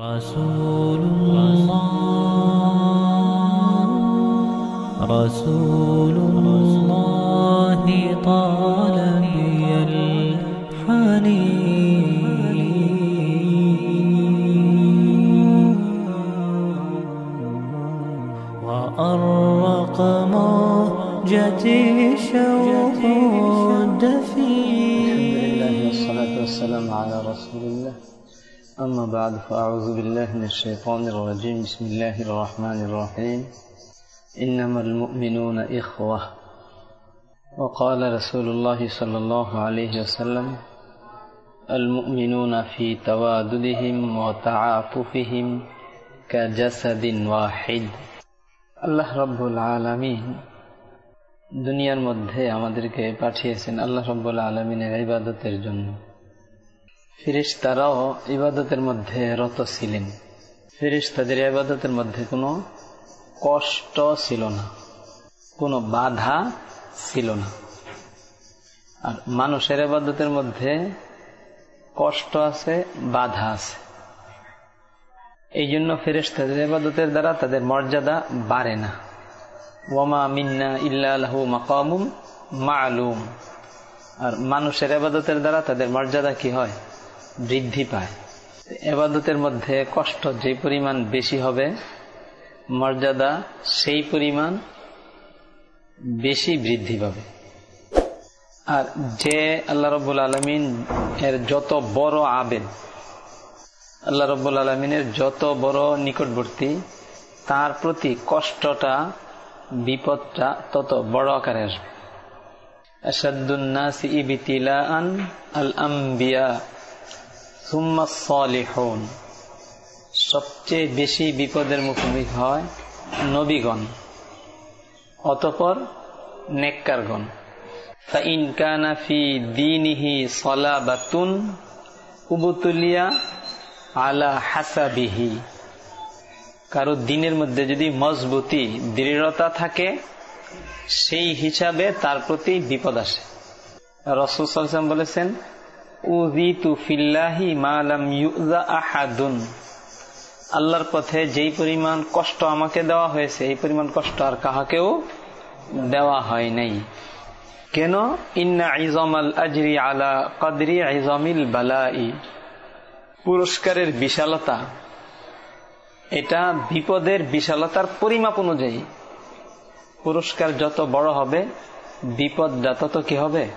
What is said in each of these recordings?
رسول الله رسول الله طال بي الحنين وأرق موجتي شوق دفين الحمد لله والصلاة والسلام على رسول الله. أما بعد فأعوذ بالله من الشيطان الرجيم بسم الله الرحمن الرحيم إنما المؤمنون إخوة وقال رسول الله صلى الله عليه وسلم المؤمنون في تواددهم وتعاطفهم كجسد واحد আল্লাহ রব্বুল আলমিন দুনিয়ার মধ্যে আমাদেরকে পাঠিয়েছেন আল্লাহ রব্বুল আলমিনের ইবাদতের জন্য ফিরিস তারাও ইবাদতের মধ্যে রত ছিলেন। ফিরিস তাদের ইবাদতের মধ্যে কোনো কষ্ট ছিল না, কোনো বাধা ছিল না। আর মানুষের ইবাদতের মধ্যে কষ্ট আছে, বাধা আছে। এই জন্য ফেরেস্তাদের ইবাদতের দ্বারা তাদের মর্যাদা বাড়ে না। ওয়ামা মিন্না ইল্লাহু মাকামুম মালুম। আর মানুষের এবাদতের দ্বারা তাদের মর্যাদা কি হয়? বৃদ্ধি পায়। এবাদতের মধ্যে কষ্ট যে পরিমাণ বেশি হবে, মর্যাদা সেই পরিমাণ বেশি বৃদ্ধি পাবে। আর যে আল্লাহ রব্বুল আলমিন এর যত বড় আবেদ, আল্লাহ রব্বুল আলমিনের যত বড় নিকটবর্তী, তার প্রতি কষ্টটা, বিপদটা তত বড় আকারে আসবে। আসাদুন্নাসি ইবিতিলাআন আল আম্বিয়া সুম্মা সবচেয়ে বেশি বিপদের মুখোমুখি হয় নবীগণ, অতপর নেককারগণ। ফাইন কানা ফি দীনিহি সলাবাতুন উবুতুলিয়া আলা হাসাবিহি। কারও দিনের মধ্যে যদি মজবুতি, দৃঢ়তা থাকে, সেই হিসাবে তার প্রতি বিপদ আসে। রসুল বলেছেন আহাদুন। আল্লাহর পথে যেই পরিমাণ কষ্ট আমাকে দেওয়া হয়েছে, এই পরিমাণ কষ্ট আর কাহাকেও দেওয়া হয় নাই। কেন? ইন্না ইজমাল আজরি আলা কদরি ইজমিল বালাই। পুরস্কারের বিশালতা। এটা বিপদের বিশালতার পরিমাপ অনুযায়ী। পুরস্কার যত বড় হবে বিপদটা তত কি হবে,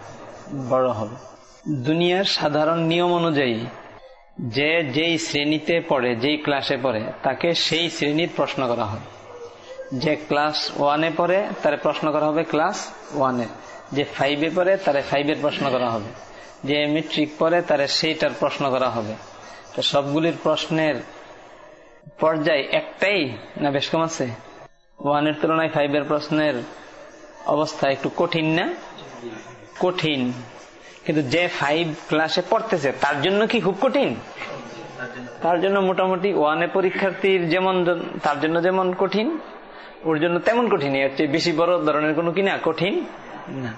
বড় হবে। দুনিয়ার সাধারণ নিয়ম অনুযায়ী যে যেই শ্রেণীতে পড়ে, যেই ক্লাসে পড়ে, তাকে সেই শ্রেণির প্রশ্ন করা হয়। যে ক্লাস ওয়ানে পড়ে, তার প্রশ্ন করা হবে ক্লাস ওয়ানের যে ফাইভে পড়ে, তারে ফাইভের প্রশ্ন করা হবে। যে মেট্রিক পড়ে, তারে সেইটার প্রশ্ন করা হবে। তো সবগুলির প্রশ্নের পর্যায় একটাই না বেশ কম আছে? ওয়ানের তুলনায় ফাইভের প্রশ্নের অবস্থা একটু কঠিন না? কঠিন। কিন্তু যে ফাইভ ক্লাসে পড়তেছে তার জন্য কি খুব কঠিন? তার জন্য মোটামুটি ওয়ানে পরীক্ষার্থীর যেমন তার জন্য যেমন কঠিন ওর জন্য তেমন কঠিন। এর চেয়ে বেশি বড় ধরনের কোনো কিনা কঠিন? না।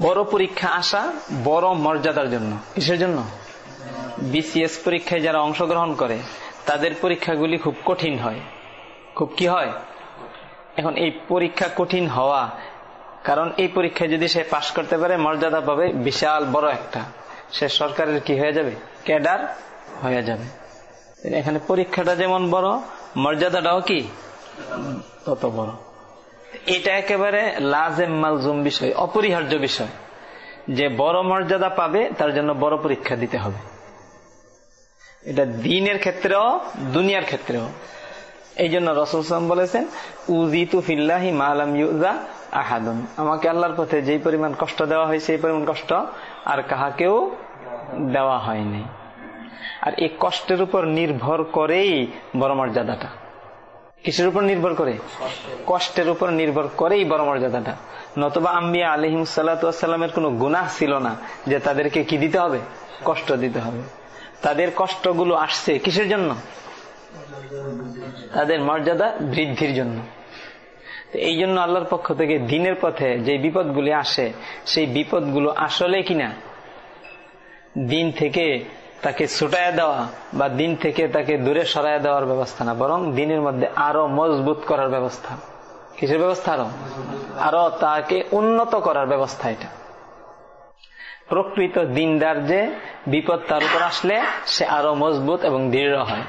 বড় পরীক্ষা আসা বড় মর্যাদার জন্য। কিসের জন্য? বিসিএস পরীক্ষায় যারা অংশগ্রহণ করে তাদের পরীক্ষাগুলি খুব কঠিন হয়। খুব কি হয়? এখন এই পরীক্ষা কঠিন হওয়া কারণ এই পরীক্ষায় যদি সে পাশ করতে পারে মর্যাদা পাবে বিশাল বড় একটা। সে সরকারের কি হয়ে যাবে? ক্যাডার হয়ে যাবে। এখানে পরীক্ষাটা যেমন বড়, মর্যাদাটাও কি? তত বড়। এটা একেবারে লাজেম মালজুম বিষয়, অপরিহার্য বিষয়। যে বড় মর্যাদা পাবে, তার জন্য বড় পরীক্ষা দিতে হবে। এটা দিনের ক্ষেত্রেও, দুনিয়ার ক্ষেত্রেও। এই জন্য রসুল বলেছেন উজিতু ফিল্লাহি মালাম ইউজা আহাদুন। আমাকে আল্লাহর পথে যেই পরিমাণ কষ্ট দেওয়া হয়েছে এই পরিমাণ কষ্ট আর কাহাকেও দেওয়া হয়নি। আর এই কষ্টের উপর নির্ভর করেই বড় মর্যাদাটা কিসের উপর নির্ভর করে? কষ্টের উপর নির্ভর করেই বড় মর্যাদাটা নতবা আম্বিয়া আলহিম সাল্লাতামের কোনো গুনাহ ছিল না যে তাদেরকে কি দিতে হবে? কষ্ট দিতে হবে। তাদের কষ্টগুলো আসছে কিসের জন্য? তাদের মর্যাদা বৃদ্ধির জন্য। এই জন্য আল্লাহর পক্ষ থেকে দিনের পথে যে বিপদগুলি আসে, সেই বিপদগুলো আসলে কিনা? দিন থেকে তাকে ছুটাইয়া দেওয়া বা দিন থেকে তাকে দূরে সরাইয়া দেওয়ার ব্যবস্থা না, বরং দিনের মধ্যে আরও মজবুত করার ব্যবস্থা। কিসের ব্যবস্থা আরও? আরও তাকে উন্নত করার ব্যবস্থা এটা। প্রকৃত দিনদার যে বিপদ তার উপর আসলে সে আরও মজবুত এবং দৃঢ় হয়।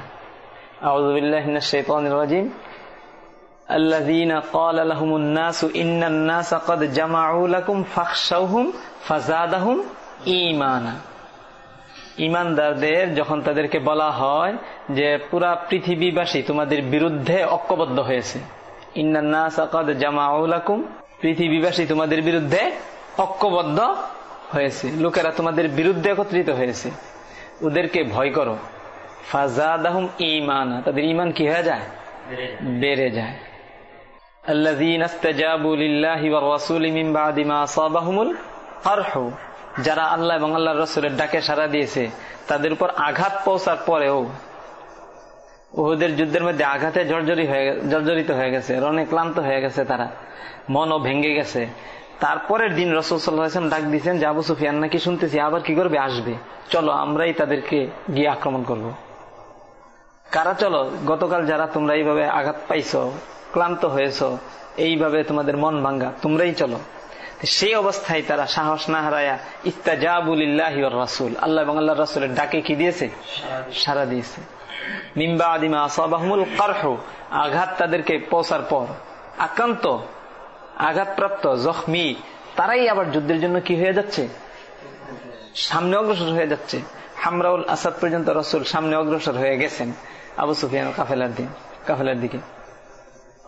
মিনাশ শাইতানির রাজিম। الذين قال لهم الناس إن الناس قد جمعوا لكم فاخشوهم فزادهم إيمانا ইমানদারদের যখন তাদেরকে বলা হয় যে পুরা পৃথিবীবাসী তোমাদের বিরুদ্ধে ঐক্যবদ্ধ হয়েছে জামাউলাকুম পৃথিবীবাসী তোমাদের বিরুদ্ধে ঐক্যবদ্ধ হয়েছে লোকেরা তোমাদের বিরুদ্ধে একত্রিত হয়েছে ওদেরকে ভয় করো ফাজাদাহুম ইমানা তাদের ইমান কি হয়ে যায় বেড়ে যায় الذين استجابوا لله والرسول من بعد ما أصابهم القرح যারা আল্লাহ এবং আল্লাহ রসুলের ডাকে সাড়া দিয়েছে তাদের উপর আঘাত পৌঁছার পরেও ওদের যুদ্ধের মধ্যে আঘাতে জর্জরি হয়ে জর্জরিত হয়ে গেছে রনে ক্লান্ত হয়ে গেছে তারা মনও ভেঙে গেছে তারপরের দিন রসুল সাল্লাহাম ডাক দিয়েছেন যে আবু সুফিয়ান নাকি শুনতেছি আবার কি করবে আসবে চলো আমরাই তাদেরকে গিয়ে আক্রমণ করব। কারা চলো গতকাল যারা তোমরা এইভাবে আঘাত পাইছো ক্লান্ত হয়েছ, এইভাবে তোমাদের মন ভাঙ্গা, তোমরাই চলো। সেই অবস্থায় তারা সাহস না হারায়া ইস্তাজাবুলিল্লাহ রাসুল। আল্লাহ এবং আল্লাহ রাসুলের ডাকে কি দিয়েছে? সারা দিয়েছে। নিম্বা আদিমা আসাবাহমুল কারহ, আঘাত তাদেরকে পৌঁছার পর। আক্রান্ত, আঘাতপ্রাপ্ত, জখমি, তারাই আবার যুদ্ধের জন্য কি হয়ে যাচ্ছে? সামনে অগ্রসর হয়ে যাচ্ছে। হামরাউল আসাদ পর্যন্ত রসুল সামনে অগ্রসর হয়ে গেছেন। আবু সুফিয়ান কাফেলার দিন কাফেলার দিকে।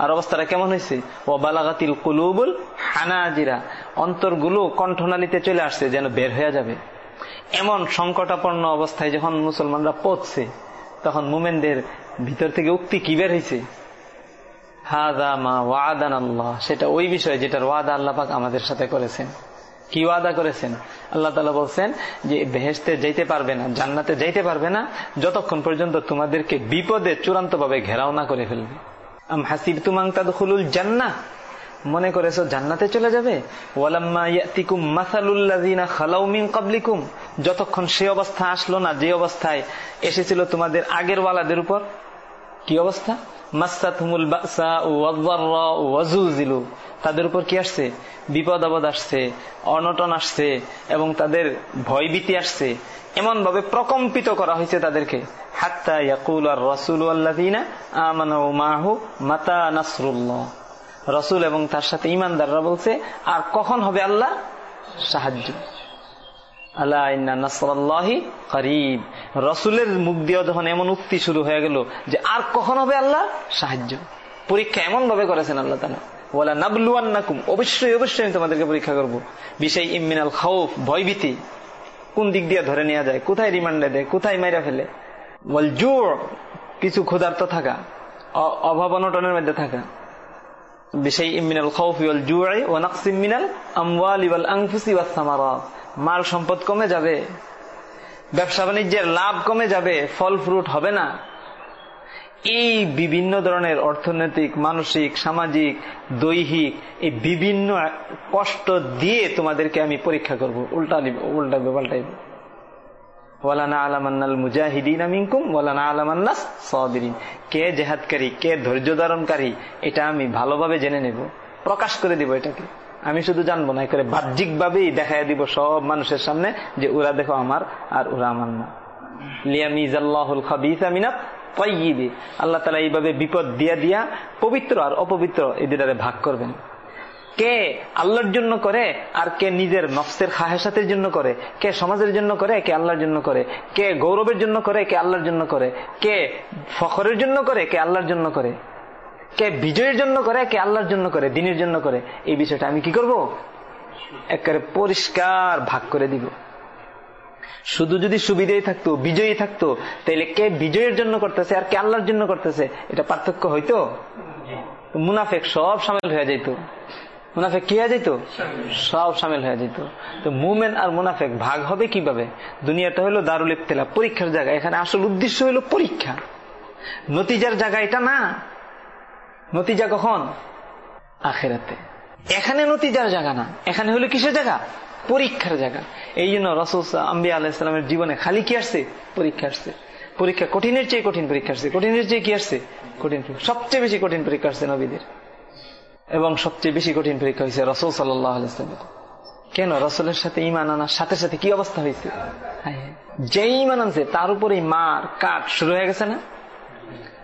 আর অবস্থাটা কেমন হয়েছে? ও বালাগাতিল কুলুবুল হানাজিরা। অন্তরগুলো কণ্ঠনালীতে চলে আসছে, যেন বের হয়ে যাবে। এমন সংকটাপন্ন অবস্থায় যখন মুসলমানরা পড়ছে, তখন মুমেনদের ভিতর থেকে উক্তি কি বের হয়েছে? মা আল্লাহ। সেটা ওই বিষয় যেটার ওয়াদা আল্লাপাক আমাদের সাথে করেছেন। কি ওয়াদা করেছেন? আল্লাহ তালা বলছেন যে বেহেস্তে যাইতে পারবে না, জান্নাতে যাইতে পারবে না, যতক্ষণ পর্যন্ত তোমাদেরকে বিপদে চূড়ান্ত ভাবে ঘেরাও না করে ফেলবে। আম হাসিব তুমাং তাদুল জান্না মনে করেছ, জান্নাতে চলে যাবে? যতক্ষণ সে অবস্থা আসলো না, যে অবস্থায় এসেছিল তোমাদের আগের ওয়ালাদের উপর, কি অবস্থা? তাদের উপর কি আসছে? বিপদ আপদ আসছে, অনটন আসছে, এবং তাদের ভয়ভীতি আসছে। এমন ভাবে প্রকম্পিত করা হয়েছে তাদেরকে। রসুল এবং তার সাথে ইমানদাররা বলছে, আর কখন হবে আল্লাহ সাহায্য? আল্লাহ নাসরাল্লাহি করিব। রসুলের মুখ দিয়ে যখন এমন উক্তি শুরু হয়ে গেল যে, আর কখন হবে আল্লাহ সাহায্য? পরীক্ষা এমন ভাবে করেছেন আল্লাহ তালা বলা নাবলুয়ান্নাকুম, অবশ্যই অবশ্যই আমি তোমাদেরকে পরীক্ষা করব। বিষয় ইমিনাল খাউফ, ভয়ভীতি। কোন দিক দিয়ে ধরে নেওয়া যায়? কোথায় রিমান্ডে দেয়? কোথায় মাইরা ফেলে? বল জোর, কিছু ক্ষুধার্ত থাকা অভাব অনটনের মধ্যে থাকা। ওয়াল ওয়াল মাল সম্পদ কমে যাবে, ব্যবসা বাণিজ্যের লাভ কমে যাবে, ফল ফ্রুট হবে না। এই বিভিন্ন ধরনের অর্থনৈতিক, মানসিক, সামাজিক, দৈহিক, এই বিভিন্ন কষ্ট দিয়ে তোমাদেরকে আমি পরীক্ষা করব। উল্টা উল্টাবে পাল্টাইব ওয়ালানা আলামান্নাল মুজাহিদিন মিনকুম ওয়ালানা আলামান্নাস কে জেহাদকারী, কে ধৈর্য ধারণকারী এটা আমি ভালোভাবে জেনে নেব। প্রকাশ করে দিব এটাকে। আমি শুধু জানব না করে বাহ্যিক ভাবেই দেখাই দিব সব মানুষের সামনে যে ওরা দেখো আমার আর ওরা আমার না। লিয়ামিজাল্লাহুল খাবিসা মিনাত তৈবে আল্লাহ তালা এইভাবে বিপদ দিয়া দিয়া পবিত্র আর অপবিত্র এই দুটারে ভাগ করবেন। কে আল্লাহর জন্য করে আর কে নিজের নফসের খাহেসাতের জন্য করে? কে সমাজের জন্য করে কে আল্লাহর জন্য করে? কে গৌরবের জন্য করে কে আল্লাহর জন্য করে? কে ফখরের জন্য করে কে আল্লাহর জন্য করে? কে বিজয়ের জন্য করে কে আল্লাহর জন্য করে দিনের জন্য করে? এই বিষয়টা আমি কি করব? একেবারে পরিষ্কার ভাগ করে দিব। শুধু যদি সুবিধাই থাকতো বিজয়ী থাকতো তাহলে কে বিজয়ের জন্য করতেছে আর কে আল্লাহর জন্য করতেছে? এটা পার্থক্য হইতো? মুনাফেক সব সামিল হয়ে যেত মুনাফেক কি হয়ে যেত? সব সামিল হয়ে যেত। তো মুমেন আর মুনাফেক ভাগ হবে কীভাবে? দুনিয়াটা হলো দারুল ইফতেলা পরীক্ষার জায়গা। এখানে আসল উদ্দেশ্য হলো পরীক্ষা। নতিজার জায়গা এটা না। নতিজা কখন? আখেরাতে। এখানে নতিজার জায়গা না। এখানে হলো কিসের জায়গা? পরীক্ষার জায়গা। এই জন্য রসুল আম্বিয়া আলাহিসামের জীবনে খালি কি আসছে? পরীক্ষা আসছে। পরীক্ষা কঠিনের চেয়ে কঠিন পরীক্ষা আসছে। কঠিনের চেয়ে কি আসছে? কঠিন সবচেয়ে বেশি কঠিন পরীক্ষা আসছে নবীদের। এবং সবচেয়ে বেশি কঠিন পরীক্ষা হয়েছে রসুল সাল্লাহ আলাইসলামের কেন? রসুলের সাথে ইমান আনার সাথে সাথে কি অবস্থা হয়েছে? হায় হায়। যে ইমান আনছে তার উপরে মার কাট শুরু হয়ে গেছে না?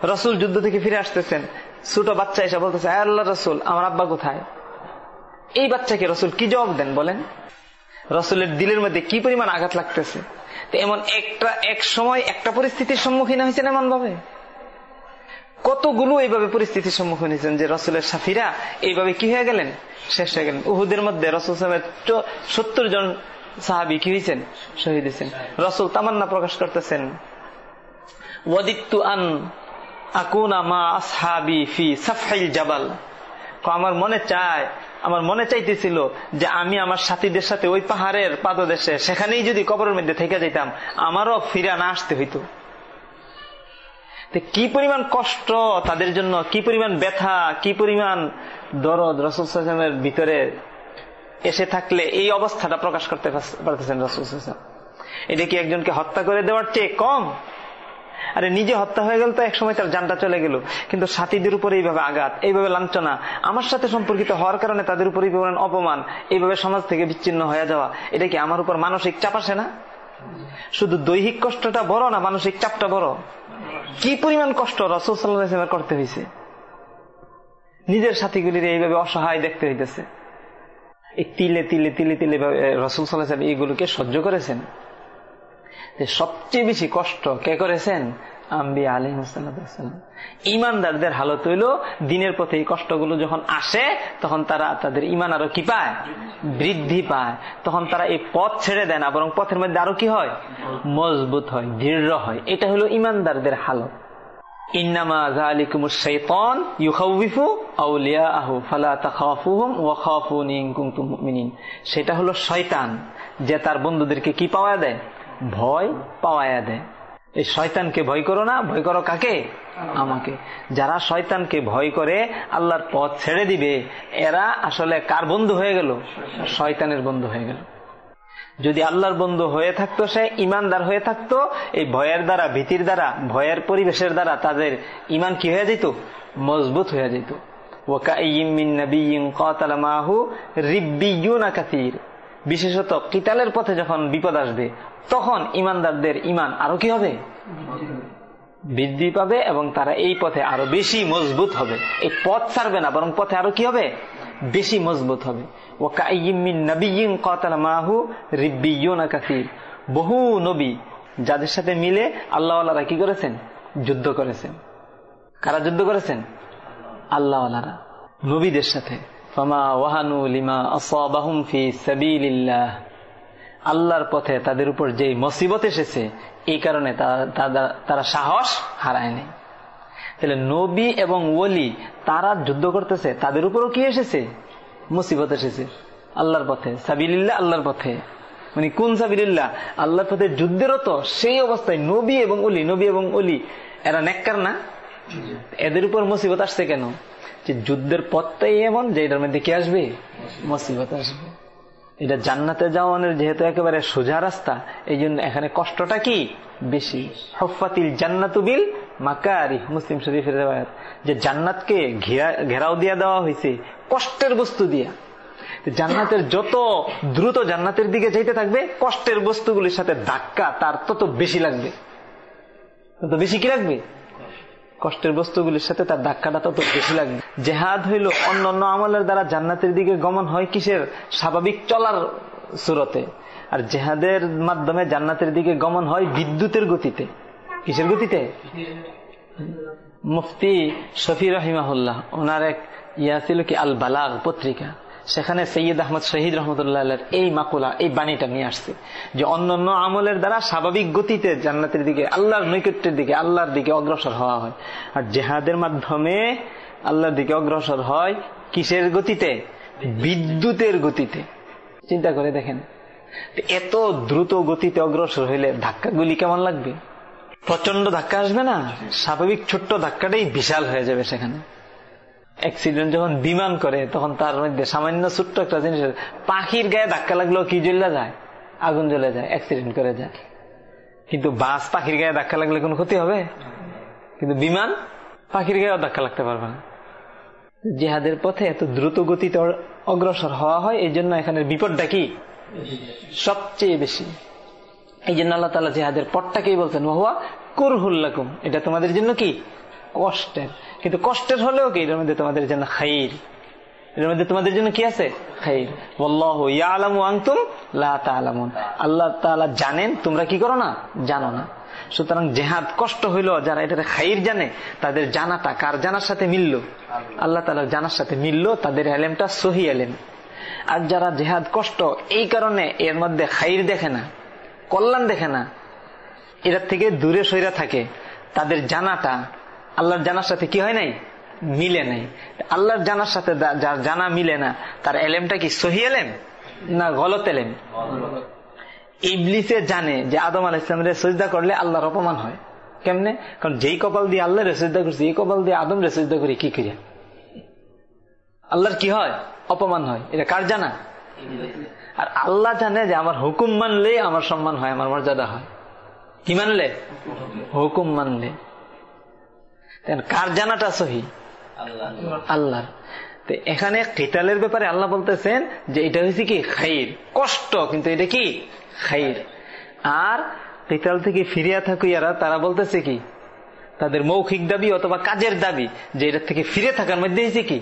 রসুল যুদ্ধ থেকে ফিরে আসতেছেন। ছোট বাচ্চা এসে বলতেছে "আয় আল্লাহ রসুল আমার আব্বা কোথায়? এই বাচ্চাকে রসুল কি জবাব দেন বলেন? রসুলের দিলের মধ্যে কি পরিমাণ আঘাত লাগতেছে? এমন একটা এক সময় একটা পরিস্থিতির সম্মুখীন হয়েছেন এমন ভাবে কতগুলো এইভাবে পরিস্থিতির সম্মুখীন হয়েছেন যে রসুলের সাথীরা এইভাবে কি হয়ে গেলেন? শেষ হয়ে গেলেন। উহুদের মধ্যে রসুল সত্তর জন সাহাবি কি হয়েছেন? শহীদ হয়েছেন। রসুল তামান্না প্রকাশ করতেছেন, ওয়াদিত্তু আন আকুনা মা আসহাবি ফি সাফাইল জাবাল। আমার মনে চায়, আমার মনে চাইতেছিল যে আমি আমার সাথীদের সাথে ওই পাহাড়ের পাদদেশে, সেখানেই যদি কবরের মধ্যে থেকে যেতাম আমারও ফিরা না আসতে হইতো। কি পরিমাণ কষ্ট তাদের জন্য? কি পরিমাণ ব্যথা? কি পরিমাণ দরদ রসুল ভিতরে এসে থাকলে এই অবস্থাটা প্রকাশ করতে পারতেছেন রসুল এটা কি একজনকে হত্যা করে দেওয়ার চেয়ে কম? আরে নিজে হত্যা হয়ে গেল তো একসময় তার জানটা চলে গেল। কিন্তু সাথীদের উপরে এইভাবে আঘাত, এইভাবে লাঞ্ছনা, আমার সাথে সম্পর্কিত হওয়ার কারণে তাদের উপর অপমান, এইভাবে সমাজ থেকে বিচ্ছিন্ন হয়ে যাওয়া, এটা কি আমার উপর মানসিক চাপ আসে না? শুধু দৈহিক কষ্টটা বড় না মানসিক চাপটা বড়? কি পরিমাণ কষ্ট রসুল সাল্লাহ করতে হয়েছে নিজের সাথীগুলির এইভাবে অসহায় দেখতে হইতেছে। এই তিলে তিলে তিলে তিলে রসুল সাল্লাহ এইগুলোকে সহ্য করেছেন? যে সবচেয়ে বেশি কষ্ট কে করেছেন? আম্বি আলিহাসাল্লাম ইমানদারদের হালত হইল, দিনের পথে এই কষ্টগুলো যখন আসে, তখন তারা তাদের ইমান আরও কি পায়? বৃদ্ধি পায়। তখন তারা এই পথ ছেড়ে দেয় না, বরং পথের মধ্যে আরও কি হয়? মজবুত হয়, দৃঢ় হয়। এটা হলো ইমানদারদের হালত। সেটা হলো শয়তান, যে তার বন্ধুদেরকে কি পাওয়া দেয়? ভয় পাওয়ায়া দেয়। এই শয়তানকে ভয় করো না, ভয় করো কাকে? আমাকে। যারা শয়তানকে ভয় করে আল্লাহর পথ ছেড়ে দিবে, এরা আসলে কার বন্ধু হয়ে গেল? শয়তানের বন্ধু হয়ে গেল। যদি আল্লাহর বন্ধু হয়ে থাকতো, সে ইমানদার হয়ে থাকতো, এই ভয়ের দ্বারা, ভীতির দ্বারা, ভয়ের পরিবেশের দ্বারা তাদের ইমান কি হয়ে যেত? মজবুত হয়ে যেত। বিশেষত কিতালের পথে যখন বিপদ আসবে তখন ইমানদারদের ইমান আরও কি হবে? বৃদ্ধি পাবে এবং তারা এই পথে আরও বেশি মজবুত হবে। এই পথ ছাড়বে না, বরং পথে আরও কি হবে? বেশি মজবুত হবে। বহু নবী যাদের সাথে মিলে আল্লাহওয়ালারা কি করেছেন? যুদ্ধ করেছেন। কারা যুদ্ধ করেছেন? আল্লাহওয়ালারা। নবীদের সাথে। আল্লাহর পথে তাদের উপর যে মসিবত এসেছে, এই কারণে তারা সাহস হারায়নি তাহলে নবী এবং ওলি তারা যুদ্ধ করতেছে, তাদের উপরও কি এসেছে? মুসিবত এসেছে। আল্লাহর পথে সাবিল্লাহ আল্লাহর পথে। মানে কোন সাবিল্লাহ আল্লাহর পথে যুদ্ধেরও তো সেই অবস্থায় নবী এবং অলি নবী এবং অলি এরা নেককার না? এদের উপর মুসিবত আসছে কেন? যে যুদ্ধের পথটাই এমন, যে এটার মধ্যে কি আসবে? মুসিবত আসবে। এটা জান্নাতে যাওয়ানোর যেহেতু একেবারে সোজা রাস্তা এই জন্য এখানে কষ্টটা কি? বেশি। হফাতিল জান্নাতুবিল মাকারি মুসলিম শরীফের যে জান্নাতকে ঘেরা ঘেরাও দিয়া দেওয়া হয়েছে, কষ্টের বস্তু দিয়া। জান্নাতের যত দ্রুত জান্নাতের দিকে যাইতে থাকবে, কষ্টের বস্তুগুলির সাথে ধাক্কা তার তত বেশি লাগবে। তত বেশি কি লাগবে? কষ্টের বস্তুগুলির সাথে তার ধাক্কাটা তত বেশি লাগবে। জেহাদ হইল অন্য অন্য আমলের দ্বারা জান্নাতের দিকে গমন হয় কিসের? স্বাভাবিক চলার সুরতে। আর জেহাদের মাধ্যমে জান্নাতের দিকে গমন হয় বিদ্যুতের গতিতে। কিসের গতিতে? মুফতি শফি রহিমাহুল্লাহ, ওনার এক ইয়া ছিল কি আল বালাগ পত্রিকা। সেখানে সৈয়দ আহমদ শহীদ রহমতুল্লাহ এই মাকুলা, এই বাণীটা নিয়ে আসছে যে অন্য আমলের দ্বারা স্বাভাবিক গতিতে জান্নাতের দিকে, আল্লাহর নৈকট্যের দিকে, আল্লাহর দিকে অগ্রসর হওয়া হয়। আর জেহাদের মাধ্যমে আল্লাহর দিকে অগ্রসর হয় কিসের গতিতে? বিদ্যুতের গতিতে। চিন্তা করে দেখেন, এত দ্রুত গতিতে অগ্রসর হইলে ধাক্কাগুলি কেমন লাগবে? প্রচণ্ড ধাক্কা আসবে না? স্বাভাবিক ছোট্ট ধাক্কাটাই বিশাল হয়ে যাবে সেখানে। অ্যাক্সিডেন্ট যখন বিমান করে, তখন তার মধ্যে সামান্য ছোট্ট একটা জিনিস পাখির গায়ে ধাক্কা লাগলেও কি জ্বলে যায়? আগুন জ্বলে যায় অ্যাক্সিডেন্ট করে যায়। কিন্তু বাস পাখির গায়ে ধাক্কা লাগলে কোনো ক্ষতি হবে? কিন্তু বিমান পাখির গায়ে ধাক্কা লাগতে পারবে না। জেহাদের পথে এত দ্রুত গতিতে অগ্রসর হওয়া হয়, এই জন্য এখানে বিপদটা কি? সবচেয়ে বেশি। এই জন্য আল্লাহ তালা জেহাদের পথটাকেই বলছেন মহুয়া কুরহুল্লাকুম এটা তোমাদের জন্য কি? কষ্টের। কিন্তু কষ্টের হলেও কি? এটার মধ্যে তোমাদের জন্য খাইর। এর মধ্যে তোমাদের জন্য কি আছে? খাইর। বল্লাহ ইয়ালামু আংতুম লা তালামুন আল্লাহ তাআলা জানেন, তোমরা কি করো না? জানো না। সুতরাং জেহাদ কষ্ট হইল, যারা এটাতে খাইর জানে, তাদের জানাটা কার জানার সাথে মিলল? আল্লাহ তালার জানার সাথে মিলল, তাদের এলেমটা সহি এলেম আর যারা জেহাদ কষ্ট, এই কারণে এর মধ্যে খাইর দেখে না, কল্যাণ দেখে না এটার থেকে দূরে সইরা থাকে। তাদের জানাটা আল্লাহর জানার সাথে কি হয় নাই? মিলে নাই। আল্লাহর জানার সাথে যার জানা মিলে না, তার এলেমটা কি সহি এলেম না গলত এলেম? ইবলিসে জানে যে আদম আল ইসলামের সজদা করলে আল্লাহর অপমান হয়। কেমনে? কারণ যেই কপাল দিয়ে আল্লাহ রেসিদা করছি, এই কপাল দিয়ে আদম রেসিদা করি কি করিয়া আল্লাহর কি হয়? অপমান হয়। এটা কার জানা? আর আল্লাহ জানে যে আমার হুকুম মানলে আমার সম্মান হয়, আমার মর্যাদা হয়। কি মানলে? হুকুম মানলে। কার জানাটা সহি? আল্লাহর। তো এখানে কেতালের ব্যাপারে আল্লাহ বলতেছেন যে এটা হয়েছে কি? খাইর। কষ্ট কিন্তু এটা কি? খাইর। আর কেতাল থেকে ফিরিয়া থাকুইয়ারা তারা বলতেছে কি? তাদের মৌখিক দাবি অথবা কাজের দাবি যে এটার থেকে ফিরে থাকার মধ্যে হয়েছে কি?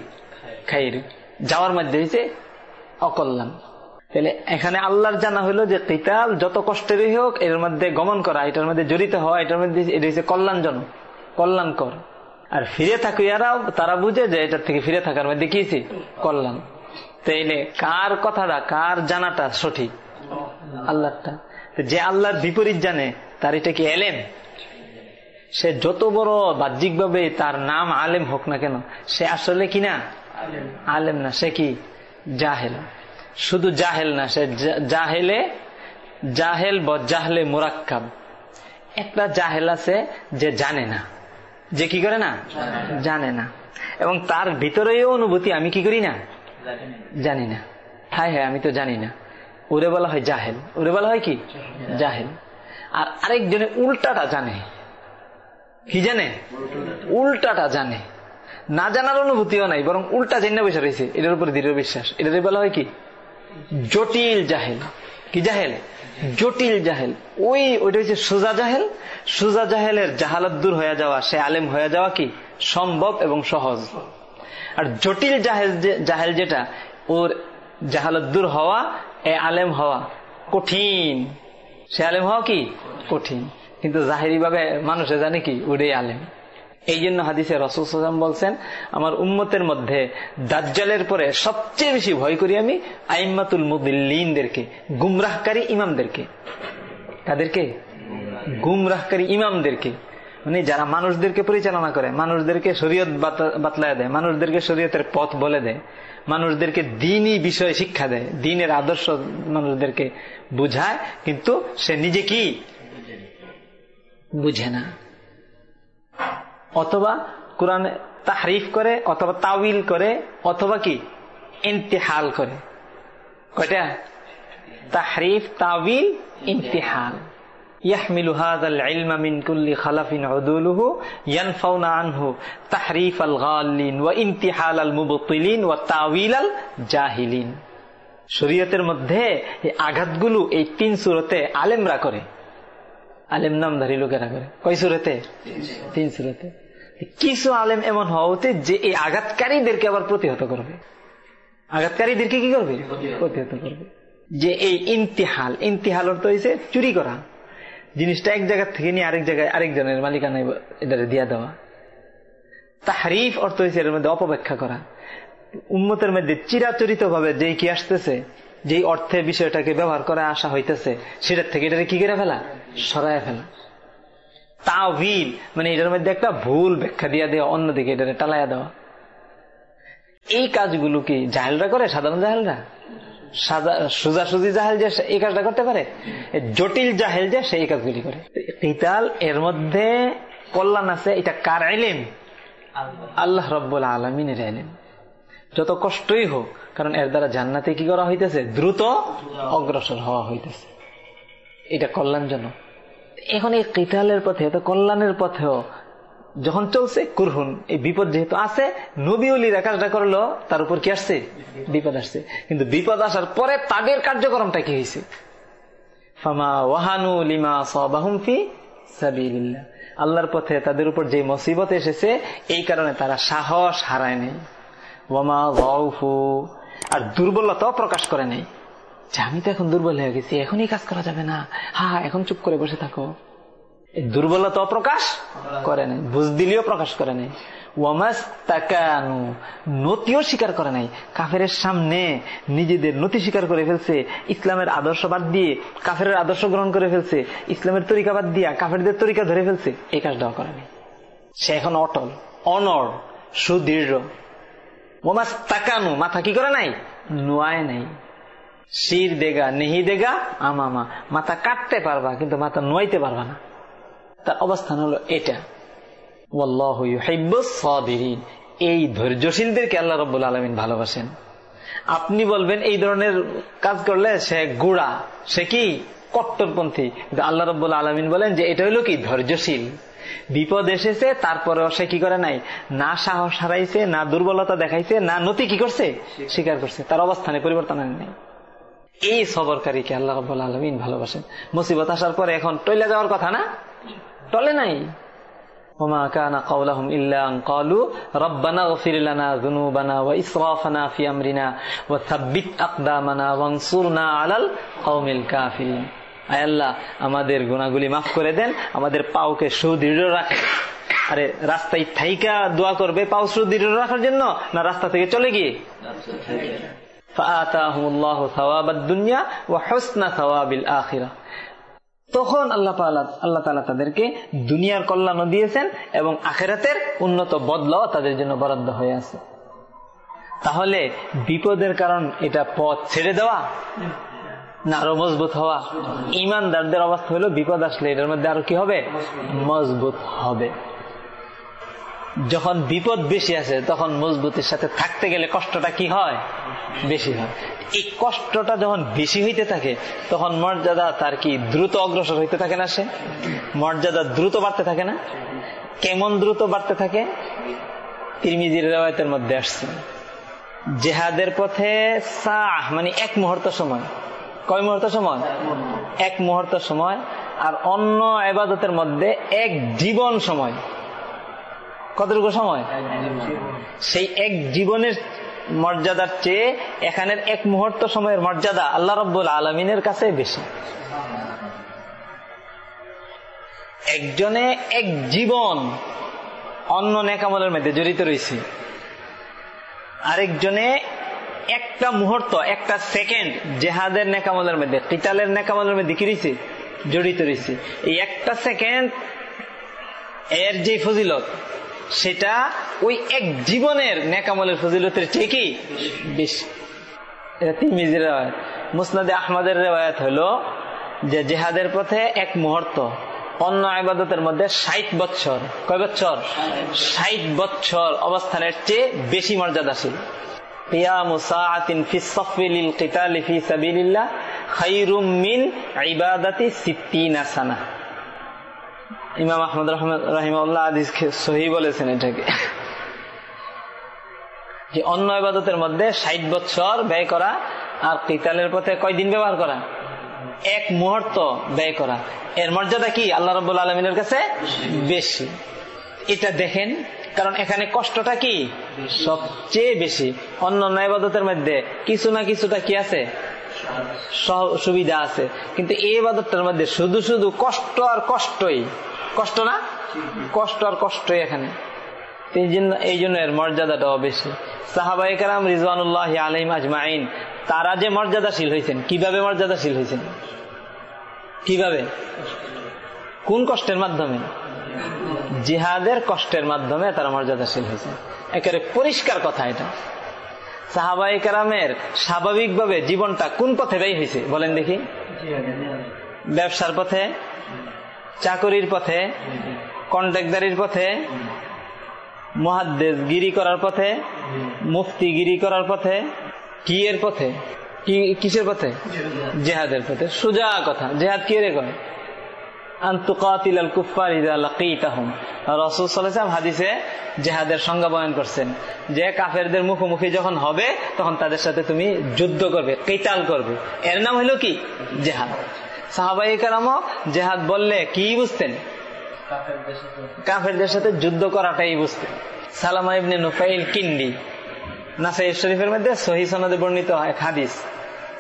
খাইর। যাওয়ার মধ্যে হয়েছে অকল্যাণ। তাহলে এখানে আল্লাহর জানা হলো যে কেতাল যত কষ্টেরই হোক এর মধ্যে গমন করা এটার মধ্যে জড়িত হওয়া এটার মধ্যে এটা হচ্ছে কল্যাণজনক কল্যাণকর। আর ফিরে থাকুয়ারাও তারা বুঝে যে এটার থেকে ফিরে থাকার মধ্যে কি কল্যাণ। তাইলে কার কথাটা কার জানাটা সঠিক? আল্লাহটা যে আল্লাহর বিপরীত জানে তার এটা কি এলেম? সে যত বড় বাহ্যিক ভাবে তার নাম আলেম হোক না কেন সে আসলে কি না? আলেম। না সে কি? জাহেল। শুধু জাহেল না সে জাহেলে জাহেল ব জাহলে মোরাক্কাব। একটা জাহেল আছে যে জানে না। যে কি করে না? জানে না। এবং তার ভিতরেও অনুভূতি আমি কি করি না? জানি না। হ্যাঁ হ্যাঁ আমি তো জানি না। ওরে বলা হয় জাহেল। ওরে বলা হয় কি? জাহেল। আর আরেকজনে উল্টাটা জানে। কি জানে? উল্টাটা জানে। না জানার অনুভূতিও নাই, বরং উল্টা জেনে বসে রয়েছে। এটার উপরে দৃঢ় বিশ্বাস। এটারে বলা হয় কি? জটিল জাহেল। কি জাহেল? জটিল জাহেল। ওই, ওইটা হচ্ছে সোজা জাহেল। সোজা জাহেলের জাহালত দূর হয়ে যাওয়া, সে আলেম হয়ে যাওয়া কি? সম্ভব এবং সহজ। আর জটিল জাহেল জাহেল যেটা, ওর জাহালত দূর হওয়া, এ আলেম হওয়া কঠিন। সে আলেম হওয়া কি? কঠিন। কিন্তু জাহেরি ভাবে মানুষে জানে কি? ওটাই আলেম। এই জন্য হাদিসে রসুল সাল্লাম বলছেন, আমার উম্মতের মধ্যে দাজ্জালের পরে সবচেয়ে বেশি ভয় করি আমি আইম্মাতুল মুদিল্লিনদেরকে, গুমরাহকারী ইমামদেরকে। তাদেরকে গুমরাহকারী ইমামদেরকে। মানে যারা মানুষদেরকে পরিচালনা করে, মানুষদেরকে শরীয়ত বাতলায় দেয়, মানুষদেরকে শরীয়তের পথ বলে দেয়, মানুষদেরকে দিনই বিষয় শিক্ষা দেয়, দিনের আদর্শ মানুষদেরকে বুঝায়, কিন্তু সে নিজে কি? বুঝে না। অথবা কোরআন তাহরিফ করে অথবা তাবিল করে অথবা কি ইন্তেহাল করে কয়টা তাহরিফ তাবিল ইন্তেহাল يحمل هذا العلم من كل خلف عدوله ينفون عنه تحريف الغالين وانتحال المبطلين وتاويل الجاهلين শরীয়তের মধ্যে এই আঘাতগুলো এই তিন সুরতে আলেমরা করে আলেম নামধারী লোকেরা করে কয় সুরতে তিন সুরতে কিছু আলেম এমন হওয়া উচিত যে এই আঘাতকারীদেরকে আবার প্রতিহত করবে। আঘাতকারীদেরকে কি করবে? প্রতিহত করবে। যে এই ইন্তিহাল ইন্তিহাল অর্থ হয়েছে চুরি করা। জিনিসটা এক জায়গা থেকে নিয়ে আরেক জায়গায় আরেকজনের মালিকানায় এদের দিয়া দেওয়া। তাহরিফ অর্থ হয়েছে এর মধ্যে অপব্যাখ্যা করা। উন্মতের মধ্যে চিরাচরিত ভাবে যেই কি আসতেছে, যেই অর্থে বিষয়টাকে ব্যবহার করে আসা হইতেছে, সেটার থেকে এটাকে কি করে ফেলা? সরায় ফেলা। তাওভিল মানে এটার মধ্যে একটা ভুল ব্যাখ্যা দিয়া দেওয়া, অন্যদিকে এটা টালাইয়া দেওয়া। এই কাজগুলো কি জাহেলরা করে, সাধারণ জাহেলরা? সোজাসুজি জাহেল যে এই কাজটা করতে পারে, জটিল জাহেল যে সেই কাজগুলি করে। কিতাল, এর মধ্যে কল্যাণ আছে, এটা কার এলেম আল্লাহ রব্বুল আলমিনের এলেম যত কষ্টই হোক, কারণ এর দ্বারা জান্নাতে কি করা হইতেছে? দ্রুত অগ্রসর হওয়া হইতেছে। এটা কল্যাণজনক। এখন এই কিতালের পথে এত কল্যাণের পথেও যখন চলছে, কুরহুন, এই বিপদ যেহেতু আছে নবী অলিরা কাজটা করল, তার উপর কি আসছে? বিপদ আসছে। কিন্তু বিপদ আসার পরে তাদের কার্যক্রমটা কি হয়েছে? ওয়াহানু লিমা আল্লাহর পথে তাদের উপর যে মুসিবত এসেছে, এই কারণে তারা সাহস হারায় নেই। আর দুর্বলতাও প্রকাশ করে নেই। যে আমি তো এখন দুর্বল হয়ে গেছি এখনই কাজ করা যাবে না। হা এখন চুপ করে বসে থাকো। দুর্বলতা প্রকাশ করে নাই। বুঝ দিলেও প্রকাশ করে নাই। ওয়ামাস তাকানু নতিও স্বীকার করে নাই। কাফের সামনে নিজেদের নতি স্বীকার করে ফেলছে ইসলামের আদর্শ বাদ দিয়ে কাফের আদর্শ গ্রহণ করে ফেলছে ইসলামের তরিকা বাদ দিয়া কাফেরদের তরিকা ধরে ফেলছে এই কাজটাও করে নাই। সে এখন অটল অনর সুদৃঢ়। ওমাস তাকানু মাথা কি করে নাই? নোয়ায় নাই। শির দেগা নেহি দেগা আমামা মাথা কাটতে পারবা কিন্তু মাথা নোয়াইতে পারবা না। তার অবস্থান হলো এটা। এই ধৈর্যশীলদেরকে আল্লাহ রব্বুল আলমিন ভালোবাসেন। আপনি বলবেন এই ধরনের কাজ করলে সে গুড়া সে কি? কট্টরপন্থী। কিন্তু আল্লাহ রব্বুল আলমিন বলেন যে এটা হলো কি? ধৈর্যশীল। বিপদ এসেছে তারপরেও সে কি করে নাই? না সাহস হারাইছে না দুর্বলতা দেখাইছে না নতি কি করছে? স্বীকার করছে। তার অবস্থানে পরিবর্তন আনে নাই। এই সবরকারীকে আল্লাহ রব্বুল আলমিন ভালোবাসেন মুসিবত আসার পরে এখন টইলে যাওয়ার কথা না টলে নাই وما كان قولهم إلا أن قالوا ربنا اغفر لنا ذنوبنا وإسرافنا في أمرنا وثبت أقدامنا وانصرنا على القوم الكافرين আয় আল্লাহ আমাদের গুণাগুলি মাফ করে দেন আমাদের পাওকে সুদৃঢ় রাখে আরে রাস্তায় থাইকা দোয়া করবে পাও সুদৃঢ় রাখার জন্য না রাস্তা থেকে চলে গিয়ে তখন আল্লাহ আল্লাহ তালা তাদেরকে দুনিয়ার কল্যাণও দিয়েছেন এবং আখেরাতের উন্নত বদলাও তাদের জন্য বরাদ্দ হয়ে আছে। তাহলে বিপদের কারণ এটা পথ ছেড়ে দেওয়া না আরও মজবুত হওয়া? ইমানদারদের অবস্থা হলো বিপদ আসলে এটার মধ্যে আরও কি হবে? মজবুত হবে। যখন বিপদ বেশি আছে, তখন মজবুতের সাথে থাকতে গেলে কষ্টটা কি হয়? বেশি হয়। এই কষ্টটা যখন বেশি হইতে থাকে, তখন মর্যাদা তার কি দ্রুত অগ্রসর হইতে থাকে না সে? মর্যাদা দ্রুত বাড়তে থাকে না? কেমন দ্রুত বাড়তে থাকে? তিরমিজির রেওয়ায়তের মধ্যে আসছে। জেহাদের পথে সাহ মানে এক মুহূর্ত সময়। কয় মুহূর্ত সময়? এক মুহূর্ত সময়। আর অন্য আবাদতের মধ্যে এক জীবন সময়। কতটুকু সময়? সেই এক জীবনের মর্যাদার চেয়ে এখানের এক মুহূর্ত সময়ের মর্যাদা আল্লাহ রব্বুল আলমিনের কাছে বেশি। একজনে এক জীবন অন্য নেকামলের মধ্যে জড়িত রয়েছে। আরেকজনে একটা মুহূর্ত, একটা সেকেন্ড জেহাদের নেকামলের মধ্যে, কিতালের নেকামলের মধ্যে কি রয়েছে? জড়িত রয়েছে। এই একটা সেকেন্ড এর যে ফজিলত সেটা ওই এক জীবনের নেকামলের ফজিলতের কি বেশি। এটা তিরমিজির রেওয়ায়ত। মুসনাদে আহমদের রেওয়ায়ত হলো যে জেহাদের পথে এক মুহূর্ত, অন্য আবাদতের মধ্যে ষাট বছর কয় বছর ষাট বছর অবস্থানের চেয়ে বেশি মর্যাদাশীল। ইমাম আহমদ রহিমউল্লাহ আদিস সহি বলেছেন এটাকে। যে অন্য ইবাদতের মধ্যে ষাট বছর ব্যয় করা আর কিতালের পথে কয়দিন ব্যবহার করা? এক মুহূর্ত ব্যয় করা। এর মর্যাদা কি আল্লাহ রব আলমিনের কাছে? বেশি। এটা দেখেন, কারণ এখানে কষ্টটা কি? সবচেয়ে বেশি। অন্য ইবাদতের মধ্যে কিছু না কিছুটা কি আছে? সুবিধা আছে। কিন্তু এই ইবাদতটার মধ্যে শুধু শুধু কষ্ট আর কষ্টই। কষ্ট না? কষ্ট আর কষ্টই এখানে। এই জন্য এর মর্যাদাটাও বেশি। সাহাবাইকার রিজওয়ানুল্লাহ আলহিম আজমাইন তারা যে মর্যাদাশীল হয়েছেন কীভাবে মর্যাদাশীল হয়েছেন? কীভাবে? কোন কষ্টের মাধ্যমে? জিহাদের কষ্টের মাধ্যমে তারা মর্যাদাশীল হয়েছে। একেবারে পরিষ্কার কথা এটা। সাহাবাই কারামের স্বাভাবিকভাবে জীবনটা কোন পথে ব্যয় হয়েছে? বলেন দেখি। ব্যবসার পথে? চাকরির পথে কন্ট্রাক্টারির পথে মহাদ্দেশ গিরি করার পথে মুফতি গিরি করার পথে, কি এর পথে? কি, কিসের পথে? জেহাদের পথে। সোজা কথা, জেহাদ কি রে কয়? জেহাদের করছেন যে, কাফেরদের মুখোমুখি যখন হবে, তখন তাদের সাথে তুমি যুদ্ধ করবে, কেতাল করবে। এর নাম হলো কি? জেহাদ। সাহাবাই কারামও জেহাদ বললে কি বুঝতেন? কাফেরদের সাথে। যুদ্ধ করাটাই বুঝতেন। সালামা ইবনে নুফাইল কিন্দি নাসাই শরীফের মধ্যে সহি সনদে বর্ণিত এক হাদিস।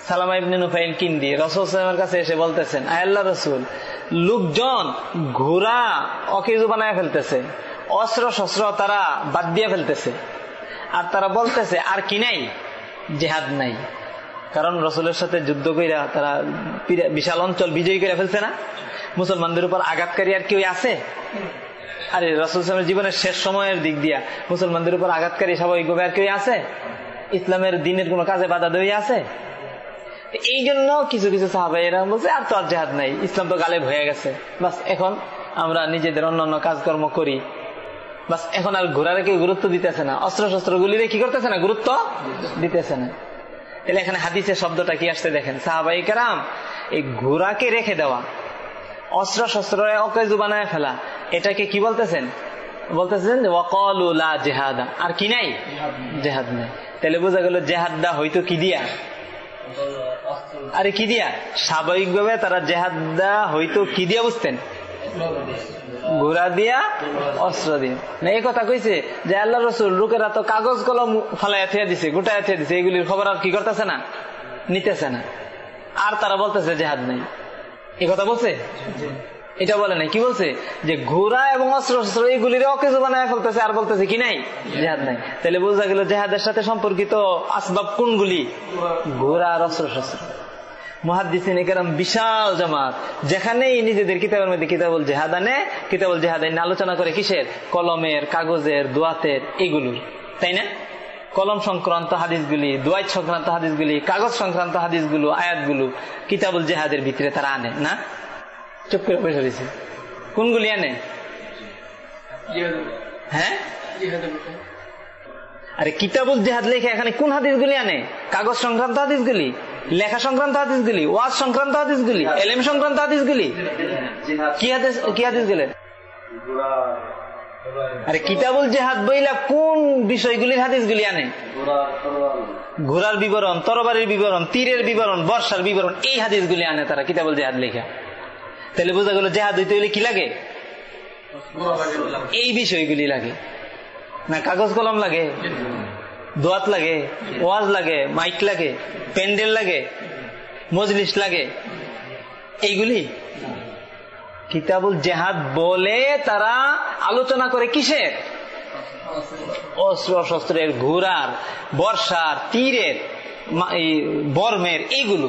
সালামা ইবনে নুফাইল কিন্দি রসুল সালামের কাছে এসে বলতেছেন আয়াল্লাহ রসুল লোকজন ঘোড়া অকেজু বানায় ফেলতেছে অস্ত্র শস্ত্র তারা বাদ দিয়ে ফেলতেছে। আর তারা বলতেছে আর কি নাই? জেহাদ নাই। কারণ রসুলের সাথে যুদ্ধ কইরা তারা বিশাল অঞ্চল বিজয়ী করে ফেলছে না? মুসলমানদের উপর আঘাতকারী আর কেউ আছে? আরে রসুল জীবনের শেষ সময়ের দিক দিয়া মুসলমানদের উপর আঘাতকারী, স্বাভাবিকভাবে আর কেউ আছে? ইসলামের দিনের কোনো কাজে বাধা দেওয়া আছে? এই জন্য কিছু কিছু সাহাবাই বলছে, আর তো আর জেহাদ নাই, ইসলাম তো গালেব হয়ে গেছে। বাস এখন আমরা নিজেদের অন্যান্য কাজকর্ম করি। বাস এখন আর ঘোড়ারে কেউ গুরুত্ব দিতেছে না। অস্ত্র শস্ত্র গুলিরে কি করতেছে না? গুরুত্ব দিতেছে না। তাহলে এখানে হাদিসের শব্দটা কি আসতে দেখেন? সাহাবাই কারাম, এই ঘোড়াকে রেখে দেওয়া অস্ত্র শস্ত্র অকেজু বানায় ফেলা। এটাকে কি বলতেছেন? বলতেছেন যে, ওয়াকালু জেহাদা। আর কি নাই? জেহাদ নাই। তাহলে বোঝা গেল জেহাদা হয়তো কি দিয়া? আরে কি দিয়া? স্বাভাবিকভাবে তারা জেহাদা হয়তো কি দিয়া বুঝতেন? ঘোড়া দিয়া, অস্ত্র দিয়ে। এই কথা কইছে যে আল্লাহ রসুল লোকেরা তো কাগজ কলম ফালাইয়া থিয়া দিছে গোটায় থিয়া দিছে, এগুলির খবর আর কি করতেছে না? নিতেছে না। আর তারা বলতেছে জেহাদ নাই। এই কথা বলছে? এটা বলে নাই। কি বলছে? যে ঘোড়া এবং অস্ত্র শস্ত্র এইগুলির অকেজু বানায় ফেলতেছে, আর বলতেছে কি নাই? জেহাদ নাই। তাহলে বোঝা গেল জেহাদের সাথে সম্পর্কিত আসবাব কোনগুলি? ঘোড়া আর অস্ত্র শস্ত্র বিশাল জামাত। যেখানেই নিজেদের কিতাবের মধ্যে কিতাবুল জেহাদ আনে, কিতাবুল জেহাদ আইন আলোচনা করে কিসের? কলমের, কাগজের, দোয়াতের এগুলো তাই না? কলম সংক্রান্ত হাদিসগুলি দোয়াইত সংক্রান্ত হাদিসগুলি, কাগজ সংক্রান্ত হাদিসগুলো, আয়াতগুলো কিতাবুল জেহাদের ভিতরে তারা আনে, না? চুপ করে বসে রয়েছে। কোনগুলি আনে? হ্যাঁ? আরে কিতাবুল জেহাদ লেখে এখানে কোন হাদিসগুলি আনে? কাগজ সংক্রান্ত হাদিসগুলি? লেখা সংক্রান্ত হাদিসগুলি, ওয়াজ সংক্রান্ত হাদিসগুলি, এলেম সংক্রান্ত হাদিসগুলি। কি হাদিস, কি হাদিসগুলি? আরে কিতাবুল জেহাদ বইলা কোন বিষয়গুলির হাদিসগুলি আনে? ঘোড়ার বিবরণ, তরবারির বিবরণ, তীরের বিবরণ, বর্ষার বিবরণ, এই হাদিসগুলি আনে তারা কিতাবুল জেহাদ লেখা। তাহলে বোঝা গেল জেহাদ হইতে হইলে কি লাগে? এই বিষয়গুলি লাগে। না, কাগজ কলম লাগে? দোয়াত লাগে, ওয়াজ লাগে, মাইক লাগে প্যান্ডেল লাগে, মজলিস লাগে। এইগুলি কিতাবুল জেহাদ বলে তারা আলোচনা করে কিসের? অস্ত্র শস্ত্রের ঘোড়ার, বর্ষার, তীরের বর্মের, এইগুলো।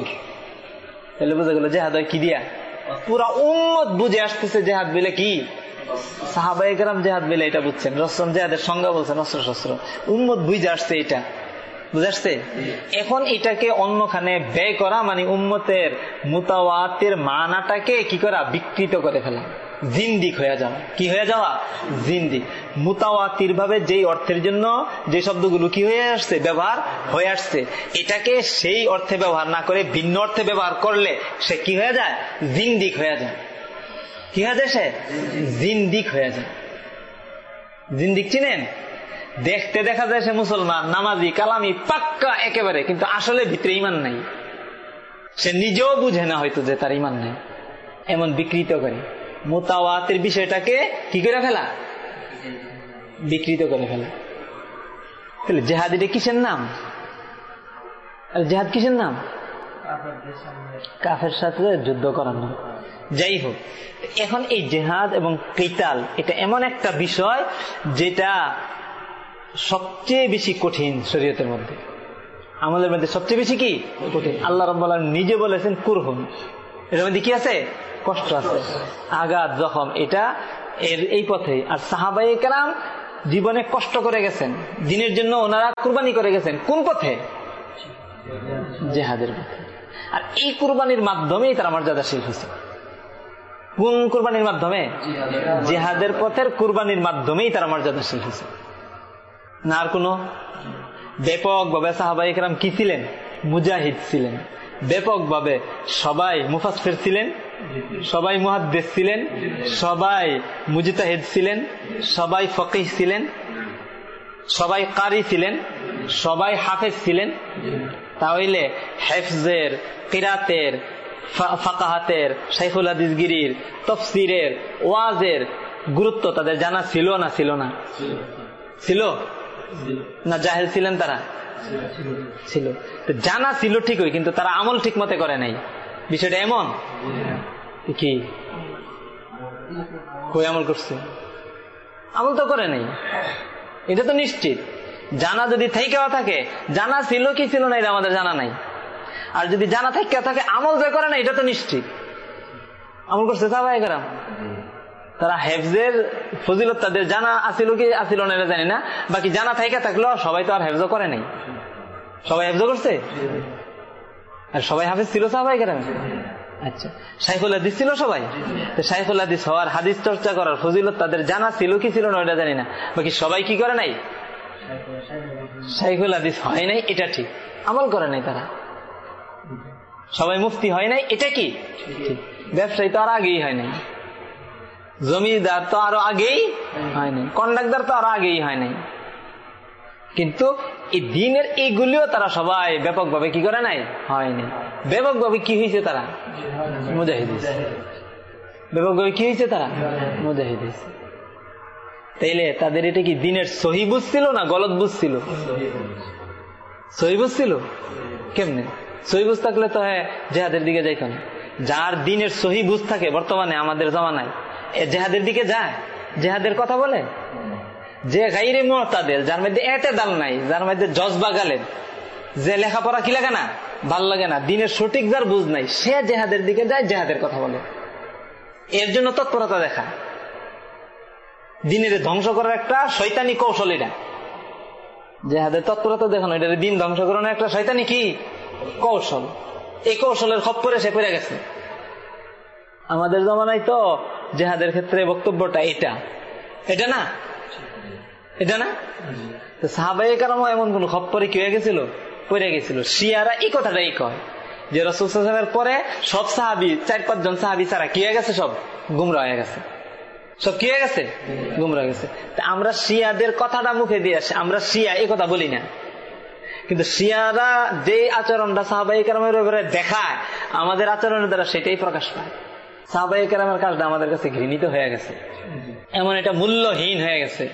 তাহলে বোঝা গেল জেহাদ কি দিয়া? পুরা উম্মত বুঝে আসতেছে জেহাদ বলে কি? সাহাবাইকরাম জেহাদ বলে এটা বুঝছেন রসম জেহাদের সংজ্ঞা বলছেন অস্ত্র শস্ত্র উম্মত বুঝে আসছে এটা। বুঝে আসছে? এখন এটাকে অন্যখানে ব্যয় করা মানে উম্মতের মুতাওয়াতের মানাটাকে কি করা? বিকৃত করে ফেলা। জিন্দিক হয়ে যাওয়া। কি হয়ে যাওয়া? জিন্দিক। মুতাওয়াতির ভাবে যেই অর্থের জন্য যে শব্দগুলো কি হয়ে আসছে? ব্যবহার হয়ে আসছে। এটাকে সেই অর্থে ব্যবহার না করে ভিন্ন অর্থে ব্যবহার করলে সে কি হয়ে যায়? জিন্দিক হয়ে যায়। কি হয়ে যায় সে? জিন্দিক হয়ে যায় জিন্দিক চিনেন? দেখতে দেখা যায় সে মুসলমান নামাজি কালামি পাক্কা একেবারে কিন্তু আসলে ভিতরে ইমান নাই। সে নিজেও বুঝে না হয়তো যে তার ইমান নেই। এমন বিকৃত করে। মোতাওয়াতের বিষয়টাকে কি করে ফেলা? বিকৃত করে ফেলা। তাহলে জেহাদ এটা কিসের নাম? জেহাদ কিসের নাম? কাফের সাথে যুদ্ধ করার নাম। যাই হোক এখন এই জেহাদ এবং কেতাল এটা এমন একটা বিষয় যেটা সবচেয়ে বেশি কঠিন শরীয়তের মধ্যে। আমাদের মধ্যে সবচেয়ে বেশি কি? কঠিন। আল্লাহ রব্বাল নিজে বলেছেন, কুরহুন। এর মধ্যে কি আছে? কষ্ট আছে। আঘাত, জখম, এটা এর এই পথে। আর সাহাবাই কালাম জীবনে কষ্ট করে গেছেন। দিনের জন্য ওনারা কুরবানি করে গেছেন। কোন পথে? জেহাদের পথে। আর এই কুরবানির মাধ্যমেই তারা মর্যাদাশীল হয়েছে। কোন কুরবানির মাধ্যমে, জেহাদের পথের কুরবানির মাধ্যমেই তারা মর্যাদাশীল হয়েছে না আর কোনো ব্যাপকভাবে সাহাবাই একরাম কি ছিলেন? মুজাহিদ ছিলেন। ব্যাপকভাবে সবাই মুফাসফির ছিলেন, সবাই মুহাদ্দেশ ছিলেন, সবাই মুজিতাহিদ ছিলেন, সবাই ফকিহ ছিলেন, সবাই কারি ছিলেন, সবাই হাফেজ ছিলেন। তাহলে হেফজের, কিরাতের ফাকাহাতের, শাইখুল হাদিসগিরির, তফসিরের, ওয়াজের গুরুত্ব তাদের জানা ছিল না ছিল না? ছিল? না, জাহেল ছিলেন তারা? ছিল। জানা ছিল ঠিকই, কিন্তু তারা আমল ঠিক মতে করে নাই। বিষয়টা এমন? কি? কই আমল করছে? আমল তো করে নাই। এটা তো নিশ্চিত। জানা যদি থেকেও থাকে, জানা ছিল কি ছিল না, এটা আমাদের জানা নাই। আর যদি জানা থেকে থাকে, আমল যে করে না, এটা তো নিশ্চিত। আমল করছে তা ভাই করাম। তারা হেফজের ফজিলত তাদের জানা আসিল কি আসিল না, এটা জানি না। বাকি জানা থাইকা থাকল সবাই তো আর হেফজ করে নাই। সবাই হেফজ করছে? আর সবাই হাফিজ ছিল সাহাবাই কেরাম আচ্ছা সাইফুল হাদিস ছিল সবাই? সাইফুল হাদিস হওয়ার হাদিস চর্চা করার ফজিলত তাদের জানা ছিল কি ছিল না ওটা জানি না। বাকি সবাই কি করে নাই? সাইফুল হাদিস হয় নাই, এটা ঠিক। আমল করে নাই তারা। সবাই মুফতি হয় নাই, এটা কি? ব্যবসায়ী তো আর আগেই হয় নাই। জমিদার তো আরও আগেই হয় নাই কন্ডাক্টর তো আরও আগেই হয় নাই। কিন্তু এই দিনের এইগুলিও তারা সবাই ব্যাপকভাবে কি করে নাই? হয়নি ব্যাপকভাবে কি হয়েছে তারা? মুজাহিদ ব্যাপকভাবে কি হয়েছে তারা? মুজাহিদ তাইলে তাদের এটা কি দিনের সহি বুঝছিল না গলত বুঝছিল? সহি বুঝছিল? কেমনে? সহি বুঝ থাকলে তো হ্যাঁ জেহাদের দিকে যাইত না যার দিনের সহি বুঝ থাকে বর্তমানে আমাদের জমানায়, এ জেহাদের দিকে যায়, জেহাদের কথা বলে? যে গাইরে মতাদের যার মধ্যে এতে দাল নাই, যার মধ্যে জজবা গালেন যে লেখাপড়া কি লাগে না? ভালো লাগে না। দিনের সঠিক যার বুঝ নাই, সে জেহাদের দিকে যায়, জেহাদের কথা বলে। এর জন্য তৎপরতা দেখা। দিনের ধ্বংস করার একটা শৈতানি কৌশল এটা। জেহাদের তৎপরতা দেখানো এটা দিন ধ্বংস করানোর একটা শৈতানি কি? কৌশল। এই কৌশলের খপ্পরে সে পড়ে গেছে। আমাদের জমানায় তো জেহাদের ক্ষেত্রে বক্তব্যটা এটা। এটা না? এটা না? তো সাহাবাই কারণ এমন কোন খপ্পরে কি হয়ে গেছিল? পড়ে গেছিল। শিয়ারা এই কথাটাই কয় যে রসুলের পরে সব সাহাবি, চার পাঁচজন সাহাবি ছাড়া কি হয়ে গেছে সব? গুমরা হয়ে গেছে। সব কি হয়ে গেছে? গুমরা হয়ে গেছে। আমরা শিয়াদের কথাটা মুখে দিয়ে আসি। আমরা শিয়া এই কথা বলি না। কিন্তু শিয়ারা যে আচরণটা সাহাবাই কারামের ব্যাপারে দেখায়, আমাদের আচরণের দ্বারা সেটাই প্রকাশ পায়। সাহাবাই কারামের কাজটা আমাদের কাছে ঘৃণিত হয়ে গেছে। এমন এটা মূল্যহীন হয়ে গেছে।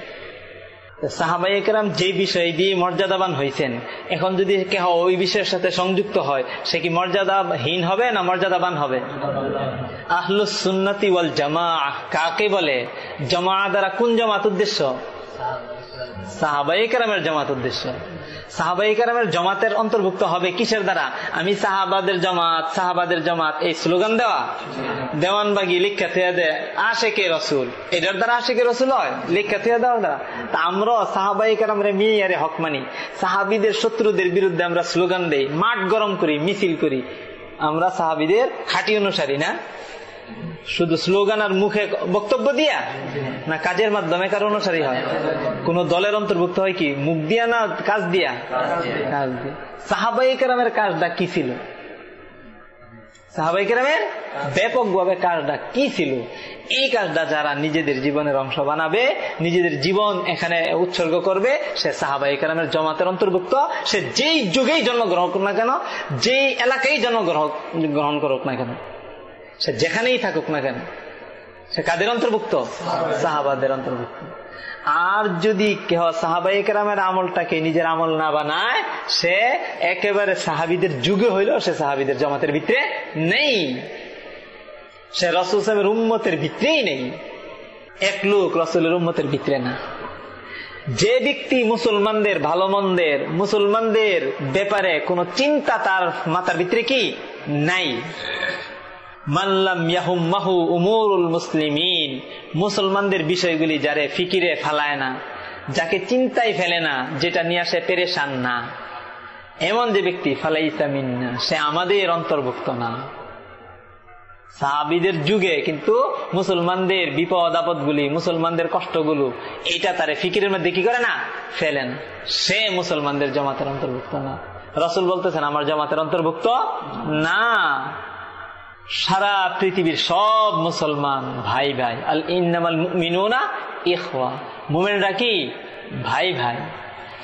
সাহাবাই একরাম যে বিষয় দিয়ে মর্যাদাবান হয়েছেন এখন যদি কেহ ওই বিষয়ের সাথে সংযুক্ত হয়, সে কি মর্যাদাহীন হবে না মর্যাদাবান হবে? আহলুস সুন্নতি ওয়াল জামা কাকে বলে? জমা দ্বারা কোন জামাত উদ্দেশ্য? সাহাবাই কেরামের জামাত উদ্দেশ্য। সাহাবাই কেরামের জমাতের অন্তর্ভুক্ত হবে কিসের দ্বারা? আমি সাহাবাদের জমাত সাহাবাদের জমাত, এই স্লোগান দেওয়া? দেওয়ানবাগি লিখা থিয়া দে, আশেকে রসুল। এটার দ্বারা আশেকে রসুল হয়? লিখা থিয়া দেওয়ার দ্বারা। তা আমরা সাহাবাই কেরামরে মিয়ারে হক মানি। সাহাবিদের শত্রুদের বিরুদ্ধে আমরা স্লোগান দেই, মাঠ গরম করি, মিছিল করি। আমরা সাহাবিদের খাঁটি অনুসারী, না? শুধু স্লোগান আর মুখে বক্তব্য দিয়া? না, কাজের মাধ্যমে? কার অনুসারী হয়? কোন দলের অন্তর্ভুক্ত হয় কি? মুখ দিয়া না কাজ দিয়া? কাজ দিয়া। সাহাবাই কেরামের কাজটা কি ছিল? সাহাবাই কেরামের ব্যাপকভাবে কাজটা কি ছিল? এই কাজটা যারা নিজেদের জীবনের অংশ বানাবে, নিজেদের জীবন এখানে উৎসর্গ করবে, সে সাহাবাই কেরামের জমাতের অন্তর্ভুক্ত। সে যেই যুগেই জন্মগ্রহণ করুক না কেন, যেই এলাকায় জন্মগ্রহণ গ্রহণ করুক না কেন সে যেখানেই থাকুক না কেন, সে কাদের অন্তর্ভুক্ত? সাহাবাদের অন্তর্ভুক্ত। আর যদি কেহ সাহাবাই কেরামের আমলটাকে নিজের আমল না বানায়, সে একেবারে সাহাবিদের যুগে হইলেও সে সাহাবিদের জমাতের ভিতরে নেই। সে রসুল সাহেবের উম্মতের ভিতরেই নেই। এক লোক রসুলের উম্মতের ভিতরে না। যে ব্যক্তি মুসলমানদের ভালো মন্দের মুসলমানদের ব্যাপারে কোনো চিন্তা তার মাথার ভিতরে কি? নাই। মুসলমানদের বিষয়গুলি যারে ফিকিরে ফালায় না, যাকে চিন্তায় ফেলে না, যেটা নিয়ে আসে পেরেশান না। এমন যে ব্যক্তি ফালাইসামিন না সে আমাদের অন্তর্ভুক্ত না। সাহাবিদের যুগে কিন্তু মুসলমানদের বিপদ আপদ গুলি মুসলমানদের কষ্টগুলো এটা তারে ফিকিরের মধ্যে কি করে না? ফেলেন সে মুসলমানদের জমাতের অন্তর্ভুক্ত না। রসুল বলতেছেন, আমার জমাতের অন্তর্ভুক্ত না। সারা পৃথিবীর সব মুসলমান ভাই ভাই। আল ইন্নামাল মিনুনা ইখওয়া। মুমেনরা কি? ভাই ভাই।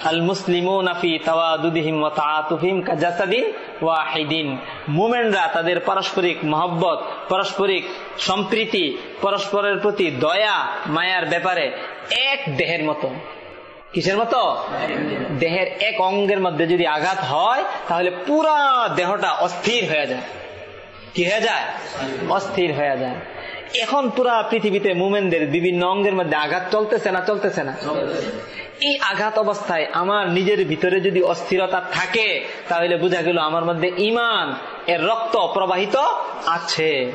আল মুসলিমুনা ফি তাওয়াদুদিহিম ওয়া তাআতুহিম কাজাসাদিন ওয়াহিদিন। মুমিনরা তাদের পারস্পরিক মহব্বত, পারস্পরিক সম্প্রীতি, পরস্পরের প্রতি দয়া, মায়ার ব্যাপারে এক দেহের মতো। কিসের মতো? দেহের এক অঙ্গের মধ্যে যদি আঘাত হয়, তাহলে পুরা দেহটা অস্থির হয়ে যায়। কি হয়ে যায়? অস্থির হয়ে যায়। এখন পুরা পৃথিবীতে মুমেনদের বিভিন্ন অঙ্গের মধ্যে আঘাত চলতেছে না চলতেছে না? এই আঘাত অবস্থায় আমার নিজের ভিতরে যদি অস্থিরতা থাকে, তাহলে বোঝা গেল আমার মধ্যে ইমান এর রক্ত প্রবাহিত আছে।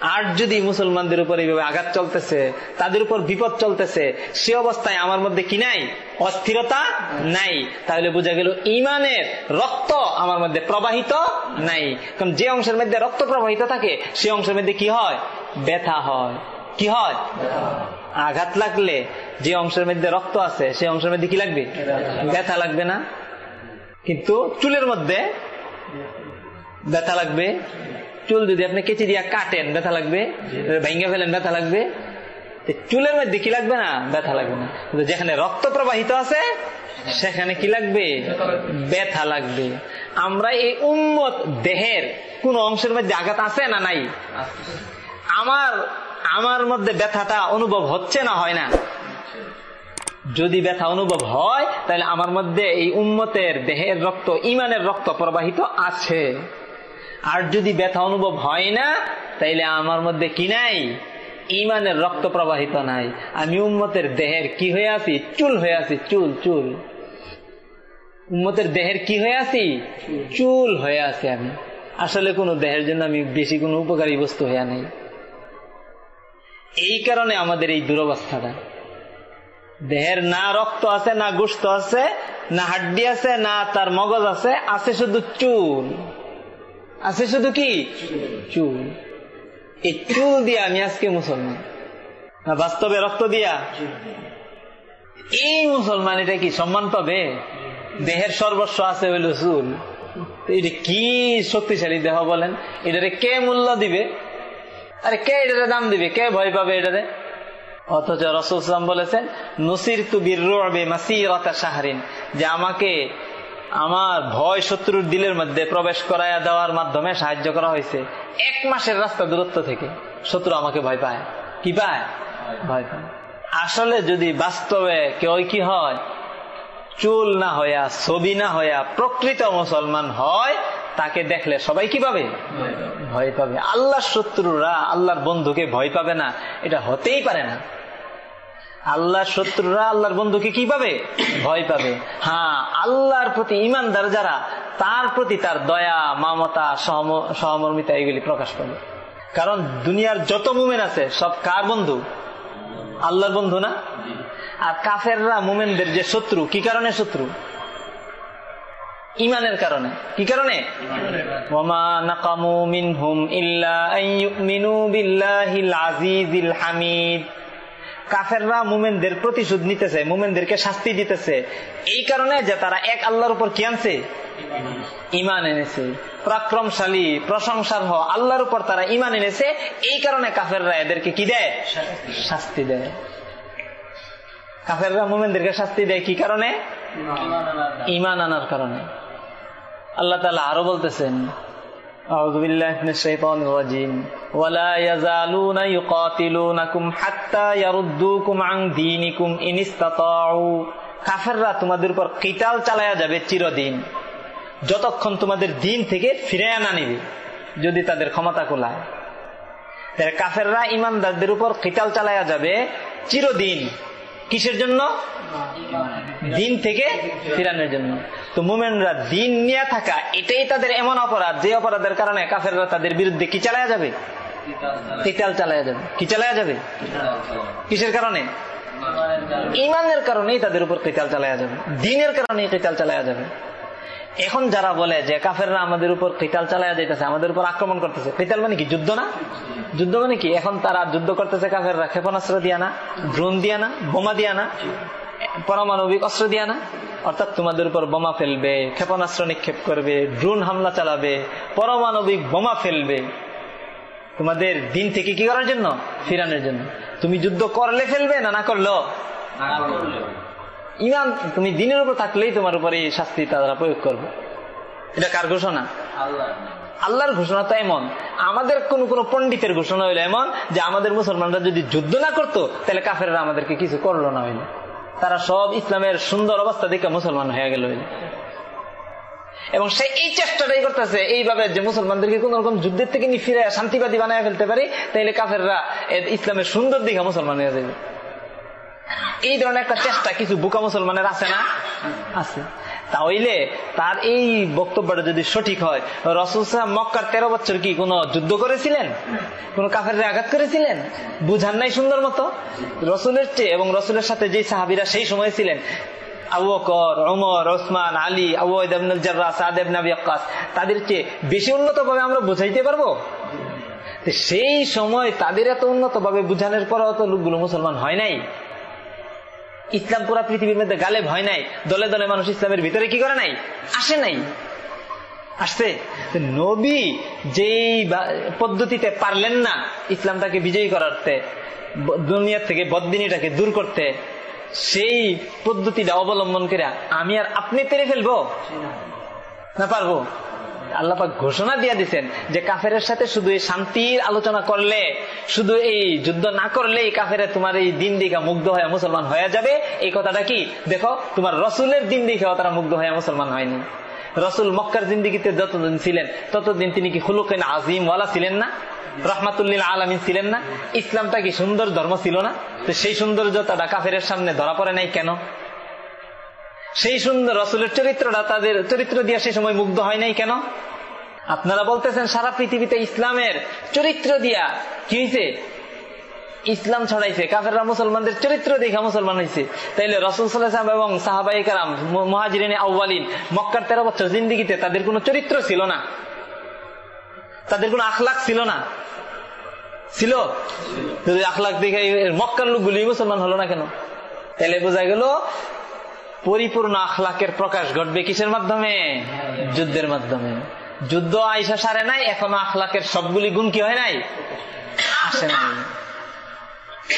আর যদি মুসলমানদের উপর এইভাবে আঘাত চলতেছে, তাদের উপর বিপদ চলতেছে, সে অবস্থায় আমার মধ্যে কি নাই? অস্থিরতা নাই। তাহলে বোঝা গেল ইমানের রক্ত আমার মধ্যে প্রবাহিত নাই। কারণ যে অংশের মধ্যে রক্ত প্রবাহিত থাকে, সে অংশের মধ্যে কি হয়? ব্যথা হয়। কি হয়? আঘাত লাগলে যে অংশের মধ্যে রক্ত আছে, সে অংশের মধ্যে কি লাগবে? ব্যথা লাগবে না। কিন্তু চুলের মধ্যে ব্যথা লাগবে? চুল যদি আপনি কেচি দিয়া কাটেন ব্যথা লাগবে? ভেঙে ফেলেন ব্যথা লাগবে? চুলের মধ্যে কি লাগবে না? ব্যথা লাগবে না। কিন্তু যেখানে রক্ত প্রবাহিত আছে সেখানে কি লাগবে? ব্যথা লাগবে। আমরা এই উন্মত দেহের কোন অংশের মধ্যে আঘাত আছে না নাই? আমার আমার মধ্যে ব্যথাটা অনুভব হচ্ছে না হয় না? যদি ব্যথা অনুভব হয় তাহলে আমার মধ্যে এই উন্মতের দেহের রক্ত ইমানের রক্ত প্রবাহিত আছে। আর যদি ব্যথা অনুভব হয় না, তাইলে আমার মধ্যে কি নাই? ইমানের রক্ত প্রবাহিত নাই। আমি উম্মতের দেহের কি হয়ে আছি? চুল হয়ে আছি, চুল চুল। উম্মতের দেহের কি হয়ে আছি? চুল হয়ে আছি আমি। আসলে কোনো দেহের জন্য আমি বেশি কোনো উপকারী বস্তু হয়ে নেই। এই কারণে আমাদের এই দুরবস্থাটা। দেহের না রক্ত আছে, না গোস্ত আছে, না হাড্ডি আছে, না তার মগজ আছে আছে শুধু চুল। আছে শুধু কি? চুল। এই চুল দিয়ে আমি আজকে মুসলমান। না, বাস্তবে রক্ত দিয়া? এই মুসলমান এটা কি সম্মান পাবে? দেহের সর্বস্ব আছে হইল চুল। এটা কি শক্তিশালী দেহ বলেন? এটারে কে মূল্য দিবে? আরে কে এটারে দাম দিবে? কে ভয় পাবে এটারে? অথচ রসুলাম বলেছেন নসির তু বীর মাসিরতা শাহরিন যে আমাকে আমার ভয় শত্রুর দিলের মধ্যে প্রবেশ করাইয়া দেওয়ার মাধ্যমে সাহায্য করা হয়েছে। এক মাসের রাস্তা দূরত্ব থেকে শত্রু আমাকে ভয় পায়। কি পায়? ভয় পায়। আসলে যদি বাস্তবে কেউ কি হয়, চুল না হইয়া, ছবি না হইয়া প্রকৃত মুসলমান হয়, তাকে দেখলে সবাই কি পাবে? ভয় পাবে। আল্লাহর শত্রুরা আল্লাহর বন্ধুকে ভয় পাবে না। এটা হতেই পারে না। আল্লাহর শত্রুরা, আল্লাহর বন্ধুকে কি পাবে? ভয় পাবে। হ্যাঁ আল্লাহর প্রতি ইমানদার যারা, তার প্রতি তার দয়া, মামতা সহমর্মিতা এগুলি প্রকাশ পাবে কারণ দুনিয়ার যত মুমেন আছে, সব কার বন্ধু? আল্লাহর বন্ধু না? আর কাফেররা, মুমেনদের যে শত্রু, কি কারণে শত্রু? ইমানের কারণে। কি কারণে? হামিদ। কাফেররা মুমেনদের প্রতিশোধ নিতেছে মুমেনদেরকে শাস্তি দিতেছে। এই কারণে যে তারা এক আল্লাহর উপর কি আনছে? ইমান এনেছে। পরাক্রমশালী প্রশংসার হ আল্লাহর উপর তারা ইমান এনেছে। এই কারণে কাফেররা এদেরকে কি দেয়? শাস্তি দেয়। কাফেররা মোমেনদেরকে শাস্তি দেয় কি কারণে? ইমান আনার কারণে। আল্লাহ তালা আরও বলতেছেন أعوذ بالله من الشيطان الرجيم ولا يزالون يقاتلونكم حتى يردوكم عن دينكم إن استطاعوا কাফেররা তোমাদের উপর কিতাল চালায়া যাবে চিরদিন যতক্ষণ তোমাদের দিন থেকে ফিরে আনা নিবে যদি তাদের ক্ষমতা কোলায় কাফেররা ইমানদারদের উপর কিতাল চালায়া যাবে চিরদিন কিসের জন্য? দিন থেকে ফিরানোর জন্য। তো মোমেনরা দিন নিয়ে থাকা, এটাই তাদের এমন অপরাধ, যে অপরাধের কারণে কাফেররা তাদের বিরুদ্ধে কি চালায়া যাবে? কিতাল চালায়া যাবে। কি চালায়া যাবে? কিসের কারণে? ইমানের কারণেই তাদের উপর কেতাল চালায়া যাবে। দিনের কারণেই কেতাল চালায়া যাবে। এখন যারা বলে যে কাফেররা আমাদের উপর কেতাল চালায়া যাইতেছে, আমাদের উপর আক্রমণ করতেছে কেতাল মানে কি? যুদ্ধ না? যুদ্ধ মানে কি? এখন তারা যুদ্ধ করতেছে কাফেররা, ক্ষেপণাস্ত্র দিয়া না ড্রোন দিয়া না, বোমা দিয়া না, পারমাণবিক অস্ত্র দিয়া না। অর্থাৎ তোমাদের উপর বোমা ফেলবে, ক্ষেপণাস্ত্র নিক্ষেপ করবে ড্রোন হামলা চালাবে, পারমাণবিক বোমা ফেলবে। তোমাদের দিন থেকে কি করার জন্য? ফিরানোর জন্য। তুমি যুদ্ধ করলে ফেলবে না না করল। ইমান তুমি দিনের উপর থাকলেই তোমার উপরে এই শাস্তি তারা প্রয়োগ করবে। এটা কার ঘোষণা? আল্লাহর ঘোষণা তো এমন। আমাদের কোন কোন পন্ডিতের ঘোষণা হইল এমন যে আমাদের মুসলমানরা যদি যুদ্ধ না করতো তাহলে কাফেরা আমাদেরকে কিছু করল না হইল। তারা সব ইসলামের সুন্দর অবস্থা দেখে মুসলমান হয়ে গেল এবং সে এই চেষ্টাটাই করতেছে এইভাবে যে মুসলমানদেরকে কোন রকম যুদ্ধের থেকে নিয়ে ফিরে শান্তিবাদী বানায় ফেলতে পারি তাইলে কাফেররা ইসলামের সুন্দর দিকে মুসলমান হয়ে যাবে। এই ধরনের একটা চেষ্টা কিছু বুকা মুসলমানের আছে না? আছে। তাহলে তার এই বক্তব্যটা যদি সঠিক হয় রসুল সাহেব মক্কার তেরো বছর কি কোন যুদ্ধ করেছিলেন? কোন কাফের আঘাত করেছিলেন? বুঝান নাই সুন্দর মতো? রসুলের চেয়ে এবং রসুলের সাথে যে সাহাবিরা সেই সময় ছিলেন আবুকর ওমর ওসমান আলী বেশি উন্নত ভাবে আমরা বুঝাইতে পারব? সেই সময় তাদের এত উন্নত ভাবে বুঝানোর পরেও তো লোকগুলো মুসলমান হয় নাই। ইসলাম পুরা পৃথিবীর মধ্যে গালেব হয় নাই, দলে দলে মানুষ ইসলামের ভিতরে কি করে নাই? আসে নাই। আসছে। নবী যেই পদ্ধতিতে পারলেন না ইসলামটাকে বিজয়ী করাতে দুনিয়ার থেকে বদিনীটাকে দূর করতে, সেই পদ্ধতিটা অবলম্বন করে আমি আর আপনি তেরে ফেলব? না পারব। আল্লাপাক ঘোষণা দিয়ে দিচ্ছেন যে কাফের সাথে শুধু এই শান্তির আলোচনা করলে, শুধু এই যুদ্ধ না করলে এই কাফেরে তোমার এই দিন দিকা মুগ্ধ হয়ে মুসলমান হয়ে যাবে। এই কথাটা কি? দেখো, তোমার রসুলের দিন দিকে তারা মুগ্ধ হয়ে মুসলমান হয়নি। রসুল মক্কার জিন্দিগিতে যতদিন ছিলেন, ততদিন তিনি কি হুলুকেন আজিম ওয়ালা ছিলেন না? রহমাতুল্লিল আলমিন ছিলেন না? ইসলামটা কি সুন্দর ধর্ম ছিল না? তো সেই সৌন্দর্য সৌন্দর্যতাটা কাফের সামনে ধরা পড়ে নাই কেন? সেই সুন্দর রসুলের চরিত্রটা তাদের চরিত্র দিয়ে সেই সময় মুগ্ধ হয় নাই কেন? আপনারা বলতেছেন, সারা পৃথিবীতে ইসলামের চরিত্র দিয়া কি হয়েছে ইসলাম ছড়াইছে, কাফেররা মুসলমানদের চরিত্র দেখা মুসলমান হয়েছে তাইলে রসুল সাল্লাম এবং সাহাবাই কালাম মহাজিরিন আউ্বালিন মক্কার তেরো বছর জিন্দিগিতে তাদের কোনো চরিত্র ছিল না। তাদের কোনো আখলাখ ছিল না। ছিল? যদি আখলাখ দেখে মক্কার লোকগুলি মুসলমান হলো না কেন? তাহলে বোঝা গেল পরিপূর্ণ আখলাকের প্রকাশ ঘটবে কিসের মাধ্যমে? যুদ্ধের মাধ্যমে। যুদ্ধ আইসা সারে নাই, এখনও আখলাকের সবগুলি গুণ কি হয় নাই? আসে নাই।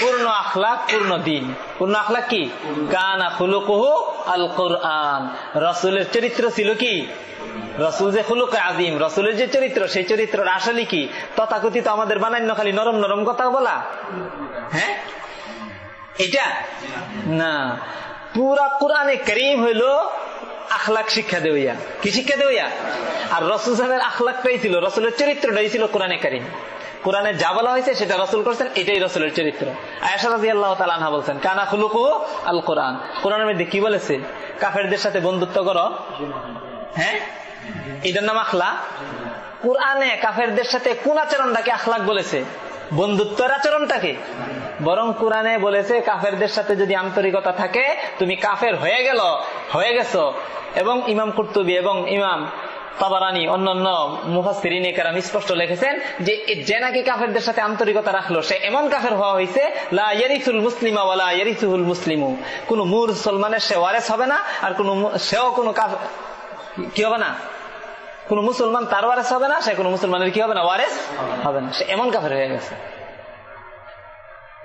পূর্ণ আখলাক, পূর্ণ দিন। পূর্ণ আখলাক কি? কানা খুলুকুহু আল কোরআন রসুলের চরিত্র ছিল কি? রসুল যে খুলুক আজিম, রসুলের যে চরিত্র, সেই চরিত্রের আসলে কি? তথাকথিত আমাদের বানান্য খালি নরম নরম কথা বলা? হ্যাঁ? এটা? না। পুরা কোরআনে করিম হইল আখলাক শিক্ষা দেওয়া। কি শিক্ষা দেওয়া? আর রসুল সাহেবের আখলাকটাই ছিল, রসুলের চরিত্রটাই ছিল কোরআনে করিম। কোরআনে যা বলা হয়েছে সেটা রসুল করছেন, এটাই রসুলের চরিত্র। আল্লাহ বলছেন, কানা খুলুকু আল কোরআন। কোরআনের মধ্যে কি বলেছে? কাফেরদের সাথে বন্ধুত্ব করো। হ্যাঁ? এটার নাম আখলা কোরআনে কাফেরদের সাথে কোন আচরণ তাকে আখলাক বলেছে। বন্ধুত্বের আচরণটাকে। বরং কোরআনে বলেছে, কাফেরদের সাথে যদি আন্তরিকতা থাকে, তুমি কাফের হয়ে গেল, হয়ে গেছো। এবং ইমাম কুর্তুবি এবং ইমাম তাবারানি, অন্যান্য মুফাসিরিনে কারাম স্পষ্ট লিখেছেন যে যে নাকি কাফেরদের সাথে আন্তরিকতা রাখল, সে এমন কাফের হওয়া হয়েছে লা ইয়ারিসুল মুসলিমা ওয়ালা ইয়ারিসুল মুসলিমু। কোন মুসলমানের সে ওয়ারেস হবে না, আর কোন সেও কোনো কি হবে না? কোন মুসলমান তার ওয়ারেস হবে না, সে কোন মুসলমানের কি হবে না, ওয়ারেস হবে না। সে এমন কাফের হয়ে গেছে।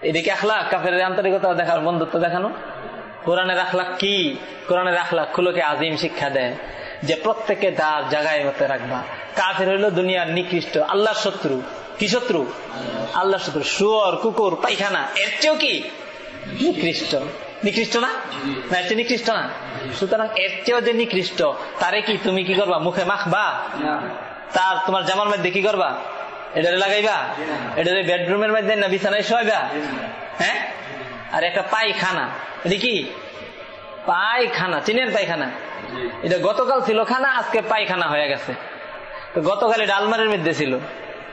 এদিকে আখলাক, কাফের আন্তরিকতা দেখার বন্ধুত্ব দেখানো। কোরআনের আখলাক কি? কোরআনের আখলাক খুলোকে আজিম শিক্ষা দেয় যে প্রত্যেকে তার জায়গায় মতে রাখবা। কাফের হইল দুনিয়ার নিকৃষ্ট, আল্লাহর শত্রু। কি শত্রু? আল্লাহর শত্রু। শুয়র, কুকুর, পায়খানা। এর চেয়েও কি? নিকৃষ্ট। নিকৃষ্ট না? না এর চেয়ে নিকৃষ্ট না। সুতরাং এর চেয়েও যে নিকৃষ্ট তারে কি তুমি কি করবা? মুখে মাখবা তার তোমার জামার মধ্যে কি করবা? এটারে লাগাইবা? এটারে বেডরুমের মধ্যে না বিছানায় শোয়াইবা? হ্যাঁ? আর একটা পায়খানা। এটা কি? পায়খানা চীনের পায়খানা। এটা গতকাল ছিল খানা আজকে পায়খানা হয়ে গেছে। তো গতকাল এটা আলমারির মধ্যে ছিল।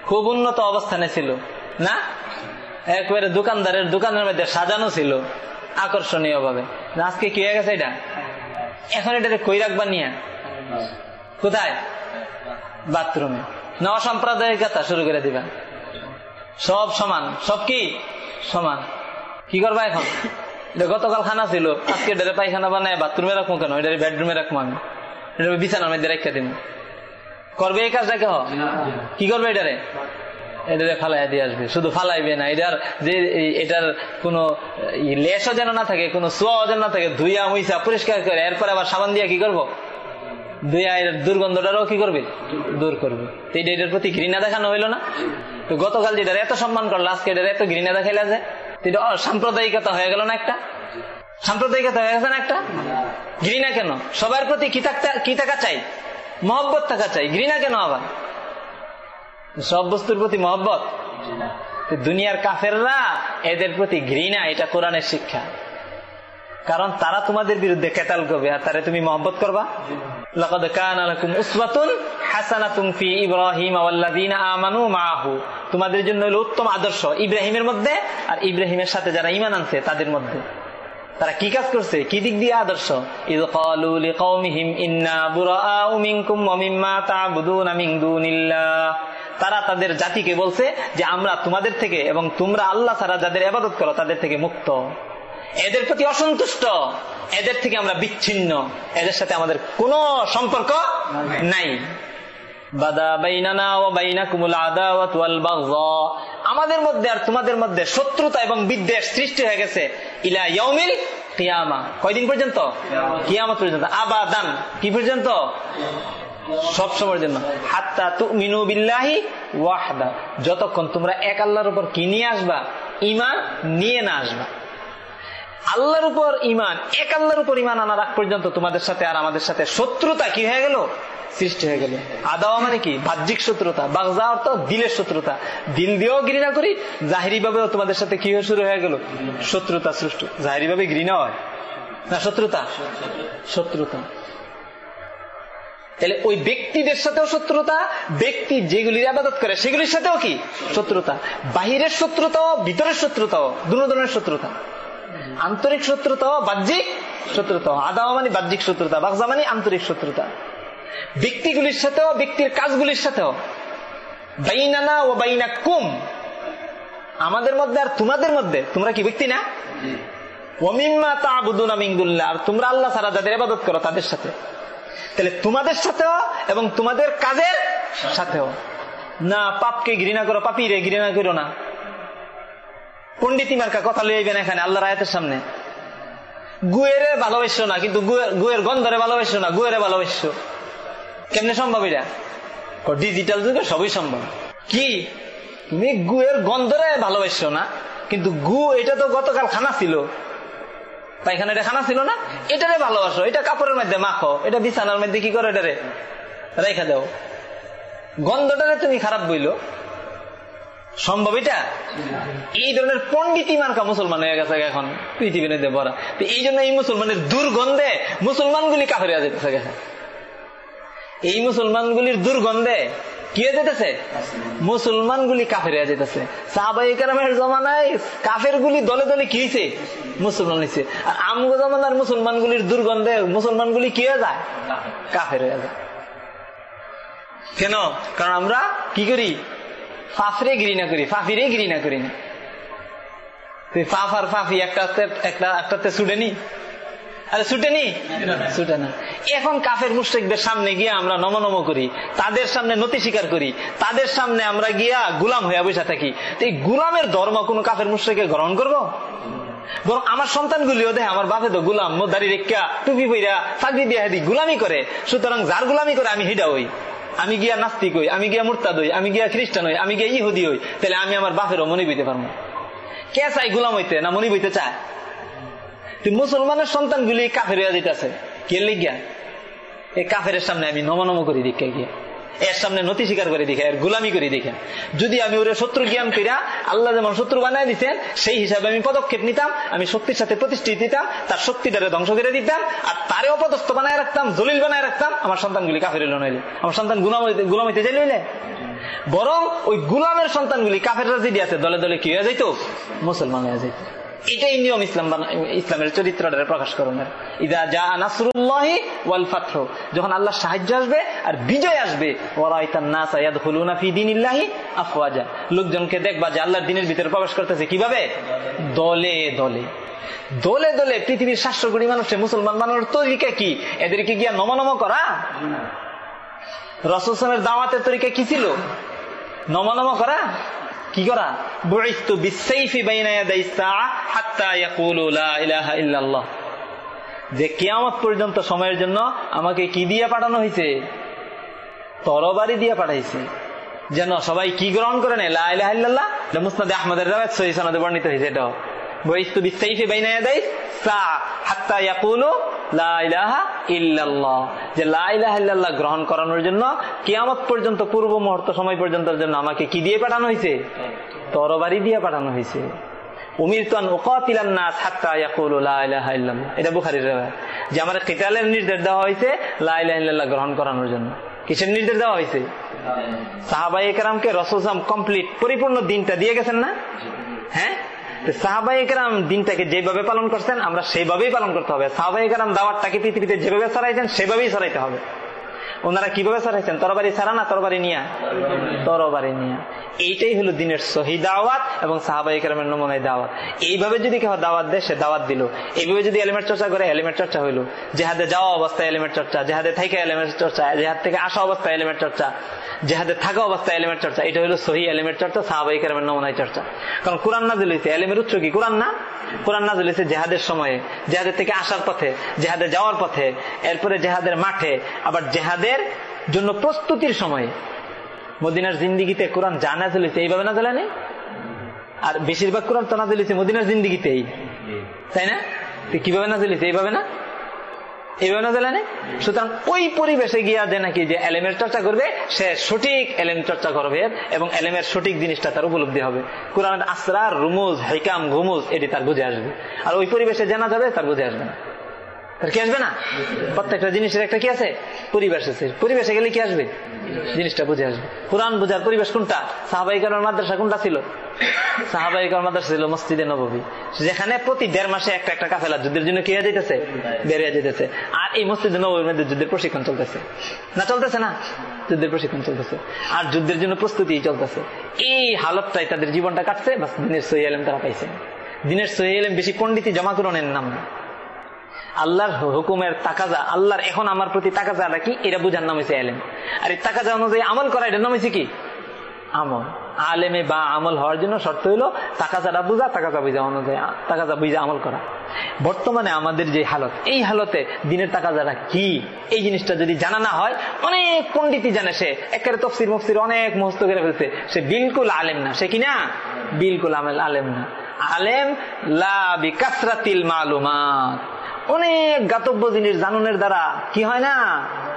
খুব উন্নত অবস্থানে ছিল। না? একবারে দোকানদারের দোকানের মধ্যে সাজানো ছিল। আকর্ষণীয় ভাবে আজকে কি হয়ে গেছে এটা? এখন এটাতে কই রাখবা নিয়ে? কোথায়? বাথরুমে। অসাম্প্রদায়িকতা শুরু করে দিবা। সব সমান। সব কি? সমান। কি করবা এখন? এটা গতকাল খানা ছিল। আজকে এটারে পায়খানা বানায় বাথরুমে রাখব কেন? এটারে বেডরুমে রাখব আমি। এটা বিছানার মধ্যে রেখে দিব করবে এই কাজটা কেহ? কি করবে এটারে? এটারে ফালাই দিয়ে আসবে। শুধু ফালাইবে না, এটার যে এটার কোনো লেশও যেন না থাকে, কোনো সোয়াও যেন না থাকে, ধুইয়া মুইসা পরিষ্কার করে, এরপরে আবার সাবান দিয়া কি করব? ধুইয়া এর দুর্গন্ধটারও কি করবে? দূর করবে। এটা এটার প্রতি ঘৃণা দেখানো হইল না। তো গতকাল যেটার এত সম্মান করল, আজকে এটার এত ঘৃণা দেখাইলা যে এটা সাম্প্রদায়িকতা হয়ে গেল না একটা? সাম্প্রদায়িকতা হয়ে গেছে না একটা? ঘৃণা কেন? সবার প্রতি কি থাকা চাই? মহব্বত থাকা চাই। ঘৃণা কেন আবার? সব বস্তুর প্রতি মহব্বত? দুনিয়ার কাফেররা এদের প্রতি ঘৃণা এটা কোরআনের শিক্ষা। কারণ তারা তোমাদের বিরুদ্ধে কেতাল করবে আর তারা তুমি মহব্বত করবা? তোমাদের জন্য হলো উত্তম আদর্শ ইব্রাহিমের মধ্যে আর ইব্রাহিমের সাথে যারা ইমান আনছে তাদের মধ্যে। তারা কি কাজ করছে? কি দিক দিয়ে আদর্শ? ইদ ক্বালু লিকাওমিহিম ইন্না বুরাআউ মিনকুম ওয়া মিম্মা তা'বুদুনা মিন দুনিল্লাহ। তারা তাদের জাতিকে বলছে যে আমরা তোমাদের থেকে এবং তোমরা আল্লাহ ছাড়া যাদের ইবাদত করো তাদের থেকে মুক্ত। এদের প্রতি অসন্তুষ্ট। এদের থেকে আমরা বিচ্ছিন্ন। এদের সাথে আমাদের কোনো সম্পর্ক নাই। আমাদের মধ্যে আর তোমাদের মধ্যে শত্রুতা এবং বিদ্বেষ সৃষ্টি হয়ে গেছে ইলা কিয়ামা। কয়দিন পর্যন্ত? কিয়ামত। পর্যন্ত। আবাদান। কি পর্যন্ত? সব সময়ের জন্য। হাত্তা তুমিনু বিল্লাহি ওয়াহদা। যতক্ষণ তোমরা এক আল্লাহর উপর কি নিয়ে আসবা ইমান নিয়ে না আসবা। আল্লাহর উপর ইমান এক আল্লাহর উপর ইমান আনার আগ পর্যন্ত তোমাদের সাথে আর আমাদের সাথে শত্রুতা কি হয়ে গেল? সৃষ্টি হয়ে গেল। আদাওয়া মানে কি? বাহ্যিক শত্রুতা। বাগজা অর্থ দিলের শত্রুতা। দিল দিয়েও ঘৃণা করি জাহিরি ভাবেও তোমাদের সাথে কি হয়ে শুরু হয়ে গেল? শত্রুতা সৃষ্টি। জাহিরি ভাবে ঘৃণা হয়? না শত্রুতা? শত্রুতা। তাহলে ওই ব্যক্তিদের সাথেও শত্রুতা ব্যক্তি যেগুলির আবাদত করে সেগুলির সাথেও কি? শত্রুতা। বাহিরের শত্রুতাও ভিতরের শত্রুতাও ধরনের শত্রুতা। আন্তরিক শত্রুতাও বাহ্যিক শত্রুতা আদাওয়া মানে বাহ্যিক শত্রুতা বাগজা মানে আন্তরিক শত্রুতা। ব্যক্তিগুলির সাথেও ব্যক্তির কাজগুলির সাথেও। বাইনানা ও বাইনা কুম আমাদের মধ্যে আর তোমাদের মধ্যে। তোমরা কি ব্যক্তি না? ওমিম্মা তাবুদুনা মিনদুল্লাহ আর তোমরা আল্লাহ ছাড়া যাদের ইবাদত করো তাদের সাথে। তাহলে তোমাদের সাথেও এবং তোমাদের কাজের সাথেও। না পাপকে ঘৃণা করো পাপিরে ঘৃণা করো না। পন্ডিতি মার্কা কথা লইবেন এখানে আয়াতের সামনে। গুয়েরে ভালোবাসো না কিন্তু গুয়ের- গুয়ের গন্ধরে ভালোবাসো না গুয়েরে ভালোবাসো। কেমনে সম্ভব এটা? ডিজিটাল যুগে সবই সম্ভব। কি? তুমি গুয়ের গন্ধরে ভালোবাসো না? কিন্তু গু এটা তো গতকাল খানা ছিল। পায়খানা এটা খানা ছিল না? এটারে ভালোবাসো এটা কাপড়ের মধ্যে মাখো এটা বিছানার মধ্যে কি করো এটারে? রেখা দাও। গন্ধটারে তুমি খারাপ বইলো। সম্ভব এটা? এই ধরনের পন্ডিতি মার্কা মুসলমান হয়ে গেছে এখন পৃথিবীর মধ্যে ভরা। তো এই জন্য এই মুসলমানের দুর্গন্ধে মুসলমানগুলি কাফের হয়ে যেতেছে গেছে এই মুসলমানগুলির দুর্গন্ধে কি হয়ে যেতেছে? মুসলমানগুলি কাফের হয়ে যেতেছে। সাহাবাই কারামের জমানায় কাফের গুলি দলে দলে কি হয়েছে মুসলমান হয়েছে আর আমগো জমানার মুসলমানগুলির দুর্গন্ধে মুসলমানগুলি কি হয়ে যায়? কাফের হয়ে যায়। কেন? কারণ আমরা কি করি? ফাফরে ঘৃণা করি, ফাফিরে ঘৃণা করি না। ফাফ আর ফাফি একটা একটা একটাতে ছুটেনি এখন কাফের মুশ্রিকদের সামনে গিয়ে আমরা নম নম করি, তাদের সামনে নতি স্বীকার করি, তাদের সামনে আমরা গিয়া গুলাম হইয়া বসে থাকি। তো এই গুলামের ধর্ম কোন কাফের মুশ্রিকে গ্রহণ করব? বরং আমার সন্তানগুলিও দেখে আমার বাপে তো গুলাম মোদারি রেখা টুপি পইরা চাকরি দিয়ে হেদি গুলামি করে, সুতরাং যার গুলামি করে আমি হিডা হই। আমি গিয়া নাস্তিক হই, আমি গিয়া মুরতাদ হই, আমি গিয়া খ্রিস্টান হই, আমি গিয়া ইহুদি হই, তাহলে আমি আমার বাপেরও মনে বইতে পারব। কে চাই গুলাম হইতে না মনে বইতে চায়? মুসলমানের সন্তানগুলি কাফের যেতেছে কে লিখিয়া এই কাফের সামনে আমি নমনম করি দীক্ষা গিয়ে। এর সামনে নতি স্বীকার করে দেখে এর গুলামি করে দেখে যদি আমি ওরে শত্রু জ্ঞান করিয়া আল্লাহ যেমন শত্রু বানায় দিতেন, সেই হিসাবে আমি পদক্ষেপ নিতাম, আমি শক্তির সাথে প্রতিষ্ঠিত দিতাম তার শক্তিটারে ধ্বংস করে দিতাম, আর তারে অপদস্থ বানায় রাখতাম দলিল বানায় রাখতাম, আমার সন্তানগুলি কাফের হইল নইলে। আমার সন্তান গুলাম গুলামিতে চাইলে হইলে বরং ওই গুলামের সন্তানগুলি কাফের রাজি আছে, দলে দলে কি হয়ে যাইতো? মুসলমান হয়ে যাইতো। এটাই নিয়ম ইসলাম ইসলামের চরিত্রটা প্রকাশ করণের। ইদা যা নাসরুল্লাহি ওয়াল ফাতহ। যখন আল্লাহ সাহায্য আসবে আর বিজয় আসবে আফওয়াজা। লোকজনকে দেখবা যে আল্লাহর দিনের ভিতরে প্রবেশ করতেছে কীভাবে? দলে দলে। দলে দলে পৃথিবীর সাতশো মানুষে মুসলমান মানুষের তরিকা কি? এদেরকে গিয়া নমনম করা? রসুলের দাওয়াতের তরিকা কি ছিল? নমনম করা? কি করা? বুইস্তু বিসাইফি বাইনা ইয়াদাই হাত্তা ইয়াকুলু লা যে কিয়ামত পর্যন্ত সময়ের জন্য আমাকে কি দিয়ে পাঠানো হয়েছে তরবারি দিয়ে পাঠাইছে। যেন সবাই কি গ্রহণ করে নেয়? লাহ মুসনাদে আহমদের রাওয়াত সনদে বর্ণিত হয়েছে এটাও। বুইস্তু বিসাইফি বাইনা ইয়াদাই সাআ হাত্তা ইয়াকুলু লা ইলাহা ইল্লাল্লাহ। যে লা ইলাহা ইল্লাল্লাহ গ্রহণ করানোর জন্য কিয়ামত পর্যন্ত, পূর্ব মুহূর্ত সময় পর্যন্তের জন্য আমাকে কি দিয়ে পাঠানো হয়েছে? তরবারি দিয়ে পাঠানো হয়েছে। এটা বুখারীর যে আমার কিতালের নির্দেশ দেওয়া হয়েছে লা ইলাহা ইল্লাল্লাহ গ্রহণ করানোর জন্য। কিসের নির্দেশ দেওয়া হয়েছে? সাহাবাই কমপ্লিট পরিপূর্ণ দিনটা দিয়ে গেছেন না? হ্যাঁ? একরাম দিনটাকে যেভাবে পালন করছেন, আমরা সেইভাবেই পালন করতে হবে। দাওয়ার দাওয়াতটাকে পৃথিবীতে যেভাবে ছড়াইছেন, সেভাবেই ছড়াইতে হবে। ওনারা কীভাবে ছড়াইছেন তরবারি ছাড়া না তরবারি নিয়া? তরবারি নিয়া। এইটাই হলো দিনের সহি দাওয়াত এবং সাহাবাই কেরামের নমনায় দাওয়াত। এইভাবে যদি কেউ দাওয়াত দেয়, সে দাওয়াত দিল। এইভাবে যদি এলিমেন্ট চর্চা করে এলিমেন্ট চর্চা হইল। জেহাদে যাওয়া অবস্থায় এলিমেন্ট চর্চা, জেহাদে থেকে এলিমেন্ট চর্চা, জেহাদ থেকে আসা অবস্থায় এলিমেন্ট চর্চা, জেহাদে থাকা অবস্থায় এলিমেন্ট চর্চা, এটা হলো সহি এলিমেন্ট চর্চা সাহাবাই কেরামের নমনায় চর্চা। কারণ কোরআন না দিলেছে এলিমের উচ্চ কি? কোরআন না? কোরআন নাজুল দিলেছে জেহাদের সময়ে। জেহাদের থেকে আসার পথে জেহাদে যাওয়ার পথে এরপরে জেহাদের মাঠে আবার জেহাদের জন্য প্রস্তুতির সময়ে। মদিনার জিন্দিগিতে কোরআন যা জানা চলেছে এইভাবে না জানে আর বেশিরভাগ কোরআন তো না চলেছে মদিনার জিন্দিগিতেই। তাই না? কীভাবে না চলেছে এইভাবে না? এইভাবে না চলে সুতরাং ওই পরিবেশে গিয়া যে নাকি যে এলেমের চর্চা করবে, সে সঠিক এলেম চর্চা করবে এবং এলেমের সঠিক জিনিসটা তার উপলব্ধি হবে। কোরআনের আসরার, রুমুজ, হেকাম, ঘুমুজ, এটি তার বুঝে আসবে। আর ওই পরিবেশে জানা যাবে, তার বুঝে আসবে না। কি আসবে না? প্রত্যেকটা জিনিসের একটা কি আছে? পরিবেশ আছে। পরিবেশে গেলে কি আসবে? জিনিসটা বুঝে আসবে। কোরআন বুঝার পরিবেশ কোনটা? সাহাবাহিকার মাদ্রাসা কোনটা ছিল? মাদ্রাসা ছিল মসজিদে নবী যেখানে প্রতি দেড় মাসে একটা একটা কাফেলা যুদ্ধের জন্য যেতেছে বেরিয়ে যেতেছে আর এই মসজিদে নবীর মধ্যে যুদ্ধের প্রশিক্ষণ চলতেছে। না চলতেছে না। যুদ্ধের প্রশিক্ষণ চলতেছে। আর যুদ্ধের জন্য প্রস্তুতি চলতেছে। এই হালতটাই তাদের জীবনটা কাটছে। বাস দিনের সহি আলেম তারা পাইছে। দিনের সহি বেশি পন্ডিতি জমা করণের নাম না। আল্লাহর হুকুমের তাকাজা, আল্লাহর এখন আমার প্রতি তাকাজাটা কি? এটা বুঝার নাম হয়েছে আলেম। আর এই তাকাজা অনুযায়ী আমল করা এটার নাম হয়েছে কি? আমল। আলেমে বা আমল হওয়ার জন্য শর্ত হইল তাকাজাটা বুঝা, তাকাজা বুঝা অনুযায়ী, তাকাজা বুঝা আমল করা। বর্তমানে আমাদের যে হালত, এই হালতে দিনের তাকাজাটা কি? এই জিনিসটা যদি জানা না হয়, অনেক পন্ডিতই জানে সে। একেবারে তফসির মফসির অনেক মুহস্ত করে ফেলছে। সে বিলকুল আলেম না। সে কি না? বিলকুল আমেল আলেম না। আলেম লা কাসরাতিল মালুমাত। অনেক গাতব্য জিনিস জানুনের দ্বারা। কি হয় না?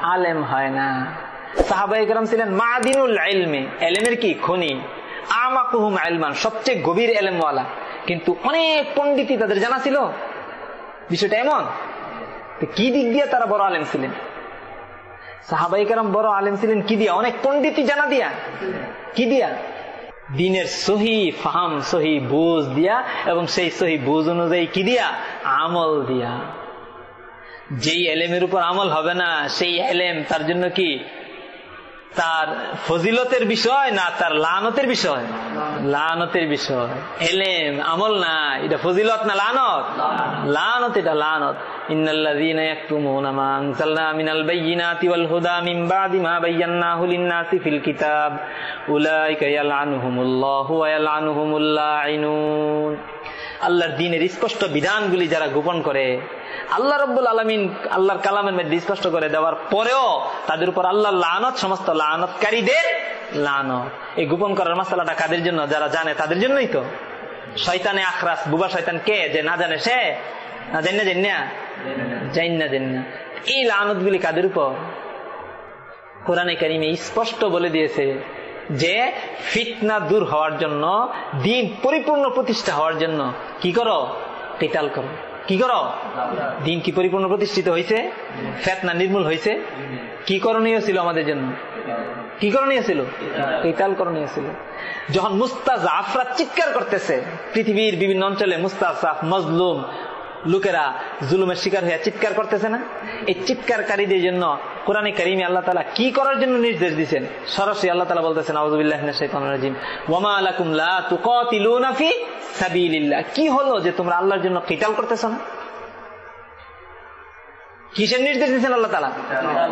আলেম হয় না। সাহাবাই কেরাম ছিলেন মাদিনুল এলমে এলেমের কি? খনি। আমাকুহুম আলমান সবচেয়ে গভীর এলেমওয়ালা কিন্তু অনেক পণ্ডিতই তাদের জানা ছিল। বিষয়টা এমন কি দিক দিয়ে তারা বড় আলেম ছিলেন? সাহাবাই কেরাম বড় আলেম ছিলেন কি দিয়া? অনেক পণ্ডিতই জানা দিয়া। কি দিয়া? দিনের সহি ফাহাম, সহি বুঝ দিয়া এবং সেই সহি বুঝ অনুযায়ী কি দিয়া? আমল দিয়া। যেই এলেমের উপর আমল হবে না, সেই এলেম তার জন্য কি? তার ফজিলতের বিষয় না তার লানতের বিষয়? লানতের বিষয়। এলেম, আমল না, এটা ফজিলত না লানত? লানত, এটা লানত। কিতাব। আল্লাহর দিনের স্পষ্ট বিধানগুলি যারা গোপন করে, আল্লাহ রব্বুল আলমিন আল্লাহর কালামের মধ্যে স্পষ্ট করে দেওয়ার পরেও তাদের উপর আল্লাহ লানত, সমস্ত লানতকারীদের লানত। এই গোপন করার মশলাটা কাদের জন্য? যারা জানে তাদের জন্যই তো। শয়তানে আখরাস, বুবা শয়তান কে? যে না জানে সে? না জান না জান এই লানত গুলি কাদের উপর? কোরআনে কারিমে স্পষ্ট বলে দিয়েছে যে ফিতনা দূর হওয়ার জন্য, দিন পরিপূর্ণ প্রতিষ্ঠা হওয়ার জন্য কি করো? কেতাল করো। কি করো? দিন কি পরিপূর্ণ প্রতিষ্ঠিত হয়েছে ফেতনা নির্মূল হয়েছে কি করণীয় ছিল আমাদের জন্য? কি করণীয় ছিল? কেতাল করণীয় ছিল। যখন মুস্তাজ আফরা চিৎকার করতেছে, পৃথিবীর বিভিন্ন অঞ্চলে মুস্তাজাফ মজলুম লোকেরা জুলুমের শিকার হয়ে চিৎকার করতেছে না? এই চিৎকারকারীদের জন্য কোরআনে কারিমে আল্লাহ তালা কি করার জন্য নির্দেশ দিচ্ছেন সরাসরি আল্লাহ তালা বলতেছেন আউজুবিল্লাহিম কি হলো যে তোমরা আল্লাহর জন্য কিতাল করতেছ না? কিসের নির্দেশ দিচ্ছেন আল্লাহ তালা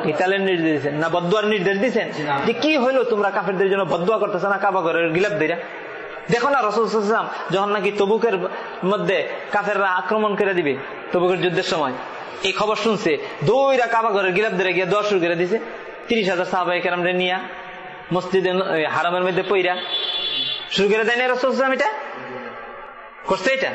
কিতালের। নির্দেশ দিচ্ছেন না বদুয়ার নির্দেশ দিচ্ছেন যে কি হলো তোমরা কাফেরদের জন্য বদুয়া করতেছ না কাবা ঘরের গিলাপ দিরা দেখো না রসুলাম যখন নাকি তবুকের মধ্যে কাফেররা আক্রমণ করে দিবে তবুকের যুদ্ধের সময়। এই খবর শুনছে, দইরা কাবা ঘরের গিলাপ ধরে গিয়ে দশ করে দিছে। তিরিশ হাজার সাহাবাই কেরামরে নিয়া মসজিদে হারামের মধ্যে পইরা। শুরু করে দেয় না রসুলাম এটা? করছে এটা?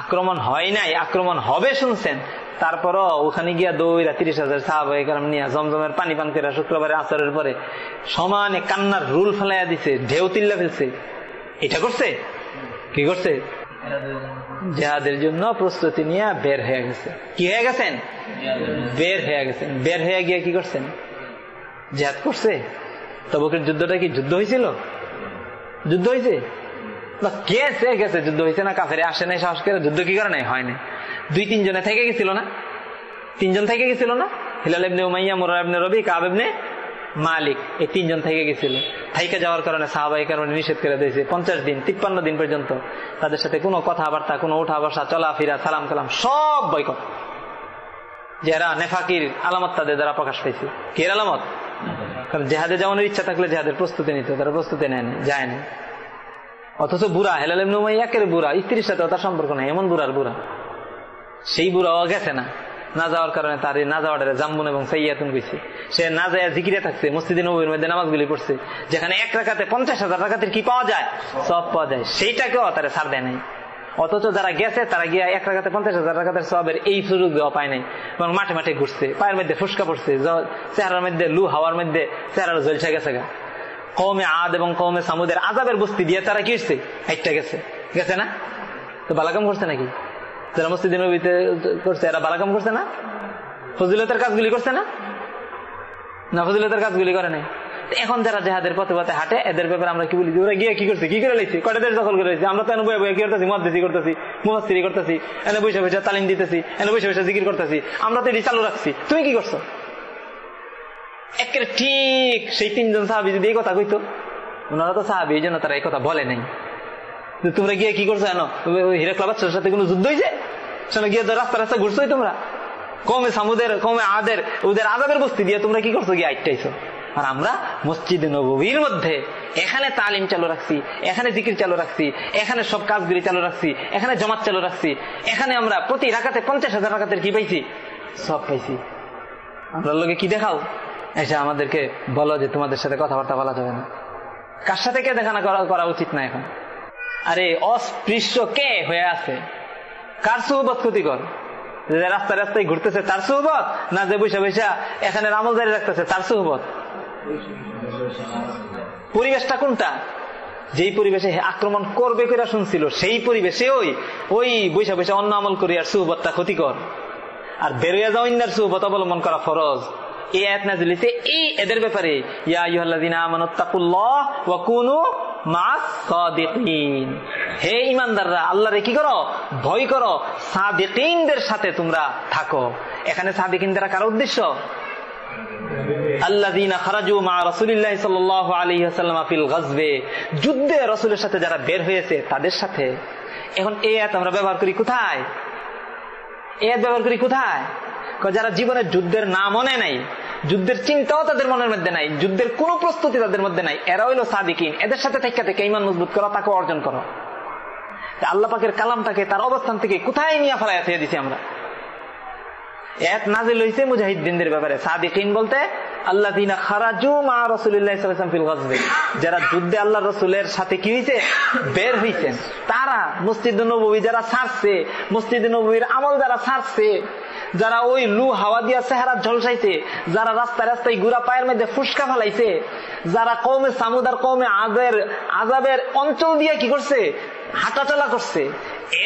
আক্রমণ হয় নাই, আক্রমণ হবে শুনছেন। তারপরও ওখানে গিয়া দইরা তিরিশ হাজার সাহাবাই কারণ নিয়ে জমজমের পানি পান করে শুক্রবারে আচরের পরে সমানে কান্নার রুল ফেলাইয়া দিছে, ঢেউ তিল্লা ফেলছে। এটা করছে? কি করছে? যাদের জন্য প্রস্তুতি নিয়ে বের হয়ে গেছে। কি হয়ে গেছেন? বের হয়ে গেছেন। বের হয়ে গিয়ে কি করছেন? জেহাদ করছে। তবকের যুদ্ধটা কি যুদ্ধ হয়েছিল? যুদ্ধ হয়েছে? গেছে গেছে যুদ্ধ হয়েছে না কাফেরে আসে নাই, সাহস করে? যুদ্ধ কি করে নাই? হয় নাই। দুই, তিনজনে থেকে গেছিল না? তিনজন থেকে গেছিল না? হিলাল ইবনে উমাইয়া, মোরার ইবনে রবি, কাব ইবনে মালিক, এই তিনজন থেকে গেছিল। থাইকে যাওয়ার কারণে সাহাবাই কারণে নিষেধ করে দিয়েছে, পঞ্চাশ দিন, তিপ্পান্ন দিন পর্যন্ত তাদের সাথে কোনো কথাবার্তা, কোনো উঠা বসা চলাফেরা, সালাম কালাম, সব বয়কট। যারা নেফাকির আলামত তাদের দ্বারা প্রকাশ পাইছে। কের আলামত? কারণ জেহাদে যাওয়ানোর ইচ্ছা থাকলে জেহাদের প্রস্তুতি নিত, তারা প্রস্তুতি নেয় যায় না অথচ বুড়া, হেলাল একের বুড়া, স্ত্রীর সাথে তার সম্পর্ক নেই, এমন বুড়ার বুড়া। সেই বুড়াও গেছে না। না যাওয়ার কারণে তার না যাওয়াটা জাম্বুন এবং সাইয়াতুন গেছে সে না যায় জিকিরে থাকছে, মসজিদে নবীর মধ্যে নামাজগুলি পড়ছে, যেখানে এক রাখাতে পঞ্চাশ হাজার টাকাতে কি পাওয়া যায়? সব পাওয়া যায়। সেইটাকেও তারা ছাড় দেয় নাই। অথচ যারা গেছে, তারা গিয়ে এক রাখাতে পঞ্চাশ হাজার টাকাতে সবের এই সুযোগ দেওয়া পায় নাই এবং মাঠে মাঠে ঘুরছে, পায়ের মধ্যে ফুসকা পড়ছে চেহারার মধ্যে লু, হাওয়ার মধ্যে চেহারা জ্বলছে গেছে গা। কমে আদ এবং কমে সামুদের আজাবের বস্তি দিয়ে তারা কি হচ্ছে হাইটটা গেছে। গেছে না? তো বালাকাম করছে নাকি? যারা মসজিদ নবীতে করছে, এরা বালাকাম করছে না? ফজিলতের কাজগুলি করছে না? না, ফজিলতের কাজগুলি করে নাই। এখন যারা জেহাদের পথে পথে হাঁটে, এদের ব্যাপারে আমরা কি বলি? ওরা গিয়ে কি করছে? কি করে লাইছি? কটা দেশ দখল করে আমরা তো এনে বয়ে বয়ে কি করতেছি? মদ্দেশি করতেছি মুহাস্তিরি করতেছি, এনে বসে বসে তালিম দিতেছি, এনে বসে বসে জিকির করতেছি। আমরা তো এটি চালু রাখছি। তুমি কি করছ? একের ঠিক সেই তিনজন সাহাবি যদি এই কথা কইতো, ওনারা তো সাহাবি, এই জন্য তারা এই কথা বলে নাই। তোমরা গিয়ে কি করছ জানো? হিরাক্লা বাচ্চার সাথে কোনো যুদ্ধ হয়েছে শোনো, গিয়ে রাস্তা রাস্তা ঘুরছোই তোমরা। কমে সামুদের, কমে আদের, ওদের আজাবের বস্তি দিয়ে তোমরা কি করছ? গিয়ে আইটাইছো আর আমরা মসজিদ নবীর মধ্যে এখানে তালিম চালু রাখছি, এখানে জিকির চালু রাখছি, এখানে সব কাজগুলি চালু রাখছি, এখানে জমাত চালু রাখছি, এখানে আমরা প্রতি রাখাতে পঞ্চাশ হাজার রাখাতের কি পাইছি? সব পাইছি। আমরা লোকে কি দেখাও? এসে আমাদেরকে বলো যে তোমাদের সাথে কথাবার্তা বলা যাবে না। কার সাথে কে দেখানো করা উচিত না এখন? আরে, অস্পৃশ্য কে হয়ে আছে? কার সুহবত ক্ষতিকর? যে রাস্তায় রাস্তায় ঘুরতেছে, তার সুহবত? না যে বৈশা বৈশা এখানে আমল জারি রাখতেছে, তার সুহবত? পরিবেশটা কোনটা? যেই পরিবেশে আক্রমণ করবে করে শুনছিল, সেই পরিবেশে ওই ওই বৈশা বৈশা অন্য আমল করি আর সুহবতটা ক্ষতিকর। আর বেরোয়া যাও ইন্দার সুহবত অবলম্বন করা ফরজ। এই আয়াত নাজিল হয়েছে এই এদের ব্যাপারে, ইয়া আইয়ুহাল্লাযিনা আমানুত্তাকুল্লাহ ওয়া কুনু হে ঈমানদাররা আল্লাহরে কি করো? ভয় করো। সাদিকিনদের সাথে তোমরা থাকো। এখানে সাদিকিন দ্বারা কার উদ্দেশ্য? যুদ্ধে রাসূলের সাথে যারা বের হয়েছে, তাদের সাথে। এখন আমরা ব্যবহার করি কোথায়? আয়াত ব্যবহার করি কোথায়? যারা জীবনের যুদ্ধের নাম মনে নাই যুদ্ধের চিন্তাও তাদের মনের মধ্যে নাই, যুদ্ধের কোন প্রস্তুতি তাদের মধ্যে নাই। এরা হইল সাদিকিন, এদের সাথে থেকে থেকে ইমান মজবুত করো, তাকে অর্জন করো। আল্লাহ পাকের কালামটাকে তার অবস্থান থেকে কোথায় নিয়ে ফেলাই ফিরে দিছি আমরা? এক নাজিল হয়েছে মুজাহিদ্দিনদের ব্যাপারে। সাদিকিন বলতে আল্লাহ খারাজু মা যারা যুদ্ধে আল্লাহ রসুলের সাথে কি হয়েছে বের হয়েছেন তারা মসজিদ নবী যারা ছাড়ছে, মসজিদ নবীর আমল যারা ছাড়ছে যারা ওই লু হাওয়া দিয়া চেহারা ঝলসাইছে যারা রাস্তায় রাস্তায় গুড়া পায়ের মধ্যে ফুসকা ফেলাইছে, যারা কমে সামুদার কমে আদের আজাবের অঞ্চল দিয়ে কি করছে? হাঁটাচলা করছে।